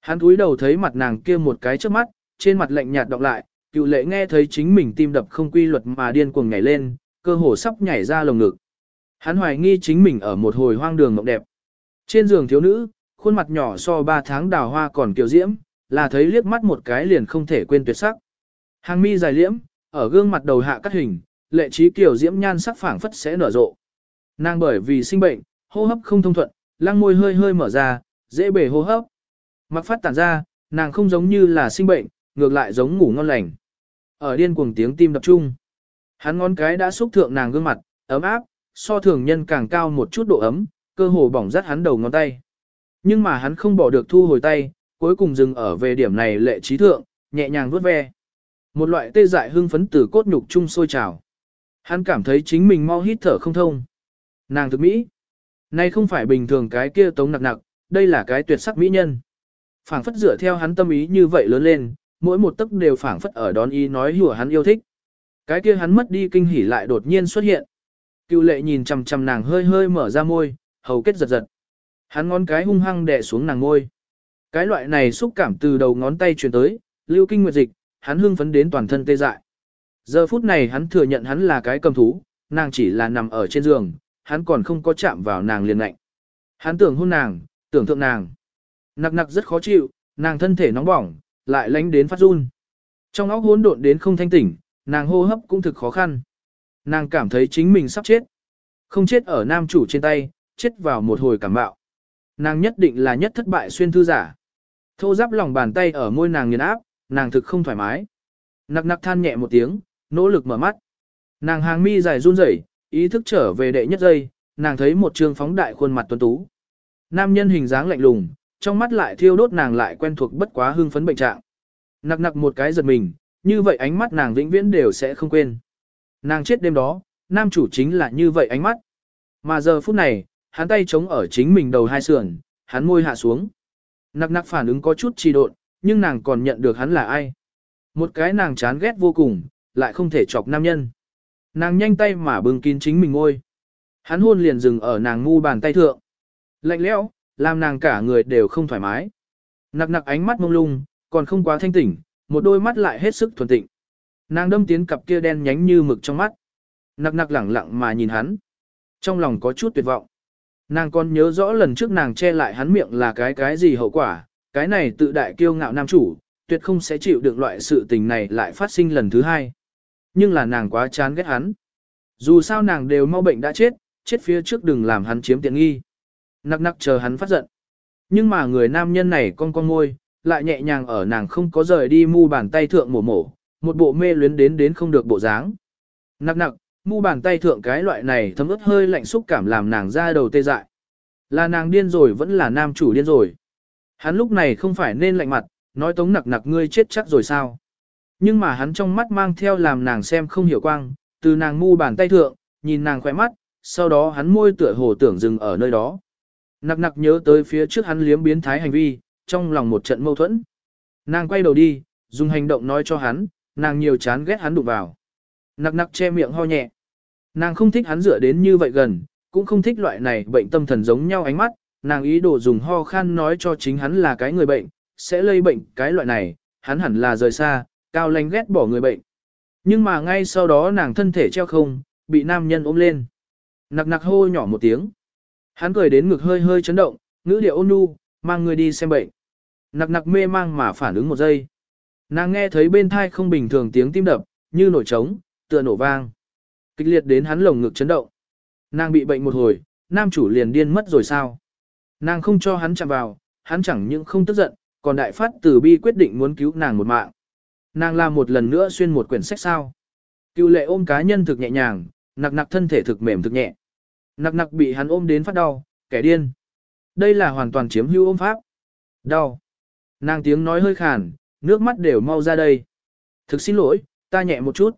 Hắn cúi đầu thấy mặt nàng kia một cái trước mắt, trên mặt lạnh nhạt đọc lại, cựu lệ nghe thấy chính mình tim đập không quy luật mà điên cuồng nhảy lên, cơ hồ sắp nhảy ra lồng ngực. Hắn hoài nghi chính mình ở một hồi hoang đường mộng đẹp. Trên giường thiếu nữ, khuôn mặt nhỏ so ba tháng đào hoa còn kiều diễm, là thấy liếc mắt một cái liền không thể quên tuyệt sắc. Hàng mi dài liễm, ở gương mặt đầu hạ cắt hình, lệ trí kiểu diễm nhan sắc phảng phất sẽ nở rộ. Nàng bởi vì sinh bệnh, hô hấp không thông thuận, lăng môi hơi hơi mở ra, dễ bể hô hấp. Mặc phát tản ra, nàng không giống như là sinh bệnh, ngược lại giống ngủ ngon lành. Ở điên cuồng tiếng tim đập trung. Hắn ngón cái đã xúc thượng nàng gương mặt, ấm áp, so thường nhân càng cao một chút độ ấm, cơ hồ bỏng rát hắn đầu ngón tay. Nhưng mà hắn không bỏ được thu hồi tay, cuối cùng dừng ở về điểm này lệ trí thượng, nhẹ nhàng vuốt ve. Một loại tê dại hưng phấn từ cốt nhục chung sôi trào. Hắn cảm thấy chính mình mau hít thở không thông. Nàng thực mỹ. Này không phải bình thường cái kia tống nặc nặc, đây là cái tuyệt sắc mỹ nhân. phảng phất dựa theo hắn tâm ý như vậy lớn lên, mỗi một tấc đều phảng phất ở đón ý nói hùa hắn yêu thích. Cái kia hắn mất đi kinh hỉ lại đột nhiên xuất hiện. Cựu lệ nhìn chằm chằm nàng hơi hơi mở ra môi, hầu kết giật giật. Hắn ngón cái hung hăng đè xuống nàng môi. Cái loại này xúc cảm từ đầu ngón tay truyền tới, lưu kinh nguyệt dịch, hắn hưng phấn đến toàn thân tê dại. Giờ phút này hắn thừa nhận hắn là cái cầm thú, nàng chỉ là nằm ở trên giường, hắn còn không có chạm vào nàng liền lạnh. Hắn tưởng hôn nàng, tưởng tượng nàng. Nặc nặc rất khó chịu, nàng thân thể nóng bỏng, lại lánh đến phát run. Trong óc hỗn độn đến không thanh tỉnh, nàng hô hấp cũng thực khó khăn. Nàng cảm thấy chính mình sắp chết. Không chết ở nam chủ trên tay, chết vào một hồi cảm bạo. Nàng nhất định là nhất thất bại xuyên thư giả. Thô giáp lòng bàn tay ở môi nàng nghiền áp, nàng thực không thoải mái. Nặc nặc than nhẹ một tiếng, nỗ lực mở mắt. Nàng hàng mi dài run rẩy, ý thức trở về đệ nhất giây, nàng thấy một trương phóng đại khuôn mặt tuấn tú. Nam nhân hình dáng lạnh lùng, trong mắt lại thiêu đốt nàng lại quen thuộc bất quá hưng phấn bệnh trạng. Nặc nặc một cái giật mình, như vậy ánh mắt nàng vĩnh viễn đều sẽ không quên. Nàng chết đêm đó, nam chủ chính là như vậy ánh mắt. Mà giờ phút này, hắn tay chống ở chính mình đầu hai sườn, hắn môi hạ xuống. Nặc nặc phản ứng có chút trì độn, nhưng nàng còn nhận được hắn là ai. Một cái nàng chán ghét vô cùng, lại không thể chọc nam nhân. Nàng nhanh tay mà bưng kín chính mình ngôi. Hắn hôn liền dừng ở nàng ngu bàn tay thượng. Lạnh lẽo, làm nàng cả người đều không thoải mái. Nặc nặc ánh mắt mông lung, còn không quá thanh tỉnh, một đôi mắt lại hết sức thuần tịnh. Nàng đâm tiến cặp kia đen nhánh như mực trong mắt. Nặc nặc lẳng lặng mà nhìn hắn. Trong lòng có chút tuyệt vọng. Nàng còn nhớ rõ lần trước nàng che lại hắn miệng là cái cái gì hậu quả, cái này tự đại kiêu ngạo nam chủ, tuyệt không sẽ chịu được loại sự tình này lại phát sinh lần thứ hai. Nhưng là nàng quá chán ghét hắn. Dù sao nàng đều mau bệnh đã chết, chết phía trước đừng làm hắn chiếm tiện nghi. Nặc nặc chờ hắn phát giận. Nhưng mà người nam nhân này con con ngôi, lại nhẹ nhàng ở nàng không có rời đi mu bàn tay thượng mổ mổ, một bộ mê luyến đến đến không được bộ dáng. Nặc nặc, mu bàn tay thượng cái loại này thấm ướt hơi lạnh xúc cảm làm nàng ra đầu tê dại. Là nàng điên rồi vẫn là nam chủ điên rồi. Hắn lúc này không phải nên lạnh mặt, nói tống nặc nặc ngươi chết chắc rồi sao. Nhưng mà hắn trong mắt mang theo làm nàng xem không hiểu quang, từ nàng mu bàn tay thượng, nhìn nàng khỏe mắt, sau đó hắn môi tựa hồ tưởng dừng ở nơi đó. Nặc nặc nhớ tới phía trước hắn liếm biến thái hành vi, trong lòng một trận mâu thuẫn. Nàng quay đầu đi, dùng hành động nói cho hắn, nàng nhiều chán ghét hắn đụng vào. Nặc nặc che miệng ho nhẹ. Nàng không thích hắn dựa đến như vậy gần, cũng không thích loại này bệnh tâm thần giống nhau ánh mắt, nàng ý đồ dùng ho khan nói cho chính hắn là cái người bệnh, sẽ lây bệnh cái loại này, hắn hẳn là rời xa, cao lãnh ghét bỏ người bệnh. Nhưng mà ngay sau đó nàng thân thể treo không, bị nam nhân ôm lên. Nặc nặc hô nhỏ một tiếng. Hắn cười đến ngực hơi hơi chấn động, ngữ điệu ôn nhu, mang người đi xem bệnh. Nặc nặc mê mang mà phản ứng một giây. Nàng nghe thấy bên thai không bình thường tiếng tim đập, như nổi trống, tựa nổ vang. Kịch liệt đến hắn lồng ngực chấn động. Nàng bị bệnh một hồi, nam chủ liền điên mất rồi sao? Nàng không cho hắn chạm vào, hắn chẳng những không tức giận, còn đại phát từ bi quyết định muốn cứu nàng một mạng. Nàng làm một lần nữa xuyên một quyển sách sao. Cựu lệ ôm cá nhân thực nhẹ nhàng, nặc nặc thân thể thực mềm thực nhẹ. Nặc nặc bị hắn ôm đến phát đau, kẻ điên. Đây là hoàn toàn chiếm hữu ôm pháp. Đau. Nàng tiếng nói hơi khàn, nước mắt đều mau ra đây. Thực xin lỗi, ta nhẹ một chút.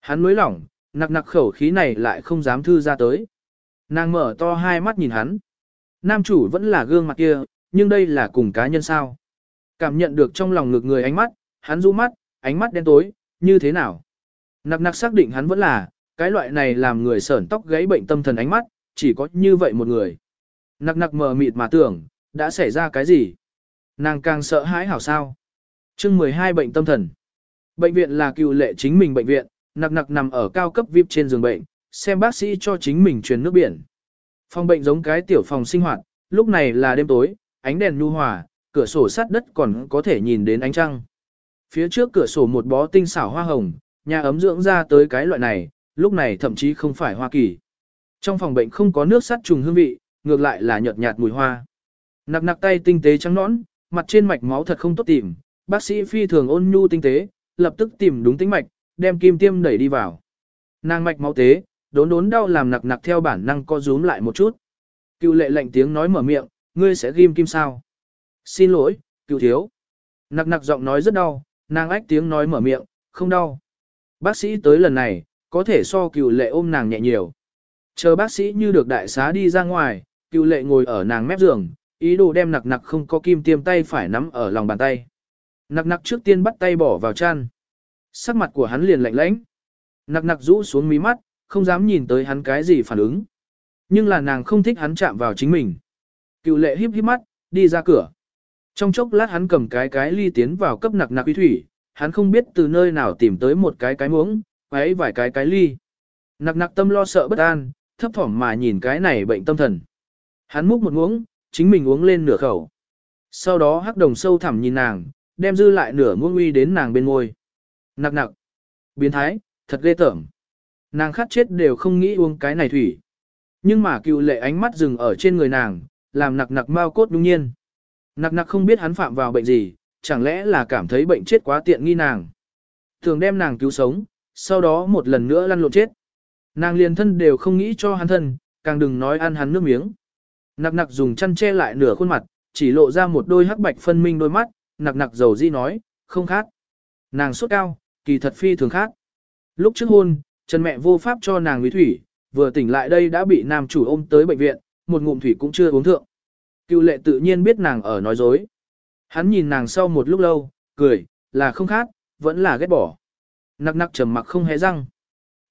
Hắn mới lỏng, nặc nặc khẩu khí này lại không dám thư ra tới. Nàng mở to hai mắt nhìn hắn. Nam chủ vẫn là gương mặt kia, nhưng đây là cùng cá nhân sao. Cảm nhận được trong lòng ngực người ánh mắt, hắn rũ mắt, ánh mắt đen tối, như thế nào? Nặc nặc xác định hắn vẫn là, cái loại này làm người sởn tóc gáy bệnh tâm thần ánh mắt, chỉ có như vậy một người. Nặc nặc mờ mịt mà tưởng, đã xảy ra cái gì? Nàng càng sợ hãi hảo sao? chương 12 bệnh tâm thần. Bệnh viện là cựu lệ chính mình bệnh viện, nặc nặc nằm ở cao cấp VIP trên giường bệnh, xem bác sĩ cho chính mình truyền nước biển. Phòng bệnh giống cái tiểu phòng sinh hoạt, lúc này là đêm tối, ánh đèn nhu hòa, cửa sổ sát đất còn có thể nhìn đến ánh trăng. Phía trước cửa sổ một bó tinh xảo hoa hồng, nhà ấm dưỡng ra tới cái loại này, lúc này thậm chí không phải Hoa Kỳ. Trong phòng bệnh không có nước sắt trùng hương vị, ngược lại là nhợt nhạt mùi hoa. Nặc nặc tay tinh tế trắng nõn, mặt trên mạch máu thật không tốt tìm, bác sĩ phi thường ôn nhu tinh tế, lập tức tìm đúng tính mạch, đem kim tiêm đẩy đi vào. Nàng mạch máu tế, đốn đốn đau làm nặc nặc theo bản năng co rúm lại một chút. Cựu lệ lạnh tiếng nói mở miệng, ngươi sẽ ghim kim sao? Xin lỗi, cựu thiếu. Nặc nặc giọng nói rất đau, nàng ách tiếng nói mở miệng, không đau. Bác sĩ tới lần này, có thể so cựu lệ ôm nàng nhẹ nhiều. Chờ bác sĩ như được đại xá đi ra ngoài, cựu lệ ngồi ở nàng mép giường, ý đồ đem nặc nặc không có kim tiêm tay phải nắm ở lòng bàn tay. Nặc nặc trước tiên bắt tay bỏ vào chăn. Sắc mặt của hắn liền lạnh lãnh. Nặc nặc rũ xuống mí mắt, không dám nhìn tới hắn cái gì phản ứng. Nhưng là nàng không thích hắn chạm vào chính mình. Cựu lệ híp híp mắt, đi ra cửa. Trong chốc lát hắn cầm cái cái ly tiến vào cấp nặc nặc uy thủy, hắn không biết từ nơi nào tìm tới một cái cái muỗng, ấy vài cái cái ly. Nặc nặc tâm lo sợ bất an, thấp thỏm mà nhìn cái này bệnh tâm thần. Hắn múc một muỗng, chính mình uống lên nửa khẩu. Sau đó hắc đồng sâu thẳm nhìn nàng, đem dư lại nửa muỗng uy đến nàng bên môi. Nặc nặc. Biến thái, thật ghê tởm. Nàng khát chết đều không nghĩ uống cái này thủy. Nhưng mà cựu lệ ánh mắt dừng ở trên người nàng, làm nặc nặc mau cốt đương nhiên. Nặc nặc không biết hắn phạm vào bệnh gì, chẳng lẽ là cảm thấy bệnh chết quá tiện nghi nàng. Thường đem nàng cứu sống, sau đó một lần nữa lăn lộn chết. Nàng liền thân đều không nghĩ cho hắn thân, càng đừng nói ăn hắn nước miếng. Nặc nặc dùng chăn che lại nửa khuôn mặt, chỉ lộ ra một đôi hắc bạch phân minh đôi mắt, nặc nặc dầu di nói, không khác. Nàng sốt cao, kỳ thật phi thường khác. Lúc trước hôn, Trần mẹ vô pháp cho nàng quý thủy, vừa tỉnh lại đây đã bị nam chủ ôm tới bệnh viện, một ngụm thủy cũng chưa uống thượng. Cựu lệ tự nhiên biết nàng ở nói dối. Hắn nhìn nàng sau một lúc lâu, cười, là không khác, vẫn là ghét bỏ. Nặc nặc trầm mặc không hé răng.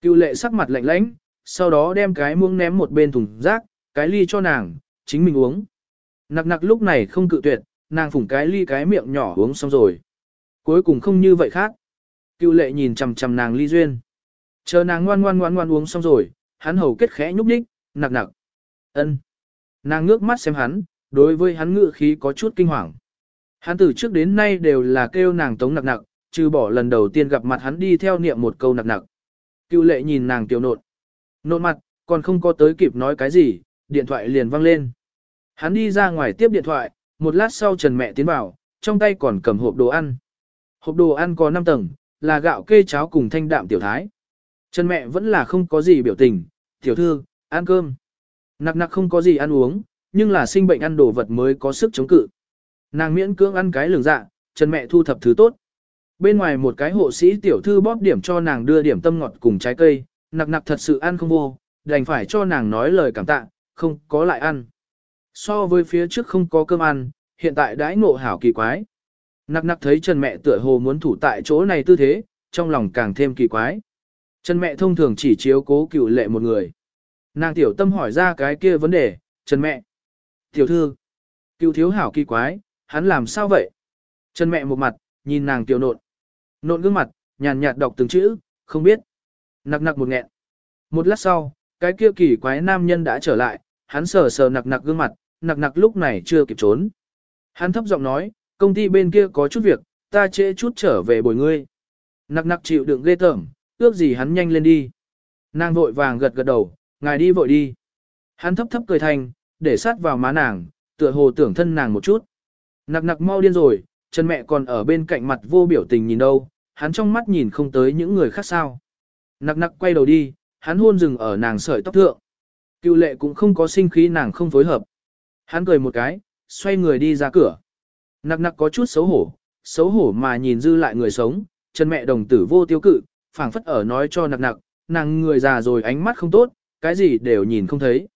Cựu lệ sắc mặt lạnh lãnh, sau đó đem cái muỗng ném một bên thùng rác, cái ly cho nàng, chính mình uống. Nặc nặc lúc này không cự tuyệt, nàng phủng cái ly cái miệng nhỏ uống xong rồi. Cuối cùng không như vậy khác. Cựu lệ nhìn chằm chằm nàng ly duyên. Chờ nàng ngoan ngoan ngoan ngoan uống xong rồi, hắn hầu kết khẽ nhúc nhích, nặc nặc. ân. Nàng ngước mắt xem hắn, đối với hắn ngự khí có chút kinh hoàng. Hắn từ trước đến nay đều là kêu nàng tống nặc nặc, trừ bỏ lần đầu tiên gặp mặt hắn đi theo niệm một câu nặc nặc. Cựu lệ nhìn nàng tiểu nộn. Nộn mặt, còn không có tới kịp nói cái gì, điện thoại liền vang lên. Hắn đi ra ngoài tiếp điện thoại, một lát sau Trần mẹ tiến vào, trong tay còn cầm hộp đồ ăn. Hộp đồ ăn có 5 tầng, là gạo kê cháo cùng thanh đạm tiểu thái. Trần mẹ vẫn là không có gì biểu tình, tiểu thư, ăn cơm. Nặc nặc không có gì ăn uống, nhưng là sinh bệnh ăn đồ vật mới có sức chống cự. Nàng miễn cưỡng ăn cái lường dạ, Trần mẹ thu thập thứ tốt. Bên ngoài một cái hộ sĩ tiểu thư bóp điểm cho nàng đưa điểm tâm ngọt cùng trái cây, nặc nặc thật sự ăn không vô, đành phải cho nàng nói lời cảm tạ, không có lại ăn. So với phía trước không có cơm ăn, hiện tại đãi ngộ hảo kỳ quái. Nặc nặc thấy Trần mẹ tựa hồ muốn thủ tại chỗ này tư thế, trong lòng càng thêm kỳ quái. Trần mẹ thông thường chỉ chiếu cố cựu lệ một người. Nàng tiểu tâm hỏi ra cái kia vấn đề, Trần mẹ. Tiểu thư, cựu thiếu hảo kỳ quái, hắn làm sao vậy? Trần mẹ một mặt, nhìn nàng tiểu nộn. Nộn gương mặt, nhàn nhạt đọc từng chữ, không biết. Nặc nặc một nghẹn. Một lát sau, cái kia kỳ quái nam nhân đã trở lại, hắn sờ sờ nặc nặc gương mặt, nặc nặc lúc này chưa kịp trốn. Hắn thấp giọng nói, công ty bên kia có chút việc, ta trễ chút trở về bồi ngươi. Nặc nặc chịu đựng ghê tởm, ước gì hắn nhanh lên đi. Nàng vội vàng gật gật đầu, ngài đi vội đi. Hắn thấp thấp cười thành, để sát vào má nàng, tựa hồ tưởng thân nàng một chút. Nặc nặc mau điên rồi, chân mẹ còn ở bên cạnh mặt vô biểu tình nhìn đâu, hắn trong mắt nhìn không tới những người khác sao. Nặc nặc quay đầu đi, hắn hôn dừng ở nàng sợi tóc thượng. Cựu lệ cũng không có sinh khí nàng không phối hợp. Hắn cười một cái, xoay người đi ra cửa. Nặc nặc có chút xấu hổ, xấu hổ mà nhìn dư lại người sống, chân mẹ đồng tử vô tiêu cự, phảng phất ở nói cho nặc nặc, nàng người già rồi ánh mắt không tốt, cái gì đều nhìn không thấy.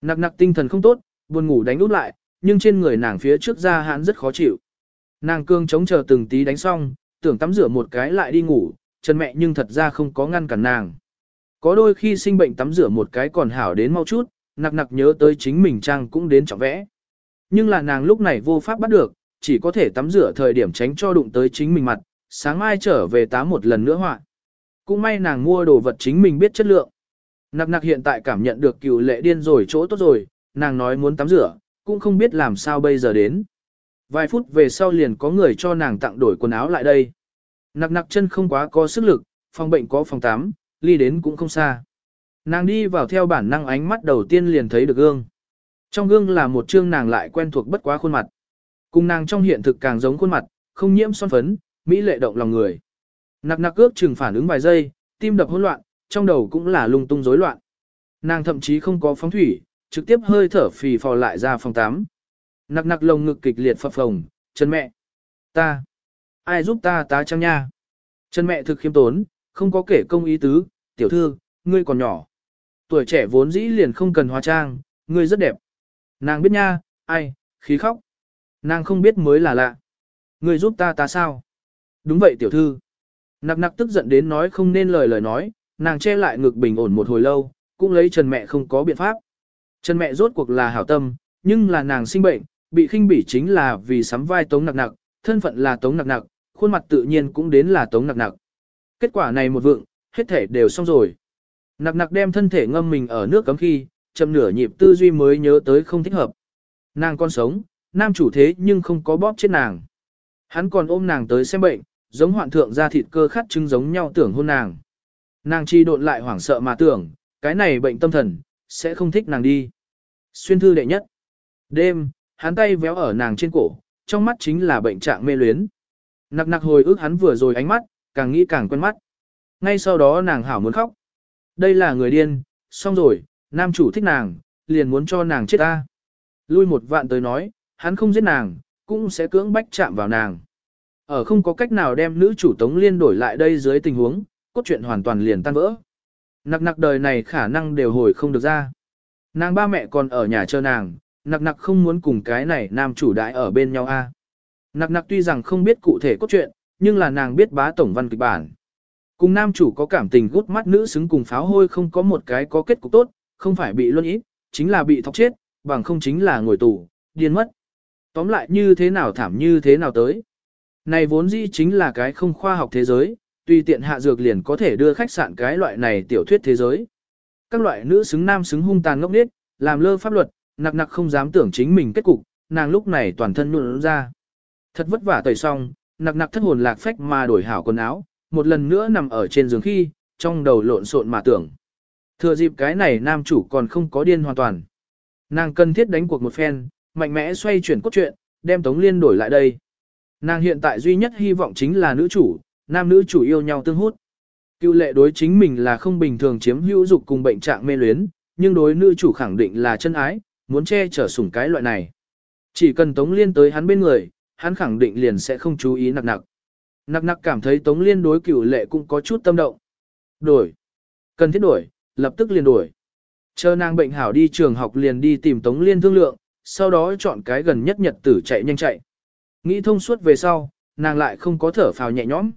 Nặc nặc tinh thần không tốt, buồn ngủ đánh út lại, nhưng trên người nàng phía trước ra hãn rất khó chịu. Nàng cương chống chờ từng tí đánh xong, tưởng tắm rửa một cái lại đi ngủ, chân mẹ nhưng thật ra không có ngăn cản nàng. Có đôi khi sinh bệnh tắm rửa một cái còn hảo đến mau chút, nặc nặc nhớ tới chính mình trang cũng đến trọng vẽ. Nhưng là nàng lúc này vô pháp bắt được, chỉ có thể tắm rửa thời điểm tránh cho đụng tới chính mình mặt, sáng mai trở về tá một lần nữa họa. Cũng may nàng mua đồ vật chính mình biết chất lượng. Nặc nặc hiện tại cảm nhận được cựu lệ điên rồi chỗ tốt rồi, nàng nói muốn tắm rửa, cũng không biết làm sao bây giờ đến. Vài phút về sau liền có người cho nàng tặng đổi quần áo lại đây. Nặc nặc chân không quá có sức lực, phòng bệnh có phòng tắm, ly đến cũng không xa. Nàng đi vào theo bản năng ánh mắt đầu tiên liền thấy được gương. Trong gương là một chương nàng lại quen thuộc bất quá khuôn mặt. Cùng nàng trong hiện thực càng giống khuôn mặt, không nhiễm son phấn, mỹ lệ động lòng người. Nặc nặc ước chừng phản ứng vài giây, tim đập hỗn loạn, trong đầu cũng là lung tung rối loạn. Nàng thậm chí không có phóng thủy, trực tiếp hơi thở phì phò lại ra phòng tắm. Nặc nặc lồng ngực kịch liệt phập phồng, chân mẹ. Ta. Ai giúp ta tá trăng nha. Chân mẹ thực khiêm tốn, không có kể công ý tứ, tiểu thư, ngươi còn nhỏ. Tuổi trẻ vốn dĩ liền không cần hóa trang, ngươi rất đẹp. Nàng biết nha, ai, khí khóc. Nàng không biết mới là lạ. Ngươi giúp ta ta sao? Đúng vậy tiểu thư. Nặc nặc tức giận đến nói không nên lời lời nói, nàng che lại ngực bình ổn một hồi lâu, cũng lấy Trần mẹ không có biện pháp. Trần mẹ rốt cuộc là hảo tâm, nhưng là nàng sinh bệnh, bị khinh bỉ chính là vì sắm vai tống nặc nặc, thân phận là tống nặc nặc, khuôn mặt tự nhiên cũng đến là tống nặc nặc. Kết quả này một vượng, hết thể đều xong rồi. Nặc nặc đem thân thể ngâm mình ở nước cấm khi, chậm nửa nhịp tư duy mới nhớ tới không thích hợp. Nàng còn sống, nam chủ thế nhưng không có bóp chết nàng. Hắn còn ôm nàng tới xem bệnh, giống hoạn thượng ra thịt cơ khát trứng giống nhau tưởng hôn nàng. Nàng chi độn lại hoảng sợ mà tưởng, cái này bệnh tâm thần, sẽ không thích nàng đi. Xuyên thư đệ nhất. Đêm, hắn tay véo ở nàng trên cổ, trong mắt chính là bệnh trạng mê luyến. Nặc nặc hồi ức hắn vừa rồi ánh mắt, càng nghĩ càng quen mắt. Ngay sau đó nàng hảo muốn khóc. Đây là người điên, xong rồi, nam chủ thích nàng, liền muốn cho nàng chết ta. Lui một vạn tới nói, hắn không giết nàng, cũng sẽ cưỡng bách chạm vào nàng. Ở không có cách nào đem nữ chủ Tống Liên đổi lại đây dưới tình huống, cốt truyện hoàn toàn liền tan vỡ. Nặc nặc đời này khả năng đều hồi không được ra. Nàng ba mẹ còn ở nhà chờ nàng, nặc nặc không muốn cùng cái này nam chủ đại ở bên nhau a. Nặc nặc tuy rằng không biết cụ thể cốt truyện, nhưng là nàng biết bá tổng văn kịch bản. Cùng nam chủ có cảm tình gút mắt nữ xứng cùng pháo hôi không có một cái có kết cục tốt, không phải bị luân ít, chính là bị thọc chết, bằng không chính là ngồi tù, điên mất. Tóm lại như thế nào thảm như thế nào tới. Này vốn dĩ chính là cái không khoa học thế giới, tùy tiện hạ dược liền có thể đưa khách sạn cái loại này tiểu thuyết thế giới. Các loại nữ xứng nam xứng hung tàn ngốc nghếch, làm lơ pháp luật, nặc nặc không dám tưởng chính mình kết cục, nàng lúc này toàn thân nhuộn ra. Thật vất vả tẩy xong, nặc nặc thất hồn lạc phách mà đổi hảo quần áo, một lần nữa nằm ở trên giường khi, trong đầu lộn xộn mà tưởng. Thừa dịp cái này nam chủ còn không có điên hoàn toàn. Nàng cần thiết đánh cuộc một phen, mạnh mẽ xoay chuyển cốt truyện, đem Tống Liên đổi lại đây. Nàng hiện tại duy nhất hy vọng chính là nữ chủ, nam nữ chủ yêu nhau tương hút. Cựu lệ đối chính mình là không bình thường chiếm hữu dục cùng bệnh trạng mê luyến, nhưng đối nữ chủ khẳng định là chân ái, muốn che chở sủng cái loại này. Chỉ cần Tống Liên tới hắn bên người, hắn khẳng định liền sẽ không chú ý nặc nặc. Nặc nặc cảm thấy Tống Liên đối cựu lệ cũng có chút tâm động. Đổi. Cần thiết đổi, lập tức liền đổi. Chờ nàng bệnh hảo đi trường học liền đi tìm Tống Liên thương lượng, sau đó chọn cái gần nhất nhật tử chạy nhanh chạy. Nghĩ thông suốt về sau, nàng lại không có thở phào nhẹ nhõm.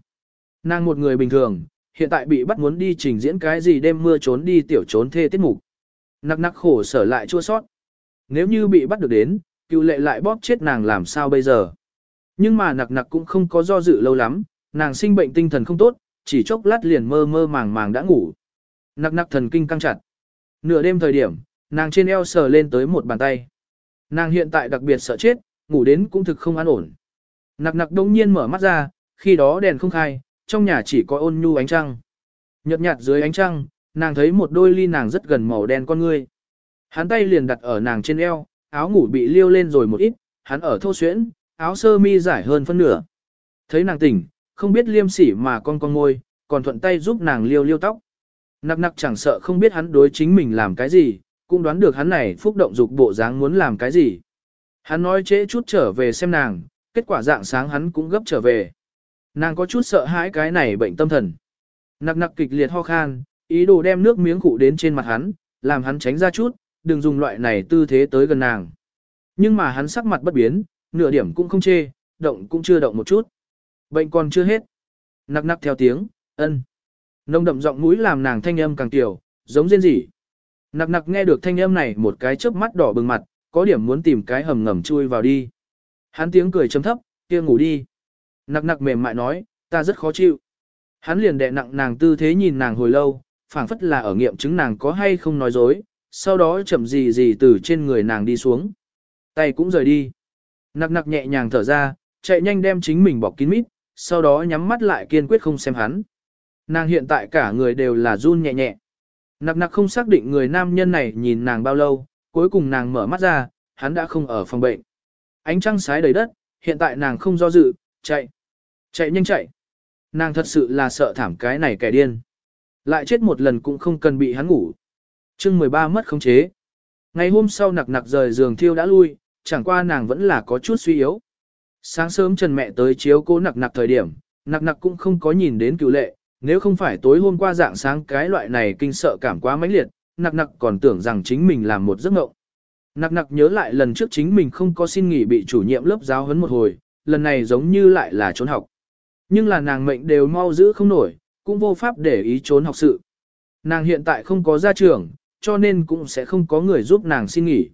Nàng một người bình thường, hiện tại bị bắt muốn đi trình diễn cái gì đêm mưa trốn đi tiểu trốn thê tiết mục. Nặc nặc khổ sở lại chua sót. Nếu như bị bắt được đến, cựu lệ lại bóp chết nàng làm sao bây giờ. Nhưng mà nặc nặc cũng không có do dự lâu lắm, nàng sinh bệnh tinh thần không tốt, chỉ chốc lát liền mơ mơ màng màng đã ngủ. Nặc nặc thần kinh căng chặt. Nửa đêm thời điểm, nàng trên eo sờ lên tới một bàn tay. Nàng hiện tại đặc biệt sợ chết, ngủ đến cũng thực không an ổn. Nặc nặc đông nhiên mở mắt ra, khi đó đèn không khai, trong nhà chỉ có ôn nhu ánh trăng. Nhật nhạt dưới ánh trăng, nàng thấy một đôi ly nàng rất gần màu đen con ngươi. Hắn tay liền đặt ở nàng trên eo, áo ngủ bị liêu lên rồi một ít, hắn ở thô xuyễn, áo sơ mi giải hơn phân nửa. Thấy nàng tỉnh, không biết liêm sỉ mà con con ngôi, còn thuận tay giúp nàng liêu liêu tóc. Nặc nặc chẳng sợ không biết hắn đối chính mình làm cái gì, cũng đoán được hắn này phúc động dục bộ dáng muốn làm cái gì. Hắn nói trễ chút trở về xem nàng, kết quả dạng sáng hắn cũng gấp trở về. Nàng có chút sợ hãi cái này bệnh tâm thần. Nặc nặc kịch liệt ho khan, ý đồ đem nước miếng cụ đến trên mặt hắn, làm hắn tránh ra chút, đừng dùng loại này tư thế tới gần nàng. Nhưng mà hắn sắc mặt bất biến, nửa điểm cũng không chê, động cũng chưa động một chút. Bệnh còn chưa hết. Nặc nặc theo tiếng, ân. Nông đậm giọng mũi làm nàng thanh âm càng tiểu, giống rên rỉ. Nặc nặc nghe được thanh âm này một cái chớp mắt đỏ bừng mặt, có điểm muốn tìm cái hầm ngầm chui vào đi. Hắn tiếng cười chấm thấp, kia ngủ đi. Nặc nặc mềm mại nói, ta rất khó chịu. Hắn liền đè nặng nàng tư thế nhìn nàng hồi lâu, phảng phất là ở nghiệm chứng nàng có hay không nói dối, sau đó chậm gì gì từ trên người nàng đi xuống. Tay cũng rời đi. Nặc nặc nhẹ nhàng thở ra, chạy nhanh đem chính mình bọc kín mít, sau đó nhắm mắt lại kiên quyết không xem hắn. Nàng hiện tại cả người đều là run nhẹ nhẹ. Nặc nặc không xác định người nam nhân này nhìn nàng bao lâu, cuối cùng nàng mở mắt ra, hắn đã không ở phòng bệnh. Ánh trăng sái đầy đất, hiện tại nàng không do dự, chạy. Chạy nhanh chạy. Nàng thật sự là sợ thảm cái này kẻ điên. Lại chết một lần cũng không cần bị hắn ngủ. chương 13 mất khống chế. Ngày hôm sau nặc nặc rời giường thiêu đã lui, chẳng qua nàng vẫn là có chút suy yếu. Sáng sớm Trần mẹ tới chiếu cố nặc nặc thời điểm, nặc nặc cũng không có nhìn đến cựu lệ, nếu không phải tối hôm qua dạng sáng cái loại này kinh sợ cảm quá mãnh liệt, nặc nặc còn tưởng rằng chính mình làm một giấc mộng. Nặc nặc nhớ lại lần trước chính mình không có xin nghỉ bị chủ nhiệm lớp giáo huấn một hồi, lần này giống như lại là trốn học. Nhưng là nàng mệnh đều mau giữ không nổi, cũng vô pháp để ý trốn học sự. Nàng hiện tại không có gia trưởng, cho nên cũng sẽ không có người giúp nàng xin nghỉ.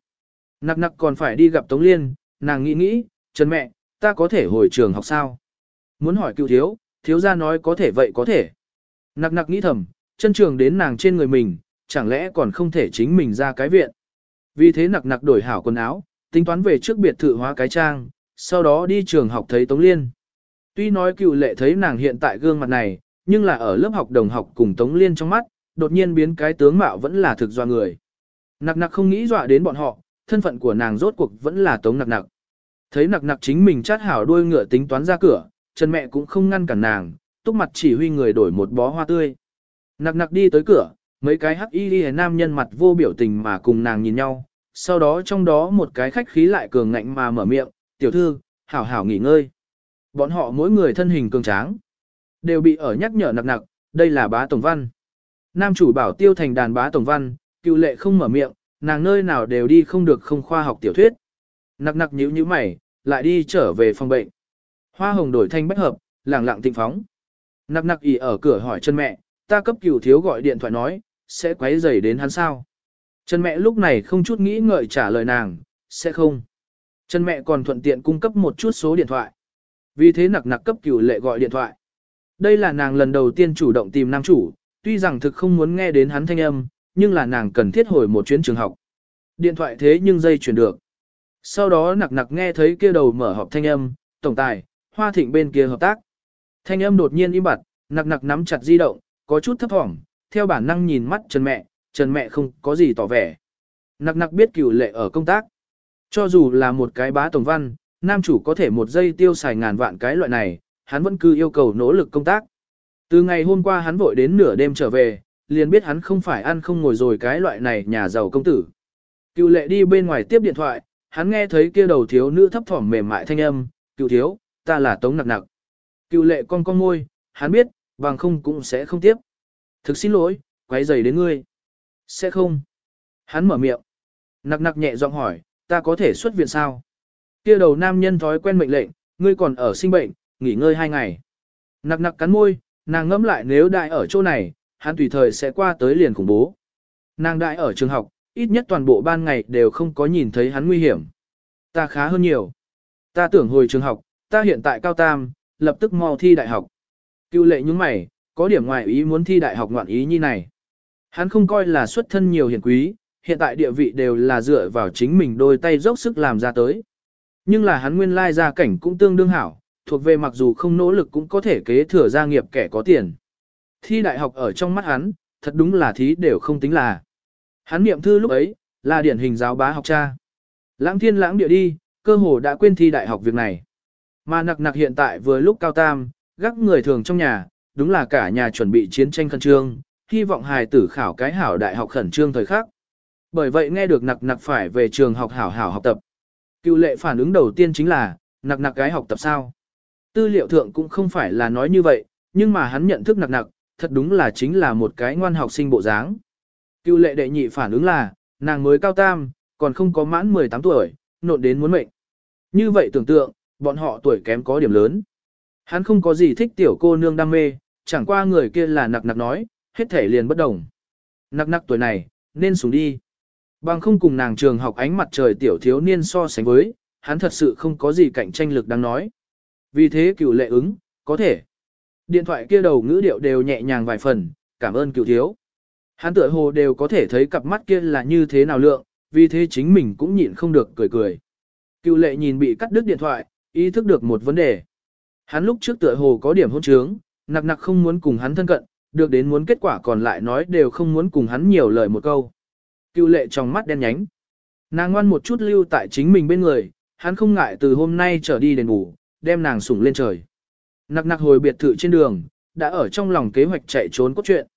Nặc nặc còn phải đi gặp Tống Liên, nàng nghĩ nghĩ, Trần mẹ, ta có thể hồi trường học sao? Muốn hỏi cựu thiếu, thiếu gia nói có thể vậy có thể. Nặc nặc nghĩ thầm, chân trường đến nàng trên người mình, chẳng lẽ còn không thể chính mình ra cái viện. Vì thế nặc nặc đổi hảo quần áo, tính toán về trước biệt thự hóa cái trang, sau đó đi trường học thấy Tống Liên. Tuy nói cựu lệ thấy nàng hiện tại gương mặt này, nhưng là ở lớp học đồng học cùng Tống Liên trong mắt, đột nhiên biến cái tướng mạo vẫn là thực do người. Nặc nặc không nghĩ dọa đến bọn họ, thân phận của nàng rốt cuộc vẫn là Tống nặc nặc. Thấy nặc nặc chính mình chát hảo đuôi ngựa tính toán ra cửa, Trần mẹ cũng không ngăn cản nàng, túc mặt chỉ huy người đổi một bó hoa tươi. Nặc nặc đi tới cửa, mấy cái hắc y đi nam nhân mặt vô biểu tình mà cùng nàng nhìn nhau, sau đó trong đó một cái khách khí lại cường ngạnh mà mở miệng, tiểu thư, hảo hảo nghỉ ngơi. Bọn họ mỗi người thân hình cường tráng, đều bị ở nhắc nhở nặc nặc, đây là bá tổng văn. Nam chủ bảo tiêu thành đàn bá tổng văn, cựu lệ không mở miệng, nàng nơi nào đều đi không được không khoa học tiểu thuyết. Nặc nặc nhíu nhíu mày, lại đi trở về phòng bệnh. Hoa hồng đổi thanh bách hợp, lẳng lặng tịnh phóng. Nặc nặc ỉ ở cửa hỏi chân mẹ, ta cấp cửu thiếu gọi điện thoại nói, sẽ quấy rầy đến hắn sao. Trần mẹ lúc này không chút nghĩ ngợi trả lời nàng, sẽ không. Trần mẹ còn thuận tiện cung cấp một chút số điện thoại. Vì thế nặc nặc cấp cửu lệ gọi điện thoại. Đây là nàng lần đầu tiên chủ động tìm nam chủ, tuy rằng thực không muốn nghe đến hắn thanh âm, nhưng là nàng cần thiết hồi một chuyến trường học. Điện thoại thế nhưng dây chuyển được. Sau đó nặc nặc nghe thấy kia đầu mở họp thanh âm, tổng tài, hoa thịnh bên kia hợp tác. Thanh âm đột nhiên im bặt, nặc nặc nắm chặt di động, có chút thấp thỏm, theo bản năng nhìn mắt Trần mẹ, Trần mẹ không có gì tỏ vẻ. Nặc nặc biết cửu lệ ở công tác. Cho dù là một cái bá tổng văn, nam chủ có thể một giây tiêu xài ngàn vạn cái loại này, hắn vẫn cứ yêu cầu nỗ lực công tác. Từ ngày hôm qua hắn vội đến nửa đêm trở về, liền biết hắn không phải ăn không ngồi rồi cái loại này nhà giàu công tử. Cựu lệ đi bên ngoài tiếp điện thoại, hắn nghe thấy kia đầu thiếu nữ thấp thỏm mềm mại thanh âm, cựu thiếu, ta là tống nặc nặc. Cựu lệ con con môi, hắn biết, bằng không cũng sẽ không tiếp. Thực xin lỗi, quấy rầy đến ngươi. Sẽ không. Hắn mở miệng. Nặc nặc nhẹ giọng hỏi, ta có thể xuất viện sao? Kia đầu nam nhân thói quen mệnh lệnh, ngươi còn ở sinh bệnh, nghỉ ngơi hai ngày. Nặc nặc cắn môi, nàng ngẫm lại nếu đại ở chỗ này, hắn tùy thời sẽ qua tới liền khủng bố. Nàng đại ở trường học, ít nhất toàn bộ ban ngày đều không có nhìn thấy hắn nguy hiểm. Ta khá hơn nhiều. Ta tưởng hồi trường học, ta hiện tại cao tam, lập tức mau thi đại học. Cựu lệ những mày, có điểm ngoại ý muốn thi đại học ngoạn ý như này. Hắn không coi là xuất thân nhiều hiền quý, hiện tại địa vị đều là dựa vào chính mình đôi tay dốc sức làm ra tới. Nhưng là hắn nguyên lai gia cảnh cũng tương đương hảo, thuộc về mặc dù không nỗ lực cũng có thể kế thừa gia nghiệp kẻ có tiền. Thi đại học ở trong mắt hắn, thật đúng là thí đều không tính là. Hắn niệm thư lúc ấy, là điển hình giáo bá học cha. Lãng thiên lãng địa đi, cơ hồ đã quên thi đại học việc này. Mà nặc nặc hiện tại vừa lúc cao tam, gác người thường trong nhà, đúng là cả nhà chuẩn bị chiến tranh khẩn trương, hy vọng hài tử khảo cái hảo đại học khẩn trương thời khắc. Bởi vậy nghe được nặc nặc phải về trường học hảo hảo học tập. Cựu lệ phản ứng đầu tiên chính là, nặc nặc cái học tập sao? Tư liệu thượng cũng không phải là nói như vậy, nhưng mà hắn nhận thức nặc nặc, thật đúng là chính là một cái ngoan học sinh bộ dáng. Cựu lệ đệ nhị phản ứng là, nàng mới cao tam, còn không có mãn 18 tuổi, nộn đến muốn mệnh. Như vậy tưởng tượng, bọn họ tuổi kém có điểm lớn. Hắn không có gì thích tiểu cô nương đam mê, chẳng qua người kia là nặc nặc nói, hết thể liền bất đồng. Nặc nặc tuổi này, nên xuống đi. Bằng không cùng nàng trường học ánh mặt trời tiểu thiếu niên so sánh với, hắn thật sự không có gì cạnh tranh lực đang nói. Vì thế cựu lệ ứng, có thể. Điện thoại kia đầu ngữ điệu đều nhẹ nhàng vài phần, cảm ơn cựu thiếu. Hắn tựa hồ đều có thể thấy cặp mắt kia là như thế nào lượng, vì thế chính mình cũng nhịn không được cười cười. Cựu lệ nhìn bị cắt đứt điện thoại, ý thức được một vấn đề. Hắn lúc trước tựa hồ có điểm hôn trướng, nặc nặc không muốn cùng hắn thân cận, được đến muốn kết quả còn lại nói đều không muốn cùng hắn nhiều lời một câu. Cựu lệ trong mắt đen nhánh. Nàng ngoan một chút lưu tại chính mình bên người, hắn không ngại từ hôm nay trở đi đền ngủ, đem nàng sủng lên trời. Nặc nặc hồi biệt thự trên đường, đã ở trong lòng kế hoạch chạy trốn cốt truyện.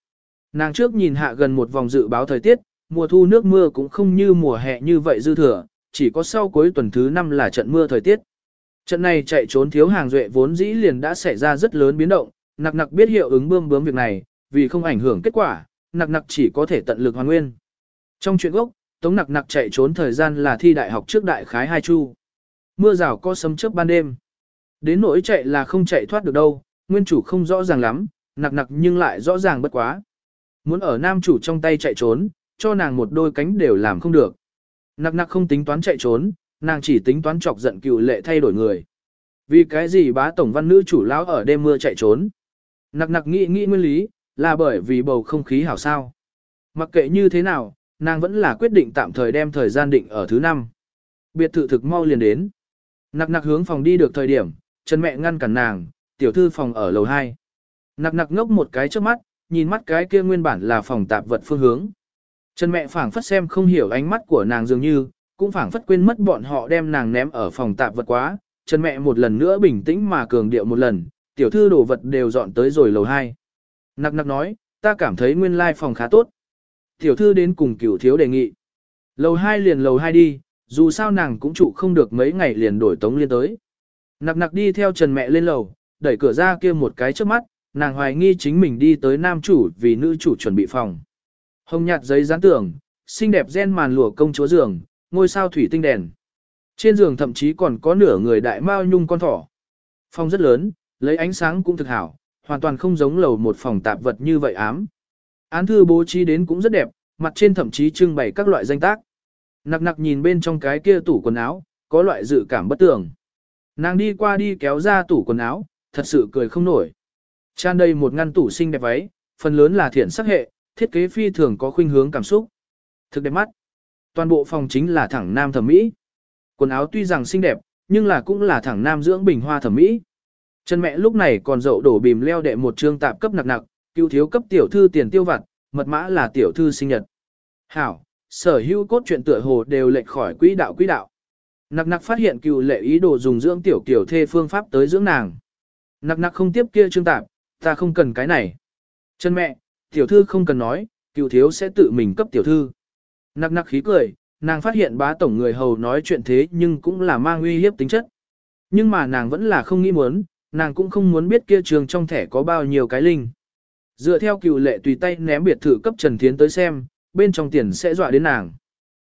Nàng trước nhìn hạ gần một vòng dự báo thời tiết, mùa thu nước mưa cũng không như mùa hè như vậy dư thừa, chỉ có sau cuối tuần thứ năm là trận mưa thời tiết. Trận này chạy trốn thiếu hàng duệ vốn dĩ liền đã xảy ra rất lớn biến động, nặc nặc biết hiệu ứng bơm bướm việc này, vì không ảnh hưởng kết quả, nặc nặc chỉ có thể tận lực hoàn nguyên. Trong chuyện gốc, Tống nặc nặc chạy trốn thời gian là thi đại học trước đại khái hai chu. Mưa rào có sấm chớp ban đêm. Đến nỗi chạy là không chạy thoát được đâu, nguyên chủ không rõ ràng lắm, nặc nặc nhưng lại rõ ràng bất quá. Muốn ở nam chủ trong tay chạy trốn, cho nàng một đôi cánh đều làm không được. Nặc nặc không tính toán chạy trốn, nàng chỉ tính toán chọc giận cựu lệ thay đổi người. Vì cái gì bá tổng văn nữ chủ lão ở đêm mưa chạy trốn? Nặc nặc nghĩ nghĩ nguyên lý, là bởi vì bầu không khí hảo sao. Mặc kệ như thế nào, nàng vẫn là quyết định tạm thời đem thời gian định ở thứ năm. Biệt thự thực mau liền đến. Nặc nặc hướng phòng đi được thời điểm, chân mẹ ngăn cản nàng, tiểu thư phòng ở lầu 2. Nặc nặc ngốc một cái trước mắt, nhìn mắt cái kia nguyên bản là phòng tạp vật phương hướng. Trần mẹ phảng phất xem không hiểu ánh mắt của nàng dường như, cũng phảng phất quên mất bọn họ đem nàng ném ở phòng tạp vật quá. Trần mẹ một lần nữa bình tĩnh mà cường điệu một lần, tiểu thư đồ vật đều dọn tới rồi lầu 2. Nặc nặc nói, ta cảm thấy nguyên lai phòng khá tốt. Tiểu thư đến cùng cửu thiếu đề nghị. Lầu 2 liền lầu 2 đi, dù sao nàng cũng trụ không được mấy ngày liền đổi tống liên tới. Nặc nặc đi theo Trần mẹ lên lầu, đẩy cửa ra kia một cái trước mắt, nàng hoài nghi chính mình đi tới nam chủ vì nữ chủ chuẩn bị phòng. Hồng nhạt giấy dán tường, xinh đẹp gen màn lụa công chúa giường, ngôi sao thủy tinh đèn. Trên giường thậm chí còn có nửa người đại mao nhung con thỏ. Phòng rất lớn, lấy ánh sáng cũng thực hảo, hoàn toàn không giống lầu một phòng tạp vật như vậy ám. Án thư bố trí đến cũng rất đẹp, mặt trên thậm chí trưng bày các loại danh tác. Nặc nặc nhìn bên trong cái kia tủ quần áo, có loại dự cảm bất tường. Nàng đi qua đi kéo ra tủ quần áo, thật sự cười không nổi. Tràn đầy một ngăn tủ xinh đẹp váy, phần lớn là thiện sắc hệ, thiết kế phi thường có khuynh hướng cảm xúc. Thực đẹp mắt. Toàn bộ phòng chính là thẳng nam thẩm mỹ. Quần áo tuy rằng xinh đẹp, nhưng là cũng là thẳng nam dưỡng bình hoa thẩm mỹ. Chân mẹ lúc này còn dậu đổ bìm leo đệ một trương tạp cấp nặc nặc, cựu thiếu cấp tiểu thư tiền tiêu vặt, mật mã là tiểu thư sinh nhật. Hảo, sở hữu cốt truyện tựa hồ đều lệch khỏi quỹ đạo quỹ đạo. Nặc nặc phát hiện cựu lệ ý đồ dùng dưỡng tiểu tiểu thê phương pháp tới dưỡng nàng. Nặc nặc không tiếp kia trương tạp, ta không cần cái này. Chân mẹ, tiểu thư không cần nói, cựu thiếu sẽ tự mình cấp tiểu thư. Nặc nặc khí cười, nàng phát hiện bá tổng người hầu nói chuyện thế nhưng cũng là mang uy hiếp tính chất. Nhưng mà nàng vẫn là không nghĩ muốn, nàng cũng không muốn biết kia trường trong thẻ có bao nhiêu cái linh. Dựa theo cựu lệ tùy tay ném biệt thự cấp Trần Thiến tới xem, bên trong tiền sẽ dọa đến nàng.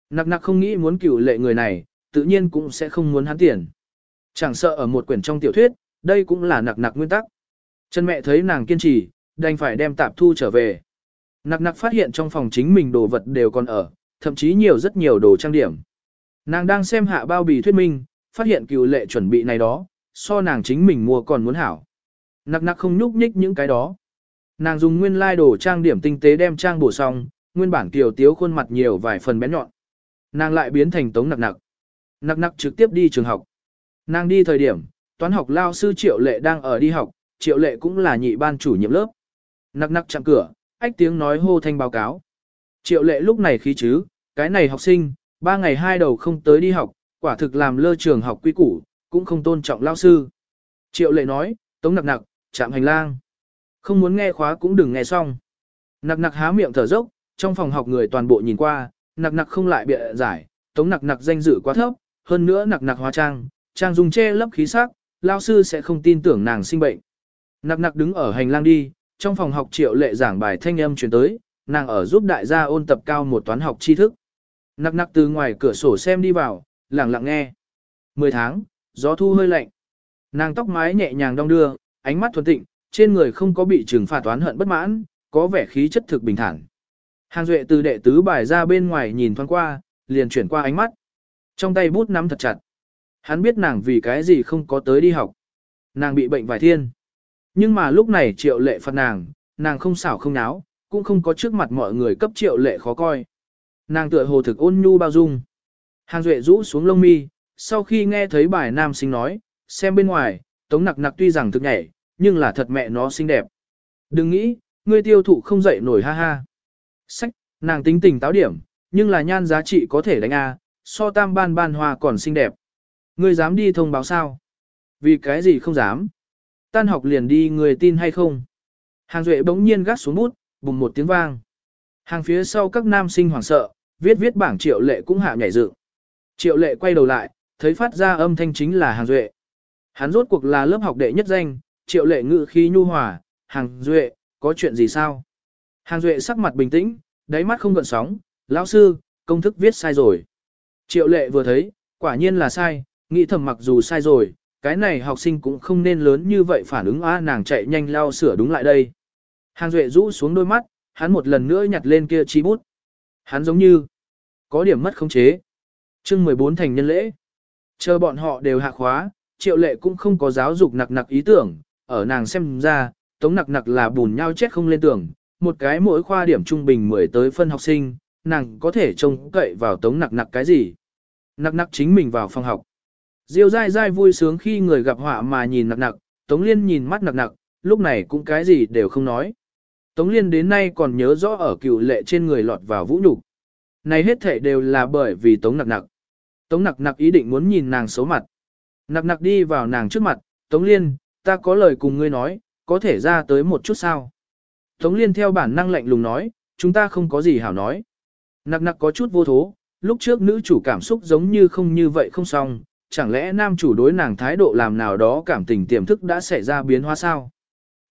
Nặc nặc không nghĩ muốn cựu lệ người này, tự nhiên cũng sẽ không muốn hắn tiền. Chẳng sợ ở một quyển trong tiểu thuyết, đây cũng là nặc nặc nguyên tắc. Chân mẹ thấy nàng kiên trì, đành phải đem tạp thu trở về. Nặc nặc phát hiện trong phòng chính mình đồ vật đều còn ở, thậm chí nhiều rất nhiều đồ trang điểm. Nàng đang xem hạ bao bì thuyết minh, phát hiện cựu lệ chuẩn bị này đó, so nàng chính mình mua còn muốn hảo. Nặc nặc không nhúc nhích những cái đó. Nàng dùng nguyên lai đồ trang điểm tinh tế đem trang bổ xong, nguyên bản tiểu tiếu khuôn mặt nhiều vài phần bén nhọn. Nàng lại biến thành tống nặc nặc. Nặc nặc trực tiếp đi trường học. Nàng đi thời điểm, toán học lao sư triệu lệ đang ở đi học, triệu lệ cũng là nhị ban chủ nhiệm lớp. Nặc nặc chặn cửa, ách tiếng nói hô thanh báo cáo. Triệu lệ lúc này khí chứ, cái này học sinh, ba ngày hai đầu không tới đi học, quả thực làm lơ trường học quy củ, cũng không tôn trọng lao sư. Triệu lệ nói, tống nặc nặc, chạm hành lang. Không muốn nghe khóa cũng đừng nghe xong. Nặc nặc há miệng thở dốc, trong phòng học người toàn bộ nhìn qua, nặc nặc không lại bịa giải, tống nặc nặc danh dự quá thấp, hơn nữa nặc nặc hóa trang, trang dùng che lấp khí sắc, lao sư sẽ không tin tưởng nàng sinh bệnh. Nặc nặc đứng ở hành lang đi, trong phòng học triệu lệ giảng bài thanh âm truyền tới, nàng ở giúp đại gia ôn tập cao một toán học tri thức. Nặc nặc từ ngoài cửa sổ xem đi vào, lặng lặng nghe. Mười tháng, gió thu hơi lạnh. Nàng tóc mái nhẹ nhàng đong đưa, ánh mắt thuần tịnh, trên người không có bị trừng phạt toán hận bất mãn, có vẻ khí chất thực bình thản. Hàng Duệ từ đệ tứ bài ra bên ngoài nhìn thoáng qua, liền chuyển qua ánh mắt. Trong tay bút nắm thật chặt. Hắn biết nàng vì cái gì không có tới đi học. Nàng bị bệnh vài thiên. Nhưng mà lúc này triệu lệ phạt nàng, nàng không xảo không náo, cũng không có trước mặt mọi người cấp triệu lệ khó coi. Nàng tựa hồ thực ôn nhu bao dung. Hàng Duệ rũ xuống lông mi, sau khi nghe thấy bài nam sinh nói, xem bên ngoài, tống nặc nặc tuy rằng thực nhảy, nhưng là thật mẹ nó xinh đẹp. Đừng nghĩ, ngươi tiêu thụ không dậy nổi ha ha. Sách, nàng tính tình táo điểm, nhưng là nhan giá trị có thể đánh A, so tam ban ban hoa còn xinh đẹp. Ngươi dám đi thông báo sao? Vì cái gì không dám? Tan học liền đi người tin hay không? Hàng Duệ bỗng nhiên gắt xuống bút, bùng một tiếng vang. Hàng phía sau các nam sinh hoảng sợ, viết viết bảng triệu lệ cũng hạ nhảy dựng. Triệu lệ quay đầu lại, thấy phát ra âm thanh chính là hàng Duệ. Hắn rốt cuộc là lớp học đệ nhất danh, triệu lệ ngự khí nhu hòa, hàng Duệ, có chuyện gì sao? Hàng Duệ sắc mặt bình tĩnh, đáy mắt không gợn sóng, lão sư, công thức viết sai rồi. Triệu lệ vừa thấy, quả nhiên là sai, nghĩ thầm mặc dù sai rồi, cái này học sinh cũng không nên lớn như vậy phản ứng a nàng chạy nhanh lao sửa đúng lại đây. Hàng Duệ rũ xuống đôi mắt, hắn một lần nữa nhặt lên kia chi bút. Hắn giống như có điểm mất khống chế. Chương 14 thành nhân lễ. Chờ bọn họ đều hạ khóa, triệu lệ cũng không có giáo dục nặc nặc ý tưởng, ở nàng xem ra, tống nặc nặc là bùn nhau chết không lên tưởng, một cái mỗi khoa điểm trung bình 10 tới phân học sinh, nàng có thể trông cậy vào tống nặc nặc cái gì. Nặc nặc chính mình vào phòng học. Diêu dai dai vui sướng khi người gặp họa mà nhìn nặc nặc, tống liên nhìn mắt nặc nặc, lúc này cũng cái gì đều không nói. Tống liên đến nay còn nhớ rõ ở cựu lệ trên người lọt vào vũ nhục Này hết thể đều là bởi vì tống nặc nặc. Tống nặc nặc ý định muốn nhìn nàng xấu mặt. Nặc nặc đi vào nàng trước mặt, Tống Liên, ta có lời cùng ngươi nói, có thể ra tới một chút sao. Tống Liên theo bản năng lạnh lùng nói, chúng ta không có gì hảo nói. Nặc nặc có chút vô thố, lúc trước nữ chủ cảm xúc giống như không như vậy không xong, chẳng lẽ nam chủ đối nàng thái độ làm nào đó cảm tình tiềm thức đã xảy ra biến hóa sao?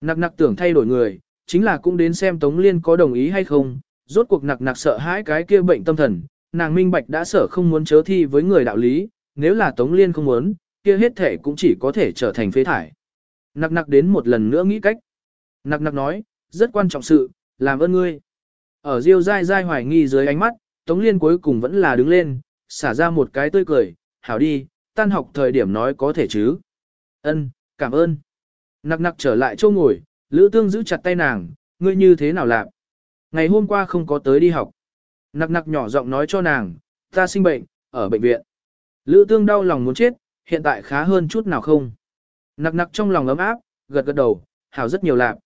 Nặc nặc tưởng thay đổi người, chính là cũng đến xem Tống Liên có đồng ý hay không, rốt cuộc nặc nặc sợ hãi cái kia bệnh tâm thần, nàng minh bạch đã sở không muốn chớ thi với người đạo lý, nếu là Tống Liên không muốn, kia hết thể cũng chỉ có thể trở thành phế thải. Nặc nặc đến một lần nữa nghĩ cách. Nặc nặc nói, rất quan trọng sự, làm ơn ngươi. Ở Diêu dai dai hoài nghi dưới ánh mắt, Tống Liên cuối cùng vẫn là đứng lên, xả ra một cái tươi cười, hảo đi, tan học thời điểm nói có thể chứ. Ân, cảm ơn. Nặc nặc trở lại chỗ ngồi, Lữ Tương giữ chặt tay nàng, ngươi như thế nào làm? Ngày hôm qua không có tới đi học. Nặc nặc nhỏ giọng nói cho nàng, ta sinh bệnh, ở bệnh viện. Lữ Tương đau lòng muốn chết, hiện tại khá hơn chút nào không? Nặc nặc trong lòng ấm áp, gật gật đầu, hảo rất nhiều lạc.